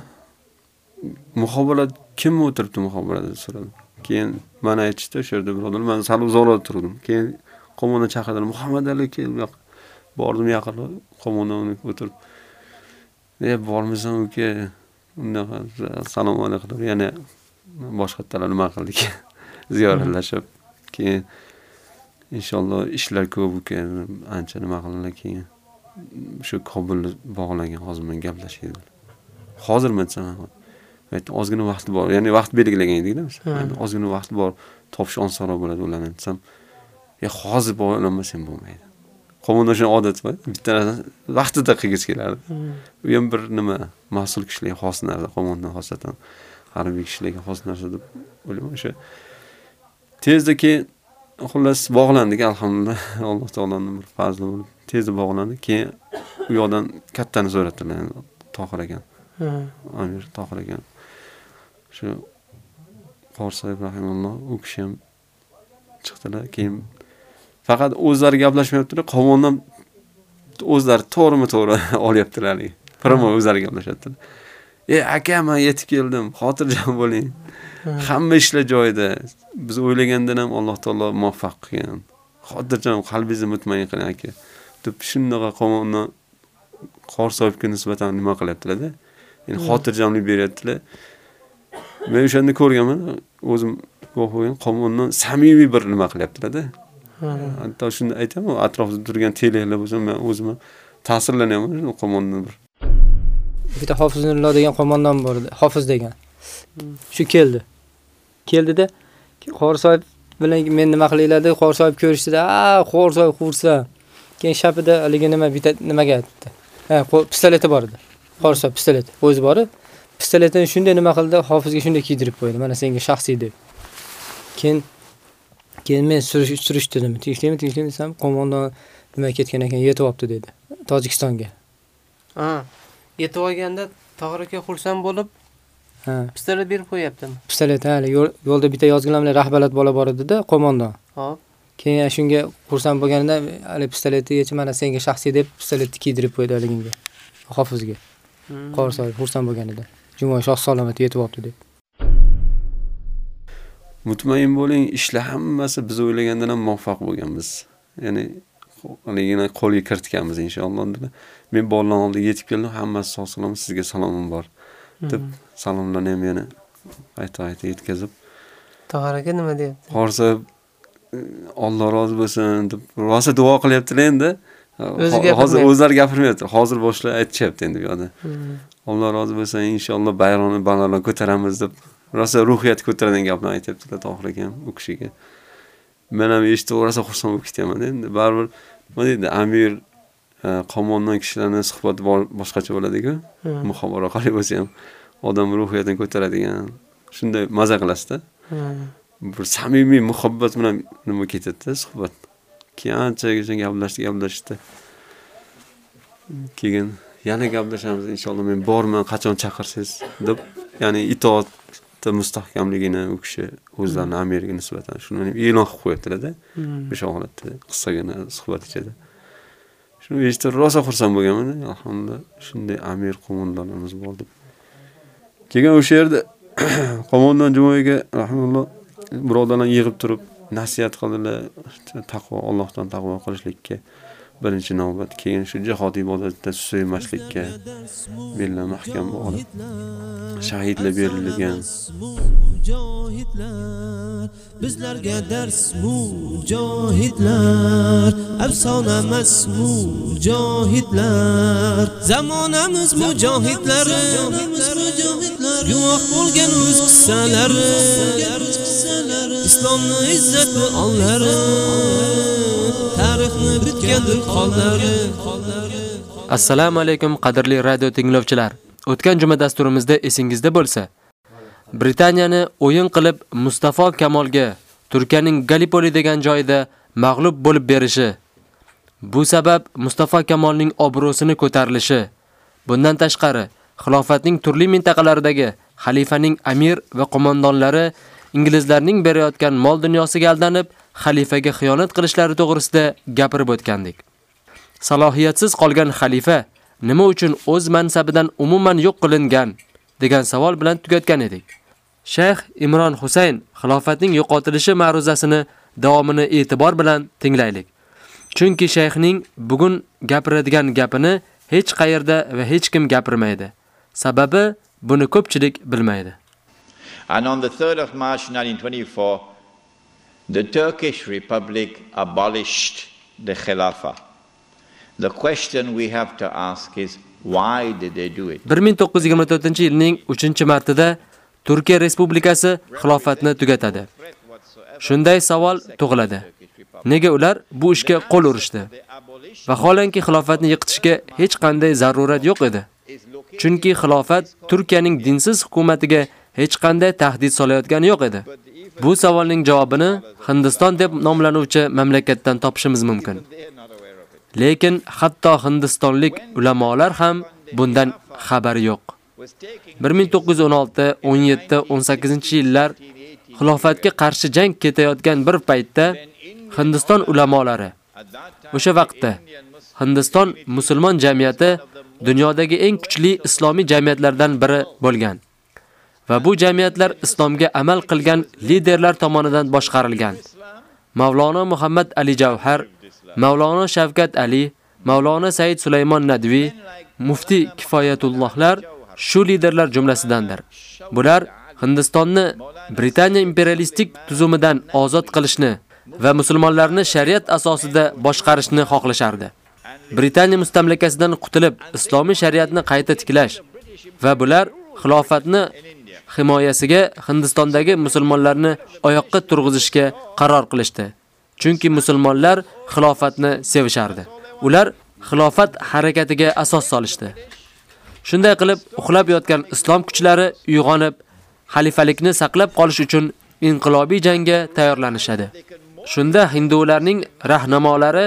muxobarat kim o'tiribdi muxobarada so'radim. Keyin mana aytishdi o'sha yerda birodar, men sal uzoqroq turdim. Keyin qo'mondan chaqirdilar muhammad ali kel bu yoqqa bordim yaqinroq qo'mondan uni o'tirib e bormisan uka Undaqa salom alaykum yana boshqatdalar nima qildik ziyoratlashib keyin inshaalloh ishlar ko'p uka ancha nima qildilar keyin shu kobulni bog'lagan hozir bilan gaplashaydilar hozirmi desam aytdim ozgina vaqt bor. Ya'ni vaqt belgilagan edikda biz. Ozgina vaqt bor topish osonroq bo'ladi ularni desam. E hozir bog'lanmasam bo'lmaydi. Qo'mondan shuni odat bor bitta vaqtida qilgisi kelardi. U ham bir nima mas'ul kishilarga xos narsa qo'mondan xosatan harbiy kishilarga xos narsa deb o'ylayman. O'sha tezda keyin xullas bog'landik alhamdulillah. Alloh taoloni bir fazli bo'lib tezda bog'landik keyin u yoqdan kattani so'radilar tohir ekan amir tohir ekan shu qorsoyev rahimulloh u kishi ham chiqdilar keyin faqat o'zlari gaplashmayaptilar qo'mondan o'zlari to'g'rimi to'g'ri olyaptilar haligi. Pramo o'zlari gaplashyaptilar e aka man yetib keldim xotirjam bo'ling. Hamma ishlar joyida. Biz o'ylagandan ham alloh taolo muvaffaq qilgan. Xotirjam qalbingizni mutmain qiling aka deb shunaqa qo'mondan qorsoyevga nisbatan nima qilyaptilarda? Ya'ni xotirjamlik beryaptilar. Men o'shanda ko'rganman o'zim bo'lgan qo'mondan samimiy bir nima qilyaptilarda. Hatto shunda aytaman atrofda turgan teleklar bo'lsa man o'zim ta'sirlanyapman shu qo'mondan bir. Bitta hofizullo degan qo'mondon bor edi hofiz degan. Shu keldi. Keldida qorsoyev bilan men nima qilinglar deb qorsoyev ko'rishdida a qorsoyev xursand keyin shapida haligi nima nimaga aytdi. Ha pistoleti bor edi. Qorsoyev pistolet. O'zi bor pistoletini shunday nima qildi hofizga shunday kiydirib qo'ydi. Mana senga shaxsiy deb. Keyin keyin men surish surish dedim. Tegishlaymi tegishlaymi desam qo'mondon nima ketgan ekan yetib olibdi dedi. Tojikistonga. Ha yetib olganda tohir aka xursand bo'lib ha. pistolet berib qo'yyaptimi pistolet ha yo'lda bitta yozgilamlar rahbarlat bola bor edida qo'mondon. Hop keyin shunga xursand bo'lganida hali pistoletni yechib mana senga shaxsiy deb pistoletni kiydirib qo'ydi haliginga hofizga qorsoyev xursand bo'lganida. Jumoy shoh salomat yetib olibdi deb. Mutmain bo'ling ishlar hammasi biz o'ylagandan ham muvaffaq bo'lganmiz. Ya'ni haligini qo'lga kiritganmiz inshaalloh men bolalarni oldiga yetib keldim hammasi sog' salomat sizga salomim bor deb salomlarni ham yana qayta qayta yetkazib. Tohir aka nima deyapti? Qorsa olloh rozi bo'lsin deb rosa duo qilyaptilar endi. Hozir o'zlari gapirmayapti. Hozir boshlab aytishyapti endi bu yoqda. Alloh rozi bo'lsin inshaalloh bayroqni balandroq ko'taramiz deb rosa ruhiyat ko'taradigan gaplarni aytyaptilar tohir aka ham u kishiga. Man ham eshitib rosa xursand bo'lib ketyapman endi. Baribir nima deydi amir qo'mondon kishilarni suhbati boshqacha bo'ladiku. Muhabbat orqali bo'lsa ham odam ruhiyatini ko'taradigan. Shunday maza qilasizda bir samimiy muhabbat bilan nima ketadida suhbat? Keyin anchagacha gaplashdi gaplashdi. Keyin yana gaplashamiz inshaalloh men borman qachon chaqirsangiz deb ya'ni itoat mustahkamligini u kishi o'zlarini amiriga nisbatan shuni e'lon qilib qo'yaptilarda o'sha holatda qisqagina suhbat ichida shuni eshitib rosa xursand bo'lganman alhamdulillah shunday amir qo'mondonlarimiz bor deb. Keyin o'sha yerda qo'mondon jumoyga rahimulloh birodarlar yig'ib turib nasihat qildilar. Taqvo allohdan taqvo qilishlikka. Birinchi navbat keyin shu jihod ibodatida susaymaslikka bellar mahkam olib shahidlar berilgan. Mujohidlar bizlarga dars mujohidlar. Afsona emas mujohidlar. Zamonamiz mujohidlari guvoh bo'lgan o'z qissalari. Islomni izzatli onlari tarixni qonlari assalomu alaykum qadrli radio tinglovchilar o'tgan juma dasturimizda esingizda bo'lsa Britaniyani o'yin qilib Mustafa Kamolga Turkiyaning Galipoli degan joyida mag'lub bo'lib berishi. Bu sabab Mustafa Kamolning obro'sini ko'tarilishi. Bundan tashqari, xilofatning turli mintaqalaridagi xalifaning amir va qo'mondonlari inglizlarning berayotgan mol dunyosiga aldanib, xalifaga xiyonat qilishlari to'g'risida gapirib o'tgandik. Salohiyatsiz qolgan xalifa nima uchun o'z mansabidan umuman yo'q qilingan degan savol bilan tugatgan edik. Shayx Imron Husayn xilofatning yo'qotilishi ma'ruzasini davomini e'tibor bilan tinglaylik. Chunki shayxning bugun gapiradigan gapini hech qayerda va hech kim gapirmaydi. Sababi buni ko'pchilik bilmaydi. And on the 3rd of March 1924, the Turkish Republic abolished the Khilafah. The question we have to ask is, why did they do it? 1924-yilning 3-martida Turkiya Respublikasi xilofatni tugatadi. Shunday savol tug'iladi. Nega ular bu ishga qo'l urishdi? Vaholanki xilofatni yiqitishga hech qanday zarurat yo'q edi. Chunki xilofat Turkiyaning dinsiz hukumatiga hech qanday tahdid solayotgani yo'q edi. Bu savolning javobini Hindiston deb nomlanuvchi mamlakatdan topishimiz mumkin. Lekin hatto hindistonlik ulamolar ham bundan xabari yo'q. 1916, 17, 18-yillar xilofatga qarshi jang ketayotgan bir paytda Hindiston ulamolari o'sha vaqtda Hindiston musulmon jamiyati dunyodagi eng kuchli islomiy jamiyatlardan biri bo'lgan. Va bu jamiyatlar islomga amal qilgan liderlar tomonidan boshqarilgan. Mavlono Muhammad Ali Javhar, Mavlono Shavkat Ali, Mavlono Said Sulaymon Nadvi, Mufti Kifoyatullohlar shu liderlar jumlasidandir. Bular Hindistonni Britaniya imperialistik tuzumidan ozod qilishni va musulmonlarni shariat asosida boshqarishni xohlashardi. Britaniya mustamlakasidan qutilib, islomiy shariatni qayta tiklash va bular xilofatni himoyasiga Hindistondagi musulmonlarni oyoqqa turg'izishga qaror qilishdi. Chunki musulmonlar xilofatni sevishardi. Ular xilofat harakatiga asos solishdi. Shunday qilib, uxlab yotgan islom kuchlari uyg'onib, xalifalikni saqlab qolish uchun inqilobiy jangga tayyorlanishadi. Shunda hindularning rahnamolari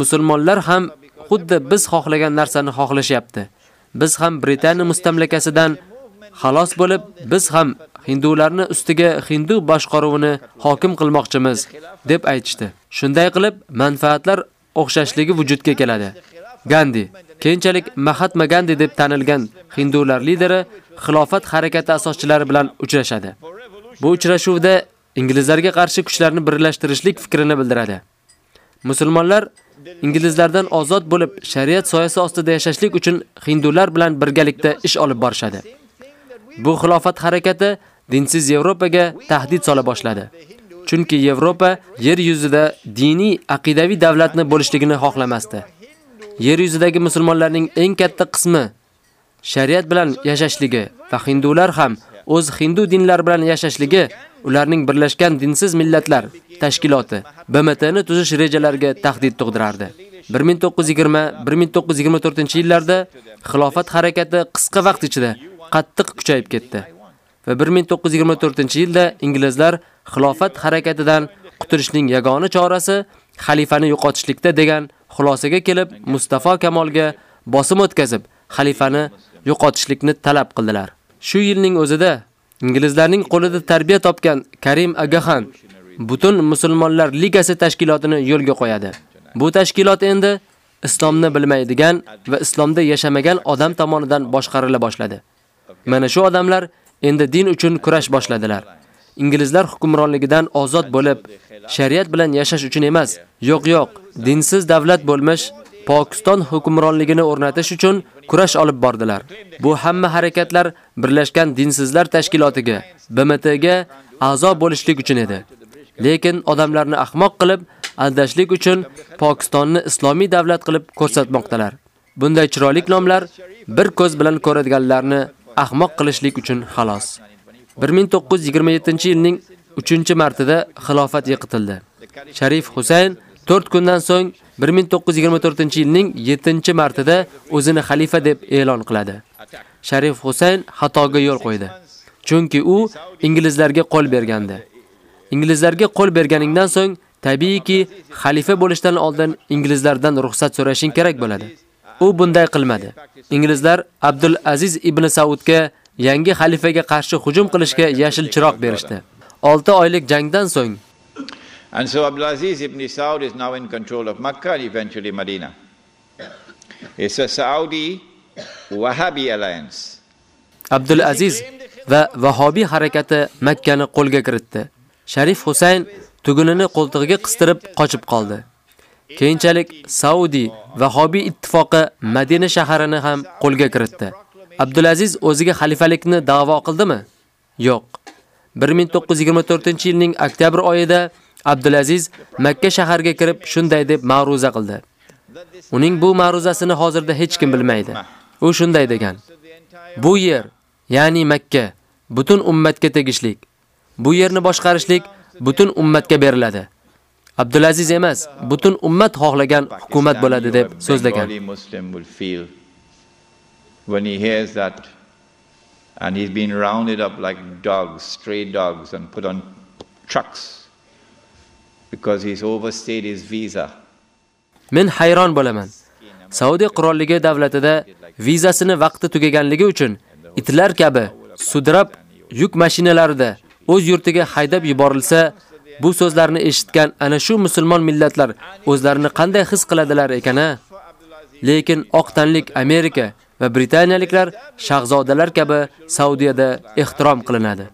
musulmonlar ham xuddi biz xohlagan narsani xohlashyapti. Biz ham Britaniya mustamlakasidan xalos bo'lib, biz ham hindularni ustiga hindu boshqaruvini hokim qilmoqchimiz deb aytishdi. Shunday qilib, manfaatlar o'xshashligi vujudga keladi. Gandhi, keyinchalik Mahatma Gandhi deb tanilgan hindular lideri xilofat harakati asoschilari bilan uchrashadi. Bu uchrashuvda inglizlarga qarshi kuchlarni birlashtirishlik fikrini bildiradi. Musulmonlar inglizlardan ozod bo'lib, shariat soyasi ostida yashashlik uchun hindular bilan birgalikda ish olib borishadi. Bu xilofat harakati dinsiz Yevropaga tahdid sola boshladi. Chunki Yevropa yer yuzida diniy, aqidaviy davlatni bo'lishligini xohlamasdi. Yer yuzidagi musulmonlarning eng katta qismi shariat bilan yashashligi va hindular ham o'z hindu dinlari bilan yashashligi ularning birlashgan dinsiz millatlar tashkiloti BMTni tuzish rejalariga tahdid tug'dirardi. 1920-1924-yillarda xilofat harakati qisqa vaqt ichida qattiq kuchayib ketdi. Va 1924-yilda inglizlar xilofat harakatidan qutulishning yagona chorasi xalifani yo'qotishlikda degan xulosaga kelib, Mustafa Kamolga bosim o'tkazib, xalifani yo'qotishlikni talab qildilar. Shu yilning o'zida inglizlarning qo'lida tarbiya topgan Karim Agaxan butun musulmonlar ligasi tashkilotini yo'lga qo'yadi. Bu tashkilot endi islomni bilmaydigan va islomda yashamagan odam tomonidan boshqarila boshladi. Mana shu odamlar endi din uchun kurash boshladilar. Inglizlar hukmronligidan ozod bo'lib, shariat bilan yashash uchun emas, yo'q yo'q, dinsiz davlat bo'lmish Pokiston hukmronligini o'rnatish uchun kurash olib bordilar. Bu hamma harakatlar Birlashgan dinsizlar tashkilotiga, BMTga a'zo bo'lishlik uchun edi. Lekin odamlarni ahmoq qilib, aldashlik uchun Pokistonni islomiy davlat qilib ko'rsatmoqdalar. Bunday chiroyli nomlar bir ko'z bilan ko'radiganlarni ahmoq qilishlik uchun xolos. 1927-yilning 3-martida xilofat yiqitildi. Sharif Husayn 4 kundan so'ng 1924-yilning 7-martida o'zini xalifa deb e'lon qiladi. Sharif Husayn xatoga yo'l qo'ydi. Chunki u inglizlarga qo'l bergandi. Inglizlarga qo'l berganingdan so'ng tabiiyki xalifa bo'lishdan oldin inglizlardan ruxsat so'rashing kerak bo'ladi. U bunday qilmadi. Inglizlar Abdul Aziz ibn Saudga yangi xalifaga qarshi hujum qilishga yashil chiroq berishdi. 6 oylik jangdan so'ng And so Abdulaziz ibn Saud is now in control of Makkah and eventually Medina. It's a Saudi Wahhabi alliance. Abdul Aziz va Vahobiy harakati Makka ni qo'lga kiritdi. Sharif Husayn tugunini qo'ltig'iga qistirib qochib qoldi. Keyinchalik Saudi Vahobiy ittifoqi Madina shaharini ham qo'lga kiritdi. Abdulaziz o'ziga xalifalikni da'vo qildimi? Yo'q. 1924-yilning oktyabr oyida Abdulaziz Makka shahariga kirib shunday deb ma'ruza qildi. Uning bu ma'ruzasini hozirda hech kim bilmaydi. U shunday degan: Bu yer, ya'ni Makka, butun ummatga tegishlik. Bu yerni boshqarishlik butun ummatga beriladi. Abdulaziz emas, butun ummat xohlagan hukumat bo'ladi deb so'zlagan. When he hears that and he's been rounded up like dogs, stray dogs and put on trucks because he's overstayed his visa. Men hayron bo'laman. Saudiya qirolligi davlatida vizasini vaqti tugaganligi uchun itlar kabi sudrab yuk mashinalarida o'z yurtiga haydab yuborilsa, bu so'zlarni eshitgan ana shu musulmon millatlar o'zlarini qanday his qiladilar ekana? Lekin oq tanlik Amerika va Britaniyaliklar shahzodalar kabi Saudiyada ehtirom qilinadi.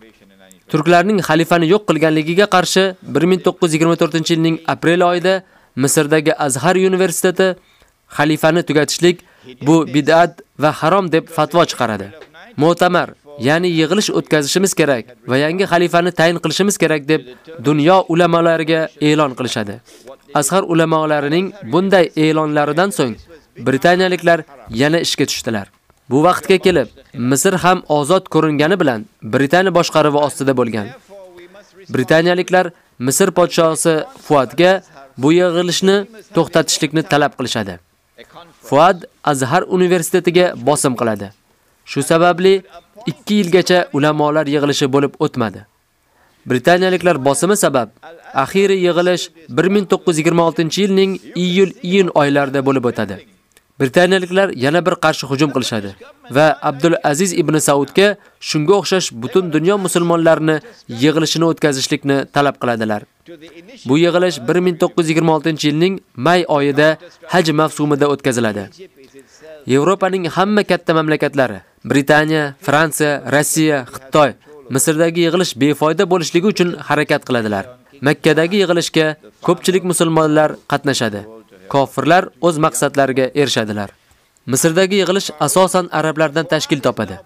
Turklarning xalifani yo'q qilganligiga qarshi 1924-yilning aprel oyida Misrdagi Azhar universiteti xalifani tugatishlik bu bid'at va harom deb fatvo chiqaradi. Mo'tamar, ya'ni yig'ilish o'tkazishimiz kerak va yangi xalifani tayin qilishimiz kerak deb dunyo ulamolariga e'lon qilishadi. Azhar ulamolarining bunday e'lonlaridan so'ng Britaniyaliklar yana ishga tushdilar. Bu vaqtga kelib, Misr ham ozod ko'ringani bilan Britaniya boshqaruvi ostida bo'lgan. Britaniyaliklar Misr podshosi Fuadga bu yig'ilishni to'xtatishlikni talab qilishadi. Fuad Azhar universitetiga bosim qiladi. Shu sababli 2 yilgacha ulamolar yig'ilishi bo'lib o'tmadi. Britaniyaliklar bosimi sabab axiri yig'ilish 1926-yilning iyul-iyun oylarida bo'lib o'tadi. Britaniyaliklar yana bir qarshi hujum qilishadi va Abdul Aziz ibn Saudga shunga o'xshash butun dunyo musulmonlarini yig'ilishini o'tkazishlikni talab qiladilar. Bu yig'ilish 1926-yilning may oyida haj mavsumida o'tkaziladi. Yevropaning hamma katta mamlakatlari, Britaniya, Fransiya, Rossiya, Xitoy Misrdagi yig'ilish befoyda bo'lishligi uchun harakat qiladilar. Makkadagi yig'ilishga ko'pchilik musulmonlar qatnashadi. Kofirlar o'z maqsadlariga erishadilar. Misrdagi yig'ilish asosan arablardan tashkil topadi.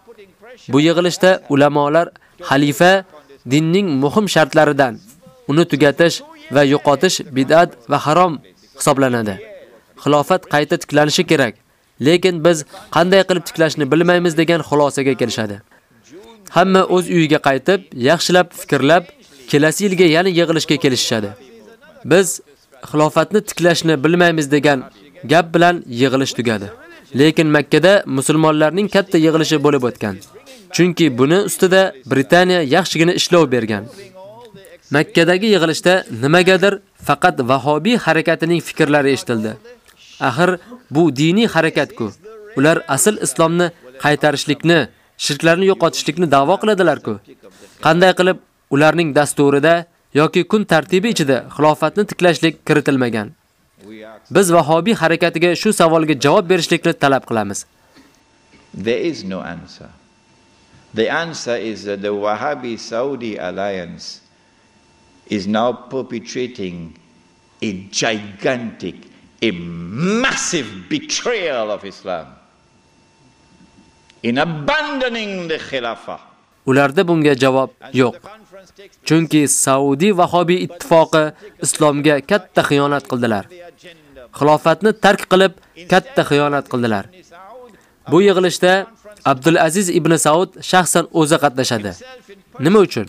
Bu yig'ilishda ulamolar xalifa dinning muhim shartlaridan uni tugatish va yo'qotish bid'at va harom hisoblanadi. Xilofat qayta tiklanishi kerak, lekin biz qanday qilib tiklashni bilmaymiz degan xulosaga kelishadi. Hamma o'z uyiga qaytib, yaxshilab fikrlab, kelasi yilga yana yig'ilishga kelishishadi. Biz xilofatni tiklashni bilmaymiz degan gap bilan yig'ilish tugadi. Lekin Makkada musulmonlarning katta yig'ilishi bo'lib o'tgan. Chunki buni ustida Britaniya yaxshigina ishlov bergan. Makkadagi yig'ilishda nimagadir faqat Vahobiy harakatining fikrlari eshitildi. Axir bu diniy harakatku. Ular asl islomni qaytarishlikni, shirklarni yo'qotishlikni da'vo qiladilar-ku. Qanday qilib ularning dasturida yoki kun tartibi ichida xilofatni tiklashlik kiritilmagan. Biz Vahobiy harakatiga shu savolga javob berishlikni talab qilamiz. There is no answer. The answer is that the Wahhabi Saudi alliance is now perpetrating a gigantic, a massive betrayal of Islam in abandoning the Khilafah. Ularda bunga javob yo'q. Chunki Saudi Vahobi ittifoqi islomga katta xiyonat qildilar. Xilofatni tark qilib katta xiyonat qildilar. Bu yig'ilishda Abdul Aziz ibn Saud shaxsan o'zi qatnashadi. Nima uchun?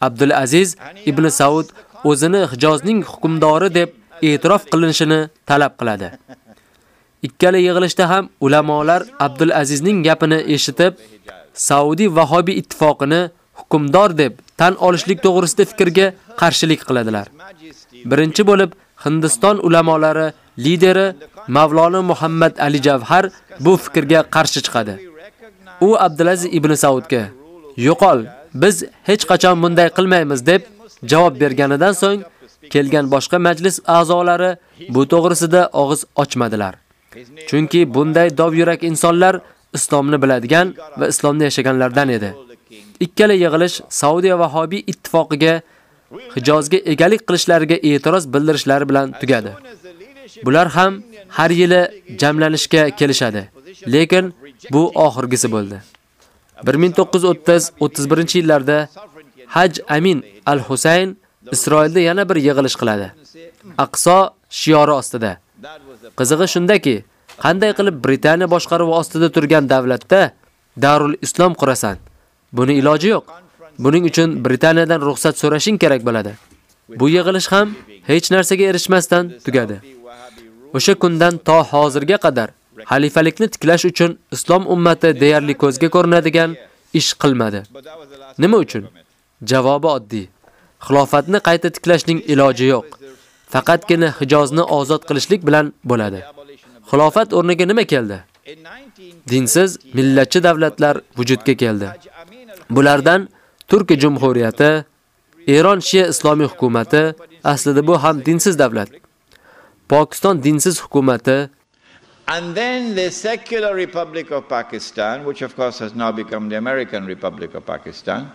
Abdul Aziz ibn Saud o'zini Hijozning hukmdori deb e'tirof qilinishini talab qiladi. Ikkala yig'ilishda ham ulamolar Abdul Azizning gapini eshitib, Saudi Vahobi ittifoqini hukmdor deb tan olishlik to'g'risida fikrga qarshilik qiladilar. Birinchi bo'lib Hindiston ulamolari lideri Mavlona Muhammad Ali Javhar bu fikrga qarshi chiqadi. U Abdulaziz ibn Saudga "Yo'qol, biz hech qachon bunday qilmaymiz" deb javob berganidan so'ng kelgan boshqa majlis a'zolari bu to'g'risida og'iz ochmadilar. Chunki bunday dov yurak insonlar islomni biladigan va islomda yashaganlardan edi. Ikkala yig'ilish Saudiya Vahobiy ittifoqiga Hijozga egalik qilishlariga e'tiroz bildirishlari bilan tugadi. Bular ham har yili jamlanishga kelishadi, lekin bu oxirgisi bo'ldi. 1930-31-yillarda Haj Amin al-Husayn Isroilda yana bir yig'ilish qiladi. Aqso shiori ostida. Qizig'i shundaki, qanday qilib Britaniya boshqaruvi ostida turgan davlatda Darul Islom qurasan? Buni iloji yo'q. Buning uchun Britaniyadan ruxsat so'rashing kerak bo'ladi. Bu yig'ilish ham hech narsaga erishmasdan tugadi. O'sha kundan to hozirga qadar xalifalikni tiklash uchun islom ummati deyarli ko'zga ko'rinadigan ish qilmadi. Nima uchun? Javobi oddiy. Xilofatni qayta tiklashning iloji yo'q. Faqatgina Hijozni ozod qilishlik bilan bo'ladi. Xilofat o'rniga nima keldi? Dinsiz millatchi davlatlar vujudga keldi. Bulardan Turkiya Jumhuriyati, Eron Shia islomiy hukumatı, aslida bu ham dinsiz davlat. Pokiston dinsiz hukumati, And then the secular Republic of Pakistan, which of course has now become the American Republic of Pakistan.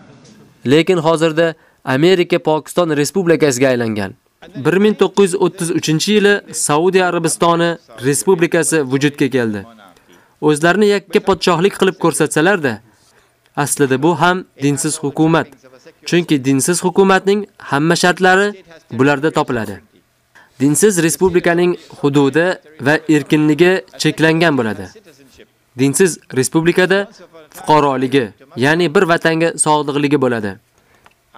lekin hozirda Amerika Pokiston respublikasiga aylangan. 1933-yili Saudiya Arabistoni respublikasi vujudga keldi. O'zlarini yakka podshohlik qilib ko'rsatsalar-da, aslida bu ham dinsiz hukumat. Chunki dinsiz hukumatning hamma shartlari bularda topiladi. Dinsiz respublikaning hududi va erkinligi cheklangan bo'ladi. Dinsiz respublikada fuqaroligi, ya'ni bir vatanga sog'liqligi bo'ladi.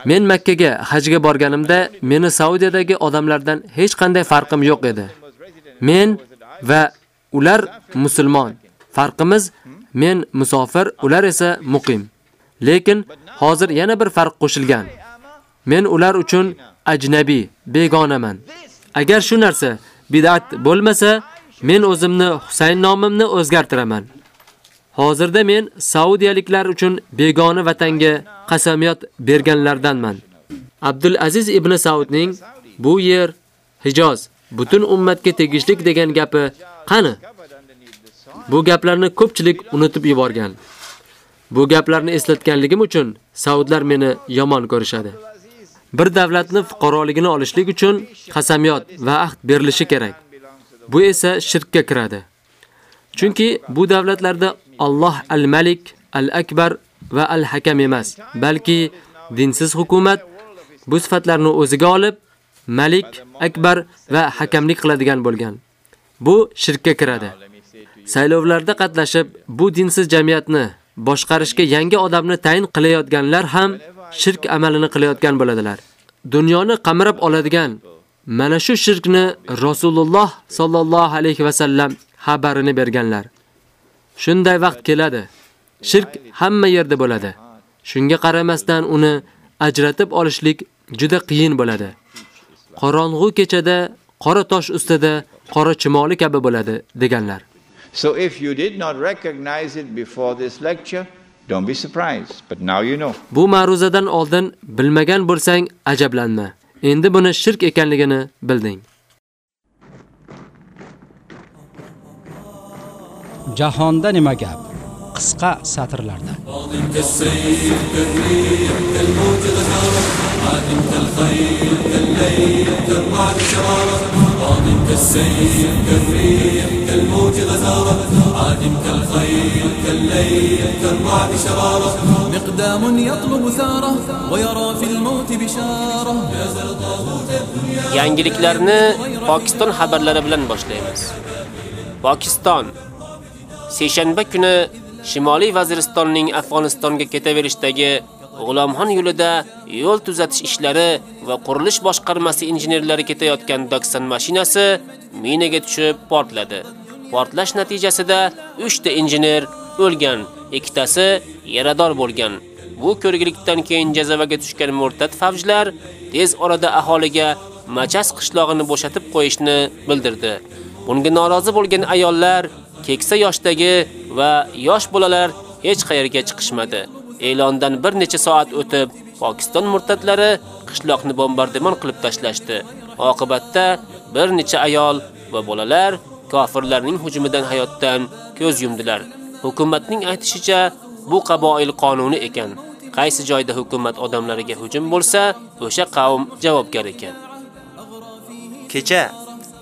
Men Makka ga hajga borganimda meni Saudiyadagi odamlardan hech qanday farqim yo'q edi. Men va ular musulmon. Farqimiz men musofir, ular esa muqim. Lekin hozir yana bir farq qo'shilgan. Men ular uchun ajnabiy, begonaman. Agar shu narsa bid'at bo'lmasa, men o'zimni Husayn nomimni o'zgartiraman. Hozirda men Saudiyaliklar uchun begona vatanga qasamiyat berganlardanman. Abdul Aziz ibn Saudning bu yer Hijoz butun ummatga tegishlik degan gapi qani? Bu gaplarni ko'pchilik unutib yuborgan. Bu gaplarni eslatganligim uchun Saudlar meni yomon ko'rishadi. Bir davlatni fuqaroligini olishlik uchun qasamiyat va ahd berilishi kerak. Bu esa shirkka kiradi. Chunki bu davlatlarda Alloh al-Malik, al-Akbar va al-Hakam emas, balki dinsiz hukumat bu sifatlarni o'ziga olib, Malik, Akbar va hakamlik qiladigan bo'lgan. Bu shirkka kiradi. Saylovlarda qatnashib, bu dinsiz jamiyatni boshqarishga yangi odamni tayin qilayotganlar ham shirk amalini qilayotgan bo'ladilar. Dunyoni qamirib oladigan mana shu shirkni Rasululloh sallallohu alayhi va sallam xabarini berganlar. Shunday vaqt keladi. Shirk hamma yerda bo'ladi. Shunga qaramasdan uni ajratib olishlik juda qiyin bo'ladi. Qorong'u kechada qora tosh ustida qora chimoli kabi bo'ladi deganlar. So if you did not recognize it before this lecture, don't be surprised, but now you know. Bu ma'ruzadan oldin bilmagan bo'lsang ajablanma. Endi buni shirk ekanligini bilding. Jahonda nima gap? Qisqa satrlarda. كالسيف كالريح كالموج غزارة عادم كالخيل كالليل كالرعد شرارة مقدام يطلب ثاره ويرى في الموت بشارة يزل طاغوت الدنيا Yangiliklarni Pokiston xabarlari bilan boshlaymiz. Pokiston seshanba kuni Shimoliy Vaziristonning Afg'onistonga ketaverishdagi G'ulomxon yo'lida yo'l tuzatish ishlari va qurilish boshqarmasi injenerlari ketayotgan Daksan mashinasi minaga tushib portladi. Portlash natijasida 3 ta injener o'lgan, ikkitasi yarador bo'lgan. Bu ko'rgilikdan keyin jazavaga tushgan murtad favjlar tez orada aholiga Machas qishlog'ini bo'shatib qo'yishni bildirdi. Bunga norozi bo'lgan ayollar, keksa yoshdagi va yosh bolalar hech qayerga chiqishmadi. E'londan bir necha soat o'tib, Pokiston murtatlari qishloqni bombardimon qilib tashlashdi. Oqibatda bir necha ayol va bolalar kofirlarning hujumidan hayotdan ko'z yumdilar. Hukumatning aytishicha, bu qaboil qonuni ekan. qaysi joyda hukumat odamlariga hujum bo'lsa, o'sha qavm javobgar ekan. Kecha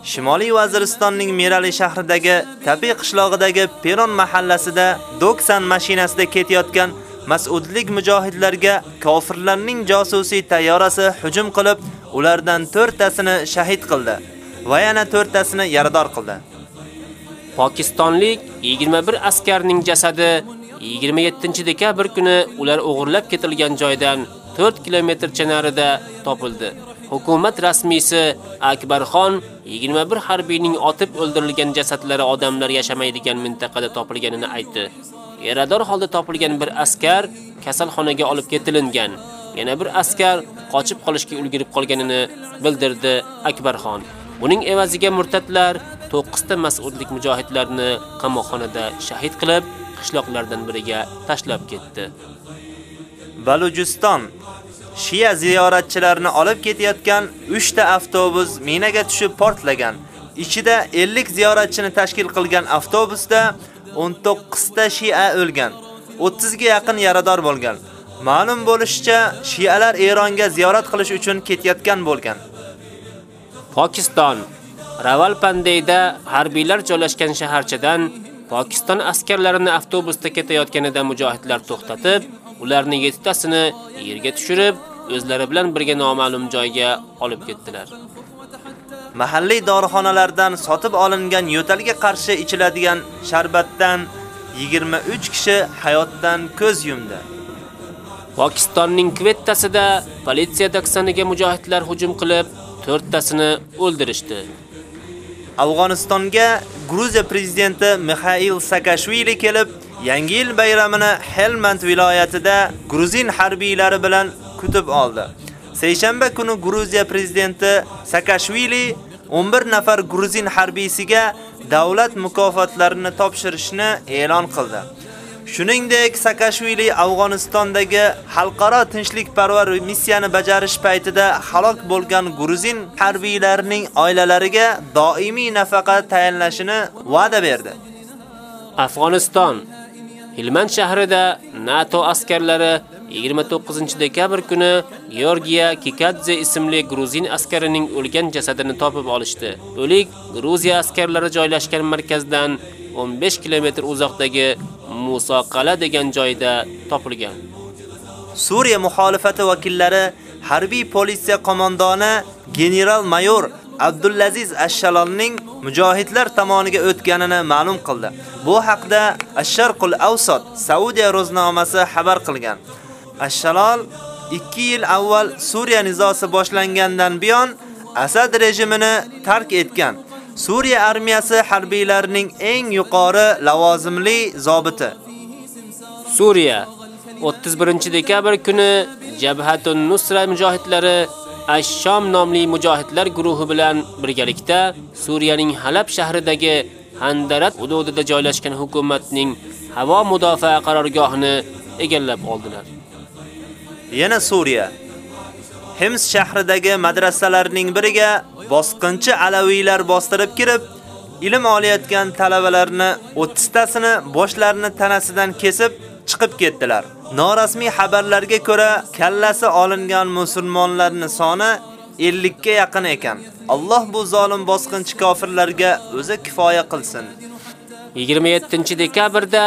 Shimoliy Vaziristonning Merali shahridagi Tabiy qishlog'idagi Peron mahallasida Doksan mashinasida ketayotgan mas'udlik mujohidlarga kofirlarning josusiy tayyorasi hujum qilib, ulardan 4 tasini shahid qildi va yana 4 tasini yarador qildi. Pokistonlik 21 askarning jasadi 27-dekabr kuni ular o'g'irlab ketilgan joydan 4 kilometrcha narida topildi. Hukumat rasmiysi Akbarxon 21 harbiyning otib o'ldirilgan jasadlari odamlar yashamaydigan mintaqada topilganini aytdi. Yarador holda topilgan bir askar kasalxonaga olib ketilingan. Yana bir askar qochib qolishga ulgurib qolganini bildirdi Akbarxon. Buning evaziga murtatlar 9 ta mas'ullik mujohidlarni qamoqxonada shahid qilib, qishloqlardan biriga tashlab ketdi. Balujiston Shia ziyoratchilarini olib ketayotgan 3 ta avtobus minaga tushib portlagan. Ichida 50 ziyoratchini tashkil qilgan avtobusda 19 ta Shia o'lgan. 30 ga yaqin yarador bo'lgan. Ma'lum bo'lishicha, Shialar Eronga ziyorat qilish uchun ketayotgan bo'lgan. Pokiston Rawalpindayda harbiylar joylashgan shaharchadan Pokiston askarlarini avtobusda ketayotganida mujohidlar to'xtatib, ularning 7 tasini yerga tushirib, o'zlari bilan birga noma'lum joyga olib ketdilar. Mahalliy dorixonalardan sotib olingan yo'talga qarshi ichiladigan sharbatdan 23 kishi hayotdan ko'z yumdi. Pokistonning Kvettasida politsiya taksaniga mujohidlar hujum qilib, 4 tasini o'ldirishdi. Afg'onistonga Gruziya prezidenti Mikhail Saakashvili kelib, Yangi yil bayramini Helmand viloyatida gruzin harbiylari bilan kutib oldi. Seshanba kuni Gruziya prezidenti Saakashvili 11 nafar gruzin harbiysiga davlat mukofotlarini topshirishni e'lon qildi. Shuningdek, Saakashvili Afg'onistondagi xalqaro tinchlikparvar missiyani bajarish paytida halok bo'lgan gruzin harbiylarining oilalariga doimiy nafaqa tayinlashini va'da berdi. Afg'oniston Hilmand shahrida NATO askarlari 29-dekabr kuni Georgiya Kikadze ismli gruzin askarining o'lgan jasadini topib olishdi. O'lik Gruziya askarlari joylashgan markazdan 15 kilometr uzoqdagi Musa Qala degan joyda topilgan. Suriya muxolifati vakillari harbiy politsiya qo'mondoni general-mayor Abdulaziz Ashshalonning mujohidlar tomoniga o'tganini ma'lum qildi. Bu haqda Ash-Sharqul Awsat Saudiya ro'znomasi xabar qilgan. Ashshalol 2 yil avval Suriya nizosi boshlangandan buyon Asad rejimini tark etgan. Suriya armiyasi harbiylarining eng yuqori lavozimli zobiti. Suriya 31-dekabr kuni Jabhatun Nusra mujohidlari Ash-Sham nomli mujohidlar guruhi bilan birgalikda Suriyaning Halab shahridagi Handarat hududida joylashgan hukumatning havo mudofaa qarorgohini egallab oldilar. Yana Suriya Hims shahridagi madrasalarning biriga bosqinchi alaviylar bostirib kirib, ilm olayotgan talabalarni 30 tasini boshlarini tanasidan kesib chiqib ketdilar. Norasmiy xabarlarga ko'ra, kallasi olingan musulmonlarning soni 50 ga yaqin ekan. Alloh bu zolim bosqinchi kofirlarga o'zi kifoya qilsin. 27-dekabrda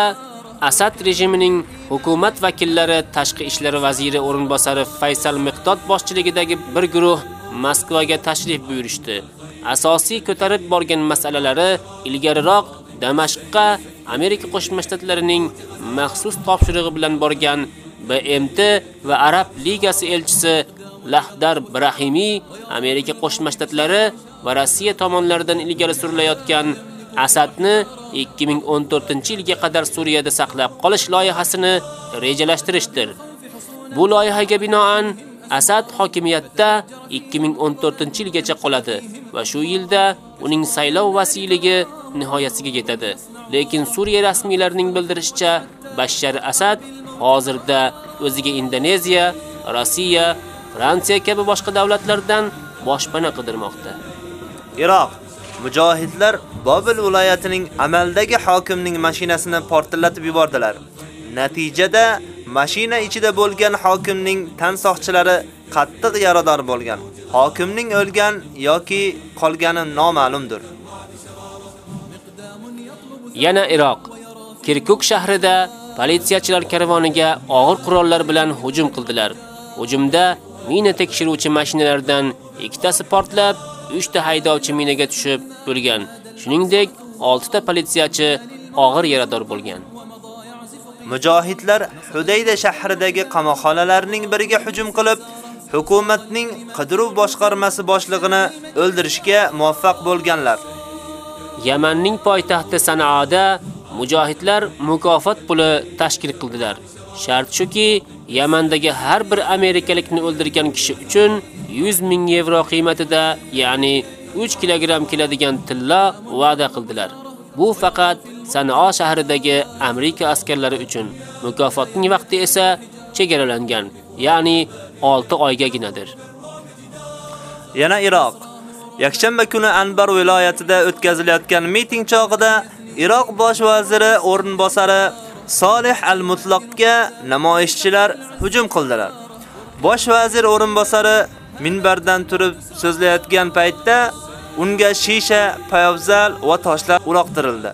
Asad rejimining hukumat vakillari tashqi ishlar vaziri o'rinbosari Faysal Miqdod boshchiligidagi bir guruh Moskvaga tashrif buyurishdi. Asosiy ko'tarib borgan masalalari ilgariroq Damashqqa Amerika Qo'shma Shtatlarining maxsus topshirig'i bilan borgan BMT va Arab Ligasi elchisi Lahdar Brahimi Amerika Qo'shma Shtatlari va Rossiya tomonlaridan ilgari surilayotgan Asadni 2014-yilga qadar Suriyada saqlab qolish loyihasini rejalashtirishdir. Bu loyihaga binoan Asad hokimiyatda 2014-yilgacha qoladi va shu yilda uning saylov vasiyligi nihoyasiga yetadi. Lekin Suriya rasmiylarining bildirishicha, Bashar Asad hozirda o'ziga Indoneziya, Rossiya, Fransiya kabi boshqa davlatlardan boshpana qidirmoqda. Iroq mujohidlar Bobil viloyatining amaldagi hokimning mashinasini portlatib yubordilar. Natijada mashina ichida bo'lgan hokimning tan soqchilari qattiq yarador bo'lgan. Hokimning o'lgan yoki qolgani noma'lumdir. Yana Iroq. Kirkuk shahrida politsiyachilar karvoniga og'ir qurollar bilan hujum qildilar. Hujumda mina tekshiruvchi mashinalardan ikkitasi portlab, 3 ta haydovchi minaga tushib o'lgan. Shuningdek, 6 ta politsiyachi og'ir yarador bo'lgan. Mujohidlar Hudayda shahridagi qamoqxonalarning biriga hujum qilib, hukumatning qidiruv boshqarmasi boshlig'ini o'ldirishga muvaffaq bo'lganlar. Yamanning poytaxti Sanoada mujohidlar mukofot puli tashkil qildilar. Shart shuki, Yamandagi har bir amerikalikni o'ldirgan kishi uchun 100 ming yevro qiymatida, ya'ni 3 kilogramm keladigan tilla va'da qildilar. Bu faqat Sanoa shahridagi Amerika askarlari uchun. Mukofotning vaqti esa chegaralangan, ya'ni 6 oygaginadir. Yana Iroq. Yakshanba kuni Anbar viloyatida o'tkazilayotgan miting chog'ida Iroq bosh vaziri o'rinbosari Solih al-Mutlaqga namoyishchilar hujum qildilar. Bosh vazir o'rinbosari minbardan turib so'zlayotgan paytda unga shisha, poyabzal va toshlar uloqtirildi.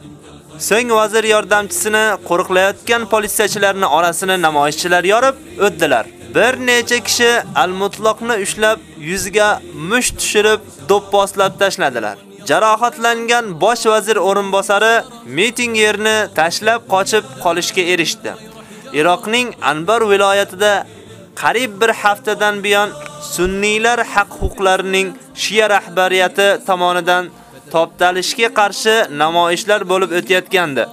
So'ng vazir yordamchisini qo'riqlayotgan politsiyachilarning orasini namoyishchilar yorib o'tdilar. Bir necha kishi Al-Mutloqni ushlab yuziga musht tushirib, do'pposlab tashladilar. Jarohatlangan bosh vazir o'rinbosari miting yerini tashlab qochib qolishga erishdi. Iroqning Anbar viloyatida qarib bir haftadan buyon sunniylar haq-huquqlarining Shia rahbariyati tomonidan toptalishga qarshi namoyishlar bo'lib o'tayotgandi.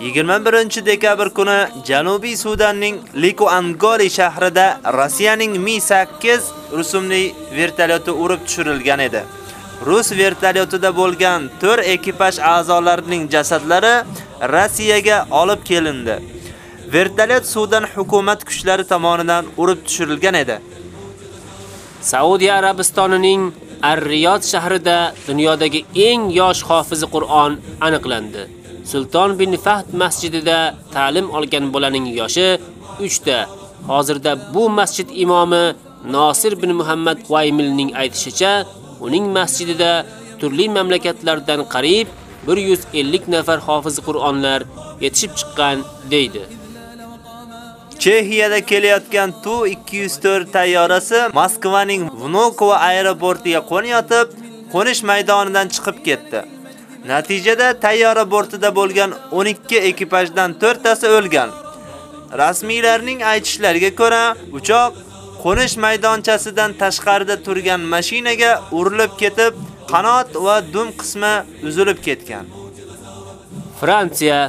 21 dekabr kuni Janubiy Sudanning Likuangoli shahrida Rossiyaning Mi-8 rusumli vertolyoti urib tushirilgan edi. Rus vertolyotida bo'lgan 4 ekipaj a'zolarining jasadlari Rossiyaga olib kelindi. Vertolyot Sudan hukumat kuchlari tomonidan urib tushirilgan edi. Saudiya Arabistonining Ar-Riyod shahrida dunyodagi eng yosh hofizi Qur'on aniqlandi. Sultan bin Fahd masjidida ta'lim olgan bolaning yoshi 3 ta. Hozirda bu masjid imomi Nosir bin Muhammad Qaymilning aytishicha, uning masjidida turli mamlakatlardan qariyb 150 nafar hofiz Qur'onlar yetishib chiqqan deydi. Chexiyada kelayotgan Tu-204 tayyorasi Moskvaning Vnukovo aeroportiga qo'nayotib, qo'nish maydonidan chiqib ketdi. Natijada tayyora bortida bo'lgan 12 ekipajdan 4 tasi o'lgan. Rasmiylarning aytishlariga ko'ra, uchoq qo'nish maydonchasidan tashqarida turgan mashinaga urilib ketib, qanot va dum qismi uzilib ketgan. Fransiya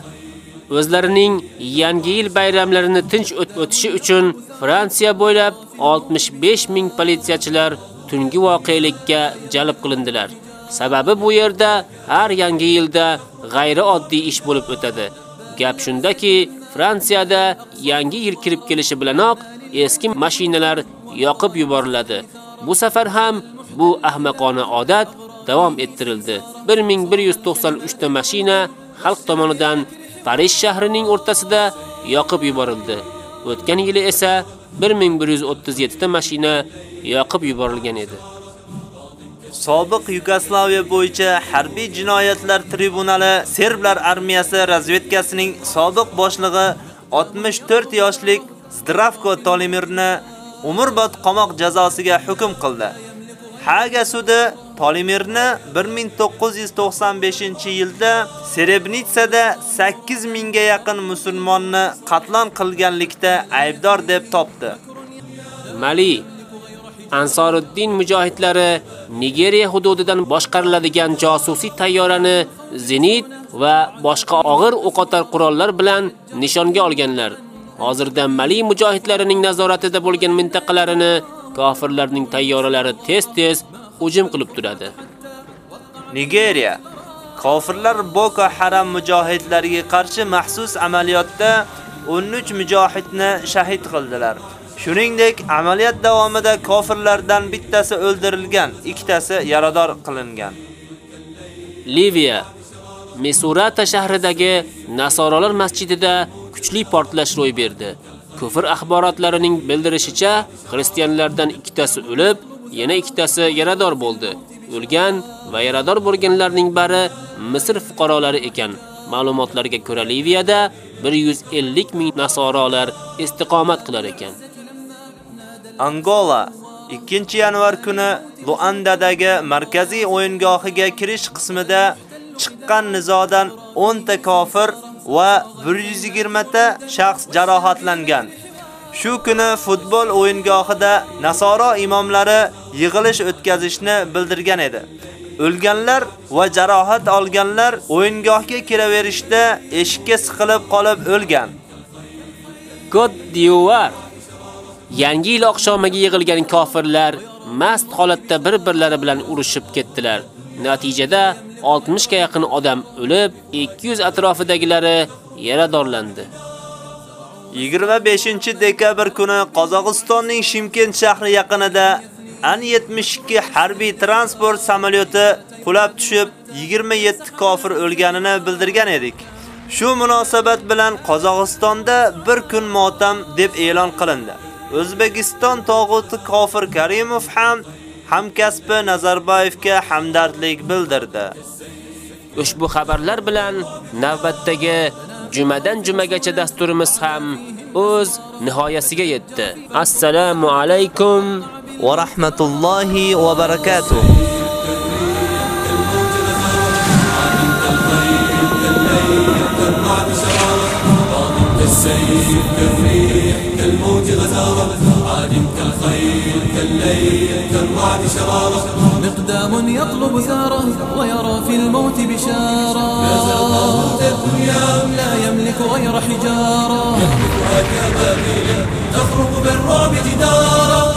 o'zlarining yangi yil bayramlarini tinch o'tishi uchun Fransiya bo'ylab 65 ming politsiyachilar tungi voqelikka jalb qilindilar. Sababi bu yerda har yangi yilda g'ayrioddiy ish bo'lib o'tadi. Gap shundaki, Fransiyada yangi yil kirib kelishi bilanoq eski mashinalar yoqib yuboriladi. Bu safar ham bu ahmoqona odat davom ettirildi. 1193 ta mashina xalq tomonidan Parij shahrining o'rtasida yoqib yuborildi. O'tgan yili esa 1137 ta mashina yoqib yuborilgan edi. Sobiq Yugoslaviya bo'yicha harbiy jinoyatlar tribunali serblar armiyasi razvedkasining sobiq boshlig'i 64 yoshlik Zdravko Tolimirni umrbod qamoq jazosiga hukm qildi. Haga sudi polimerni 1995-yilda Serebnitsada 8 mingga yaqin musulmonni qatl qilganlikda aybdor deb topdi. Mali Ansoriddin mujohidlari Nigeriya hududidan boshqariladigan josusiy tayyorani zenit va boshqa og'ir o'qotar qurollar bilan nishonga olganlar. Hozirda Mali mujohidlarining nazoratida bo'lgan mintaqalarini kofirlarning tayyoralari tez-tez hujum qilib turadi. Nigeriya Kofirlar Boko Haram mujohidlariga qarshi maxsus amaliyotda 13 mujohidni shahid qildilar. Shuningdek, amaliyot davomida kofirlardan bittasi o'ldirilgan, ikkitasi yarador qilingan. Liviya Mesurata shahridagi Nasoralar masjidida kuchli portlash ro'y berdi. Kufr axborotlarining bildirishicha, xristianlardan ikkitasi o'lib, yana ikkitasi yarador bo'ldi. O'lgan va yarador bo'lganlarning bari Misr fuqarolari ekan. Ma'lumotlarga ko'ra Liviyada 150 ming nasorolar istiqomat qilar ekan. Angola 2 yanvar kuni Luandadagi markaziy o'yingohiga kirish qismida chiqqan nizodan 10 ta kofir va 120 ta shaxs jarohatlangan. Shu kuni futbol o'yingohida Nasoro imomlari yig'ilish o'tkazishni bildirgan edi. O'lganlar va jarohat olganlar o'yingohga kiraverishda eshikka siqilib qolib o'lgan. God d'Ivoire Yangi yil oqshomiga yig'ilgan kofirlar mast holatda bir-birlari bilan urushib ketdilar. Natijada 60 ga yaqin odam o'lib, 200 atrofidagilari yaradorlandi. 25-dekabr kuni Qozog'istonning Shimkent shahri yaqinida An-72 harbiy transport samolyoti qulab tushib 27 kofir o'lganini bildirgan edik. Shu munosabat bilan Qozog'istonda bir kun motam deb e'lon qilindi. O'zbekiston tog'uti kofir Karimov ham hamkasbi Nazarboyevga hamdardlik bildirdi. Ushbu xabarlar bilan navbatdagi jumadan jumagacha dasturimiz ham o'z nihoyasiga yetdi. Assalomu alaykum va rahmatullohi va barakatuh. كالسيف كالريح كالموج غزارة عادم كالخيل كالليل كالرعد شرارة. مقدام يطلب ثاره ويرى في الموت بشارة. لا يملك غير حجارة. يهلكها كبابيل تخرق بالرعب جدارا